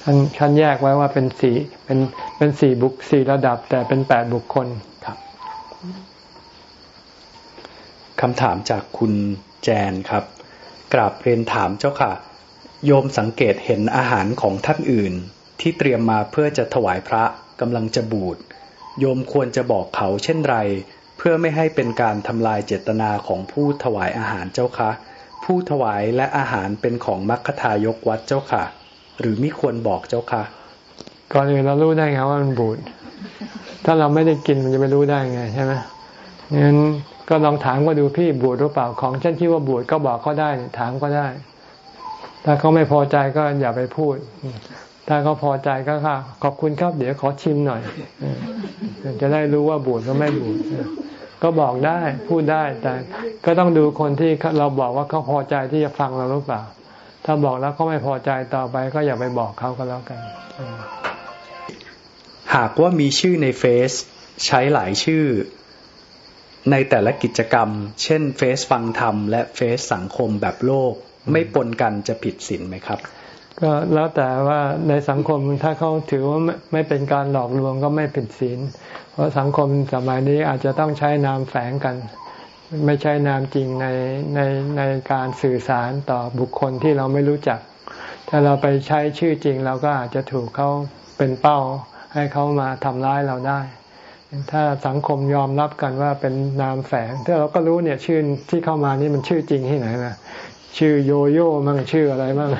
ท่านท่านแยกไว้ว่าเป็นสี่เป็นเป็นสี่บุคสี่ระดับ แต่เป็นแปดบุคคลครับคำถามจากคุณแจนครับกราบเรียนถามเจ้าค่ะ โยมสังเกตเห็นอาหารของท่านอื่น ที่เตรียมมาเพื่อจะถวายพระกำลังจะบูดโยมควรจะบอกเขาเช่นไร เพื่อไม่ให้เป็นการทำลายเจตนาของผู้ถวายอาหารเจ้าคะ ผู้ถวายและอาหารเป็นของมัคคทายกวัดเจ้าค่ะ หรือไม่ควรบอกเจ้าคะก่อนอื่นเรารู้ได้ไงว่ามันบูดถ้าเราไม่ได้กินมันจะไม่รู้ได้ไงใช่ไหมงั้นก็ลองถามก็ดูพี่บูดหรือเปล่าของฉันคิดว่าบูดก็บอกเขาได้ถามก็ได้ ถ้าเขาไม่พอใจก็อย่าไปพูด ถ้าเขาพอใจก็ค่ะขอบคุณครับ เดี๋ยวขอชิมหน่อย จะได้รู้ว่าบูดหรือไม่บูดก็บอกได้พูดได้แต่ก็ต้องดูคนที่เราบอกว่าเขาพอใจที่จะฟังเราหรือเปล่า ถ้าบอกแล้วเขาไม่พอใจต่อไป ก็อย่าไปบอกเขาก็แล้วกัน หากว่ามีชื่อในเฟซใช้หลายชื่อ ในแต่ละกิจกรรม เช่นเฟซฟังธรรมและเฟซสังคมแบบโลก ไม่ปนกันจะผิดศีลไหมครับ ก็แล้วแต่ว่าในสังคมถ้าเขาถือว่าไม่เป็นการหลอกลวงก็ไม่ผิดศีล เพราะสังคมสมัยนี้อาจจะต้องใช้นามแฝงกัน ไม่ใช่นามจริงในในในการสื่อสารต่อบุคคลที่เราไม่รู้จัก ถ้าเราไปใช้ชื่อจริงเราก็อาจจะถูกเขาเป็นเป้าให้เขามาทำร้ายเราได้ถ้าสังคมยอมรับกันว่าเป็นนามแฝงถ้าเราก็รู้เนี่ยชื่อที่เข้ามานี่มันชื่อจริงที่ไหนนะ ชื่อโยโย่มั่งชื่ออะไรมั่ง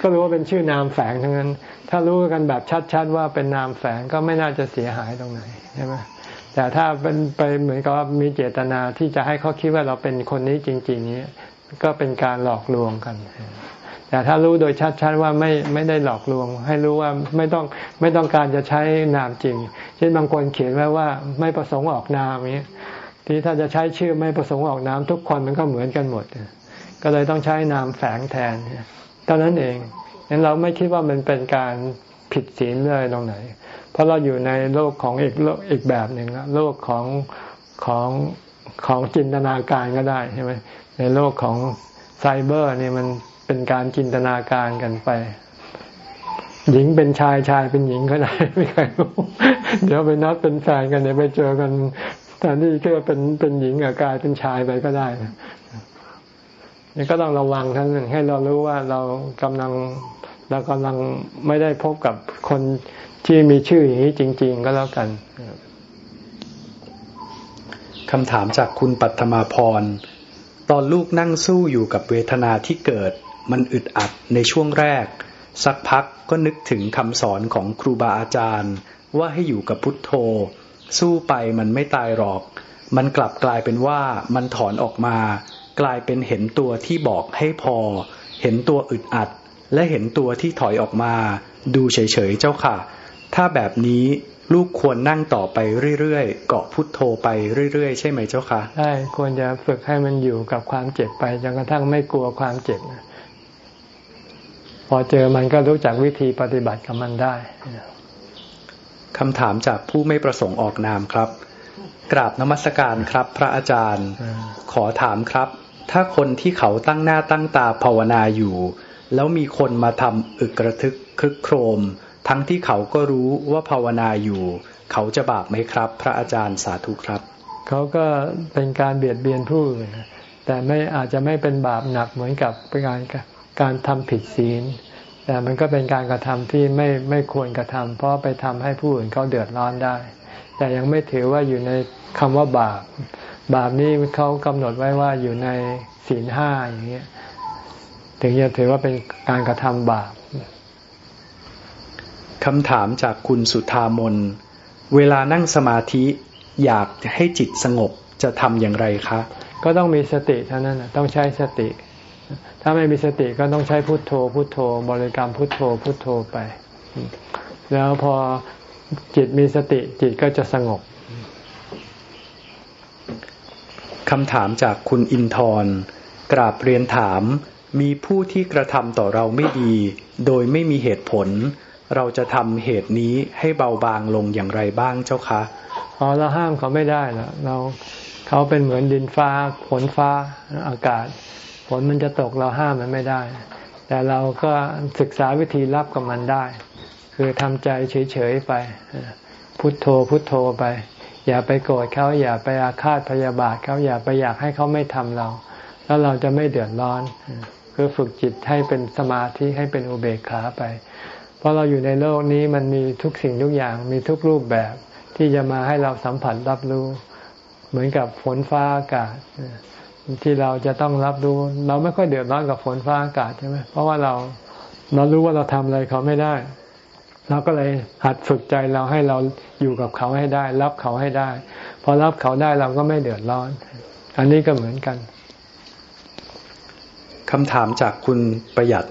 ก็รู้ว่าเป็นชื่อนามแฝงทั้งนั้น ถ้ารู้กันแบบชัดๆว่าเป็นนามแฝงก็ไม่น่าจะเสียหายตรงไหนใช่ไหมแต่ถ้าเป็นไปเหมือนกับมีเจตนาที่จะให้เขาคิดว่าเราเป็นคนนี้จริง ๆ นี้ก็เป็นการหลอกลวงกัน แต่ถ้ารู้โดยชัดๆว่าไม่ไม่ได้หลอกลวง ให้รู้ว่าไม่ต้องไม่ต้องการจะใช้นามจริง เช่นบางคนเขียนไว้ว่าไม่ประสงค์ออกนามนี้ที่ถ้าจะใช้ชื่อไม่ประสงค์ออกนามทุกคนมันก็เหมือนกันหมด ก็เลยต้องใช้นามแฝงแทนเท่านั้นเองงั้นเราไม่คิดว่ามันเป็นการผิดศีลเลยตรงไหน เพราะเราอยู่ในโลกของอีกโลกอีกแบบหนึ่งโลกของของของจินตนาการก็ได้ใช่ไหมในโลกของไซเบอร์นี่มันเป็นการจินตนาการกันไป หญิงเป็นชายชายเป็นหญิงก็ได้ไม่ใครรู้เดี๋ยวไปนัดเป็นแฟนกันเดี๋ยวไปเจอกันแต่นี่ก็เป็นเป็นหญิงกับกายเป็นชายไปก็ได้ นี่ก็ต้องระวังทั้งนั้นให้เรารู้ว่าเรากำลังเรากำลังไม่ได้พบกับคนที่มีชื่ออย่างนี้จริง ๆ ก็แล้วกันคำถามจากคุณปัทมาพร ตอนลูกนั่งสู้อยู่กับเวทนาที่เกิด มันอึดอัดในช่วงแรก สักพักก็นึกถึงคำสอนของครูบาอาจารย์ ว่าให้อยู่กับพุทโธ สู้ไปมันไม่ตายหรอก มันกลับกลายเป็นว่ามันถอนออกมา กลายเป็นเห็นตัวที่บอกให้พอ เห็นตัวอึดอัด และเห็นตัวที่ถอยออกมา ดูเฉยๆเจ้าค่ะ ถ้าแบบนี้ลูกควรนั่งต่อไปเรื่อยๆ เกาะพุทโธไปเรื่อยๆ ใช่ไหมเจ้าค่ะใช่ควรจะฝึกให้มันอยู่กับความเจ็บไปจนกระทั่งไม่กลัวความเจ็บพอเจอมันก็รู้จักวิธีปฏิบัติกับมันได้คำถามจากผู้ไม่ประสงค์ออกนามครับ กราบนมัสการครับ พระอาจารย์ ขอถามครับ ถ้าคนที่เขาตั้งหน้าตั้งตาภาวนาอยู่ แล้วมีคนมาทำอึกระทึกคึกโครม ทั้งที่เขาก็รู้ว่าภาวนาอยู่ เขาจะบาปไหมครับ พระอาจารย์สาธุครับ เขาก็เป็นการเบียดเบียนผู้อื่นแต่ไม่อาจจะไม่เป็นบาปหนักเหมือนกับการการทำผิดศีล แต่มันก็เป็นการกระทำที่ไม่ไม่ควรกระทำเพราะไปทำให้ผู้อื่นเขาเดือดร้อนได้ แต่ยังไม่ถือว่าอยู่ในคำว่าบาป บาปนี้เขากำหนดไว้ว่าอยู่ในศีลห้าอย่างเงี้ยถึงจะถือว่าเป็นการกระทำบาปคำถามจากคุณสุธามน เวลานั่งสมาธิอยากให้จิตสงบจะทำอย่างไรคะ ก็ต้องมีสติเท่านั้นต้องใช้สติ ถ้าไม่มีสติก็ต้องใช้พุทโธ พุทโธ บริกรรมพุทโธ พุทโธไป แล้วพอจิตมีสติจิตก็จะสงบ คำถามจากคุณอินทร์กราบเรียนถาม มีผู้ที่กระทำต่อเราไม่ดี โดยไม่มีเหตุผล เราจะทำเหตุนี้ให้เบาบางลงอย่างไรบ้างเจ้าคะอ๋อเราห้ามเขาไม่ได้ล้วเราเขาเป็นเหมือนดินฟ้าฝนฟ้าอากาศฝนมันจะตกเราห้ามมันไม่ได้ แต่เราก็ศึกษาวิธีรับกับมันได้ คือทำใจเฉยๆไป พุทโธพุทโธไป อย่าไปโกรธเขาอย่าไปอาฆาตพยาบาทเขาอย่าไปอยากให้เขาไม่ทำเรา แล้วเราจะไม่เดือดร้อน คือฝึกจิตให้เป็นสมาธิให้เป็นอุเบกขาไป เพราะเราอยู่ในโลกนี้มันมีทุกสิ่งทุกอย่างมีทุกรูปแบบที่จะมาให้เราสัมผัสรับรู้ เหมือนกับฝนฟ้าอากาศที่เราจะต้องรับรู้ เราไม่ค่อยเดือดร้อนกับฝนฟ้าอากาศใช่ไหมเพราะว่าเราเรารู้ว่าเราทำอะไรเขาไม่ได้ เราก็เลยหัดฝึกใจเราให้เราอยู่กับเขาให้ได้ รับเขาให้ได้ พอรับเขาได้เราก็ไม่เดือดร้อน อันนี้ก็เหมือนกันคำถามจากคุณประหยัด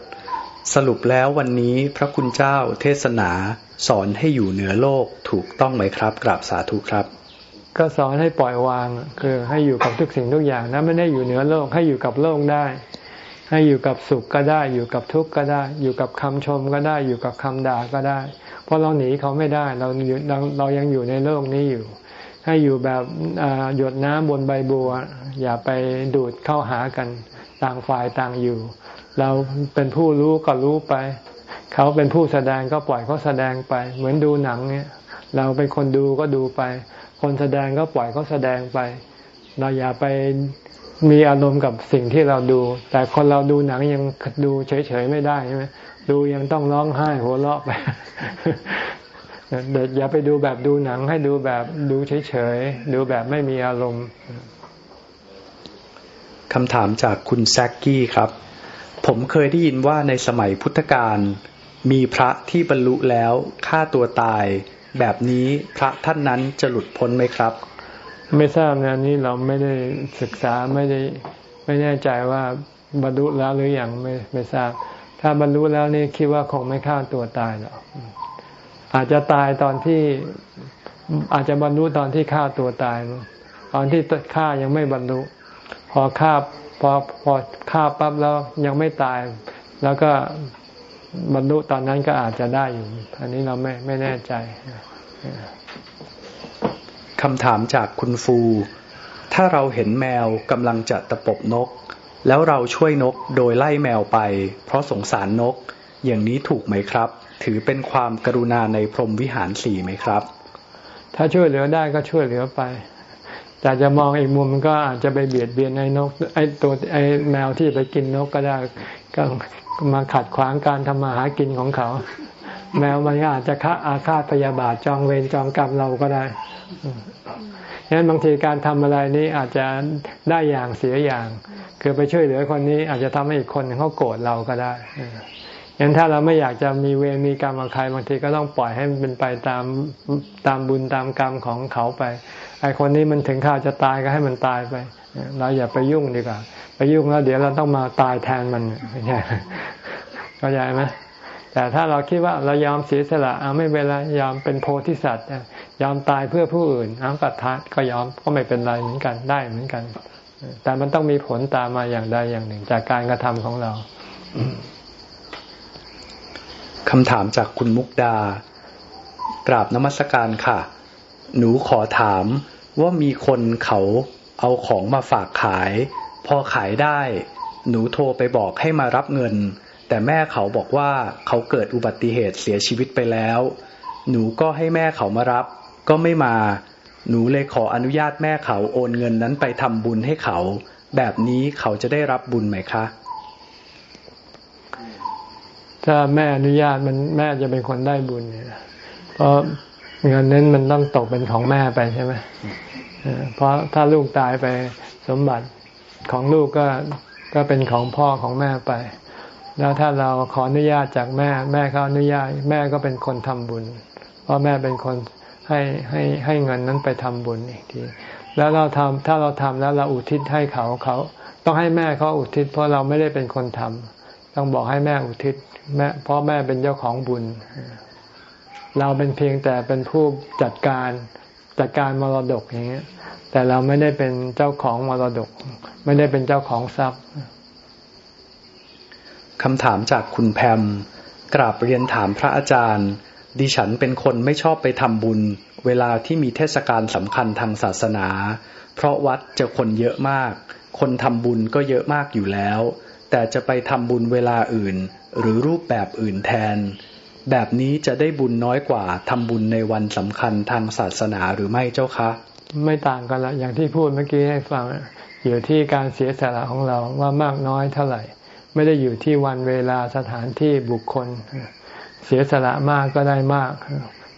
สรุปแล้ววันนี้พระคุณเจ้าเทศนาสอนให้อยู่เหนือโลกถูกต้องไหมครับกราบสาธุครับ ก็สอนให้ปล่อยวางคือให้อยู่กับทุกสิ่งทุกอย่างนะไม่ได้อยู่เหนือโลกให้อยู่กับโลกได้ ให้อยู่กับสุขก็ได้อยู่กับทุกข์ก็ได้ อยู่กับคำชมก็ได้อยู่กับคำด่าก็ได้ เพราะเราหนีเขาไม่ได้เราเราเรายังอยู่ในโลกนี้อยู่ ให้อยู่แบบหยดน้ำบนใบบัว อย่าไปดูดเข้าหากันต่างฝ่ายต่างอยู่ เราเป็นผู้รู้ก็รู้ไป เขาเป็นผู้แสดงก็ปล่อยเขาแสดงไป เหมือนดูหนังเนี่ย เราเป็นคนดูก็ดูไป คนแสดงก็ปล่อยเขาแสดงไป เราอย่าไป มีอารมณ์กับสิ่งที่เราดู แต่คนเราดูหนังยังดูเฉยๆไม่ได้ใช่ไหมดูยังต้องร้องไห้หัวเราะไปเด็กอย่าไปดูแบบดูหนังให้ดูแบบดูเฉยๆ ดูแบบไม่มีอารมณ์คำถามจากคุณแซกกี้ครับ ผมเคยได้ยินว่าในสมัยพุทธกาลมีพระที่บรรลุแล้วฆ่าตัวตาย แบบนี้พระท่านนั้นจะหลุดพ้นไหมครับ ไม่ทราบนะนี้เราไม่ได้ศึกษาไม่ได้ไม่แน่ใจว่าบรรลุแล้วหรืออยังไม่ไม่ทราบ ถ้าบรรลุแล้วนี่คิดว่าคงไม่ฆ่าตัวตายหรอกอาจจะตายตอนที่อาจจะบรรลุตอนที่ฆ่าตัวตาย ตอนที่ฆ่ายังไม่บรรลุ พอฆ่าพอพอฆ่าปั๊บแล้วยังไม่ตาย แล้วก็บรรลุตอนนั้นก็อาจจะได้อยู่ อันนี้เราไม่ไม่แน่ใจ คำถามจากคุณฟู ถ้าเราเห็นแมวกำลังจะตะปบนก แล้วเราช่วยนกโดยไล่แมวไป เพราะสงสารนก อย่างนี้ถูกไหมครับ ถือเป็นความกรุณาในพรหมวิหารสี่ไหมครับ ถ้าช่วยเหลือได้ก็ช่วยเหลือไปแต่จะมองอีกมุมมันก็อาจจะไปเบียดเบียนไอ้นกไอ้ตัวไอ้แมวที่ไปกินนกก็ได้ก็มาขัดขวางการทำมาหากินของเขา แมวมันก็อาจจะฆ่าอาฆาตพยาบาทจองเวรจองกรรมเราก็ได้ฉะนั้นบางทีการทำอะไรนี้อาจจะได้อย่างเสียอย่าง คือไปช่วยเหลือคนนี้อาจจะทำให้อีกคนเขาโกรธเราก็ได้ยันถ้าเราไม่อยากจะมีเวรมีกรรมกับใครบางทีก็ต้องปล่อยให้มันเป็นไปตามตามบุญตามกรรมของเขาไป ไอคนนี้มันถึงข่าวจะตายก็ให้มันตายไป เราอย่าไปยุ่งดีกว่า ไปยุ่งแล้วเดี๋ยวเราต้องมาตายแทนมันเข้าใจไหม แต่ถ้าเราคิดว่าเรายอมเสียสละเอาไม่เป็นไรยอมเป็นโพธิสัตว์ยอมตายเพื่อผู้อื่นเอากัดทานก็ยอมก็ไม่เป็นไรเหมือนกันได้เหมือนกัน แต่มันต้องมีผลตามมาอย่างใดอย่างหนึ่ง จากการกระทำของเราคำถามจากคุณมุกดากราบนมัสการค่ะ หนูขอถามว่ามีคนเขาเอาของมาฝากขาย พอขายได้ หนูโทรไปบอกให้มารับเงิน แต่แม่เขาบอกว่าเขาเกิดอุบัติเหตุเสียชีวิตไปแล้ว หนูก็ให้แม่เขามารับ ก็ไม่มา หนูเลยขออนุญาตแม่เขาโอนเงินนั้นไปทำบุญให้เขา แบบนี้เขาจะได้รับบุญไหมคะ ถ้าแม่อนุญาตมันแม่จะเป็นคนได้บุญเนี่ยเพราะเงินนั้นมันต้องตกเป็นของแม่ไปใช่ไหมเพราะถ้าลูกตายไปสมบัติของลูกก็ก็เป็นของพ่อของแม่ไป แล้วถ้าเราขออนุญาตจากแม่ แม่เขาอนุญาต แม่ก็เป็นคนทำบุญ เพราะแม่เป็นคนให้ให้ให้เงินนั้นไปทำบุญอีกที แล้วเราทำถ้าเราทำแล้วเราอุทิศให้เขาเขา ต้องให้แม่เขาอุทิศ เพราะเราไม่ได้เป็นคนทำต้องบอกให้แม่อุทิศแม่เพราะแม่เป็นเจ้าของบุญ เราเป็นเพียงแต่เป็นผู้จัดการจัดการมรดกอย่างเงี้ยแต่เราไม่ได้เป็นเจ้าของมรดก ไม่ได้เป็นเจ้าของทรัพย์ คำถามจากคุณแพมกราบเรียนถามพระอาจารย์ ดิฉันเป็นคนไม่ชอบไปทำบุญ เวลาที่มีเทศกาลสำคัญทางศาสนา เพราะวัดจะคนเยอะมาก คนทำบุญก็เยอะมากอยู่แล้ว แต่จะไปทำบุญเวลาอื่น หรือรูปแบบอื่นแทน แบบนี้จะได้บุญน้อยกว่าทำบุญในวันสำคัญทางศาสนาหรือไม่เจ้าคะ ไม่ต่างกันละอย่างที่พูดเมื่อกี้ให้ฟังอยู่ที่การเสียสละของเราว่ามากน้อยเท่าไหร่ ไม่ได้อยู่ที่วันเวลาสถานที่บุคคล เสียสละมากก็ได้มาก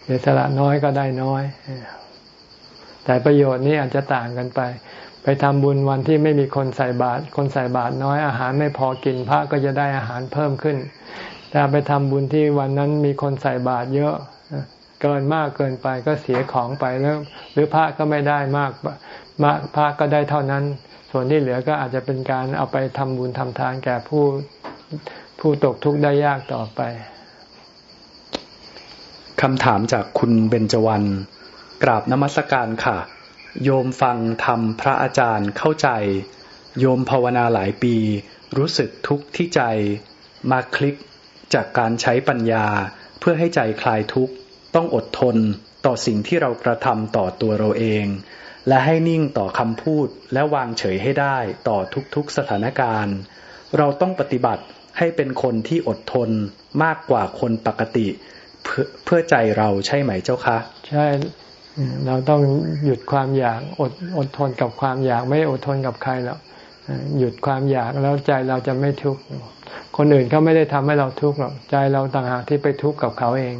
เสียสละน้อยก็ได้น้อย แต่ประโยชน์นี้อาจจะต่างกันไป ไปทำบุญวันที่ไม่มีคนใส่บาตรคนใส่บาตรน้อยอาหารไม่พอกินพระก็จะได้อาหารเพิ่มขึ้นแต่ไปทำบุญที่วันนั้นมีคนใส่บาตรเยอะเกินมากเกินไปก็เสียของไปแล้ว หรือพระก็ไม่ได้มากมากพระก็ได้เท่านั้น ส่วนที่เหลือก็อาจจะเป็นการเอาไปทำบุญทำทานแก่ผู้ผู้ตกทุกข์ได้ยากต่อไปคำถามจากคุณเบญจวรรณกราบนมัสการค่ะ โยมฟังทำพระอาจารย์เข้าใจ โยมภาวนาหลายปี รู้สึกทุกข์ที่ใจ มาคลิกจากการใช้ปัญญา เพื่อให้ใจคลายทุกข์ ต้องอดทนต่อสิ่งที่เรากระทำต่อตัวเราเอง และให้นิ่งต่อคำพูดและวางเฉยให้ได้ต่อทุกๆสถานการณ์ เราต้องปฏิบัติให้เป็นคนที่อดทนมากกว่าคนปกติเพื่อเพื่อใจเราใช่ไหมเจ้าคะ ใช่เราต้องหยุดความอยากอดอดทนกับความอยากไม่อดทนกับใครหรอกหยุดความอยากแล้วใจเราจะไม่ทุกข์คนอื่นเขาไม่ได้ทำให้เราทุกข์หรอกใจเราต่างหากที่ไปทุกข์กับเขาเอง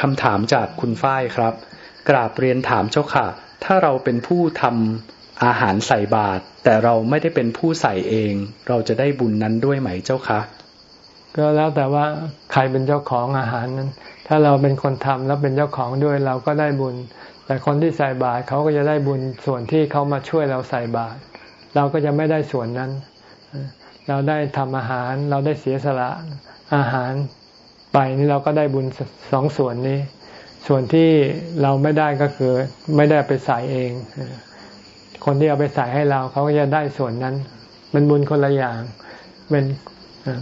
คำถามจากคุณฝ้ายครับ กราบเรียนถามเจ้าค่ะ ถ้าเราเป็นผู้ทำอาหารใส่บาตรแต่เราไม่ได้เป็นผู้ใส่เอง เราจะได้บุญนั้นด้วยไหมเจ้าคะก็แล้วแต่ว่าใครเป็นเจ้าของอาหารนั้น ถ้าเราเป็นคนทำแล้วเป็นเจ้าของด้วยเราก็ได้บุญ แต่คนที่ใส่บาตรเขาก็จะได้บุญส่วนที่เขามาช่วยเราใส่บาตรเราก็จะไม่ได้ส่วนนั้น เราได้ทำอาหารเราได้เสียสละอาหารไปนี่เราก็ได้บุญสองส่วนนี้ ส่วนที่เราไม่ได้ก็คือไม่ได้ไปใส่เอง คนที่เอาไปใส่ให้เราเขาก็จะได้ส่วนนั้น เป็นบุญคนละอย่าง เป็น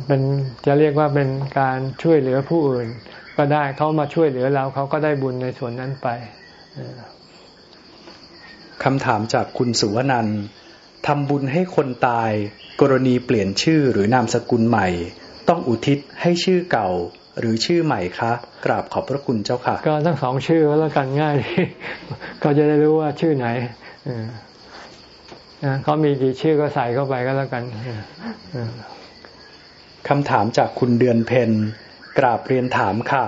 เป็นจะเรียกว่าเป็นการช่วยเหลือผู้อื่น ก็ได้เขามาช่วยเหลือเราเขาก็ได้บุญในส่วนนั้นไปคำถามจากคุณสุวนันทำบุญให้คนตาย กรณีเปลี่ยนชื่อหรือนามสกุลใหม่ ต้องอุทิศให้ชื่อเก่า หรือชื่อใหม่คะ กราบขอบพระคุณเจ้าค่ะ ก็ทั้งสองชื่อแล้วกันง่ายก็จะได้รู้ว่าชื่อไหนเขามีกี่ชื่อก็ใส่เข้าไปก็แล้วกันคำถามจากคุณเดือนเพนกราบเรียนถามค่ะ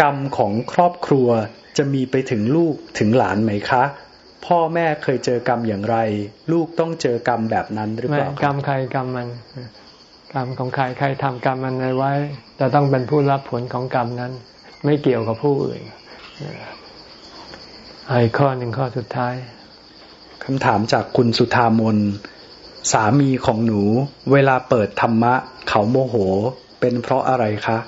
กรรมของครอบครัวจะมีไปถึงลูกถึงหลานไหมคะ พ่อแม่เคยเจอกรรมอย่างไร ลูกต้องเจอกรรมแบบนั้นหรือเปล่ากรรมใครกรรมมัน กรรมของใครใครทำกรรมมันไว้ จะต้องเป็นผู้รับผลของกรรมนั้น ไม่เกี่ยวกับผู้อื่นไอ้ข้อหนึ่งข้อสุดท้ายคำถามจากคุณสุธามน สามีของหนู เวลาเปิดธรรมะ เขาโมโห เป็นเพราะอะไรคะ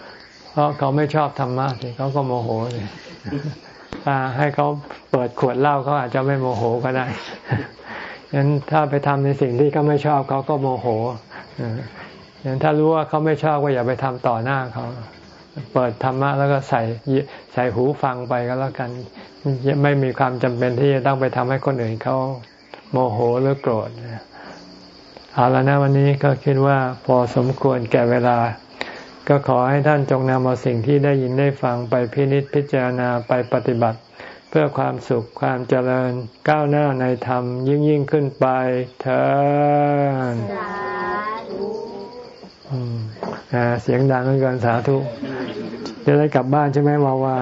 เพราะเขาไม่ชอบธรรมะสิเขาก็โมโหเลยถ้าให้เขาเปิดขวดเหล้าเขาอาจจะไม่โมโหก็ได้ยันถ้าไปทำในสิ่งที่เขาไม่ชอบเขาก็โมโห อยันถ้ารู้ว่าเขาไม่ชอบก็อย่าไปทำต่อหน้าเขาเปิดธรรมะแล้วก็ใส่ใส่หูฟังไปก็แล้วกันไม่มีความจำเป็นที่จะต้องไปทำให้คนอื่นเขาโมโหหรือโกรธเอาละนะวันนี้ก็คิดว่าพอสมควรแก่เวลา ก็ขอให้ท่านจงนำเอาสิ่งที่ได้ยินได้ฟังไปพินิจพิจารณาไปปฏิบัติ เพื่อความสุขความเจริญก้าวหน้าในธรรมยิ่งยิ่งขึ้นไปเถิด เสียงดังเกินสาธุจะได้กลับบ้านใช่ไหมวาวา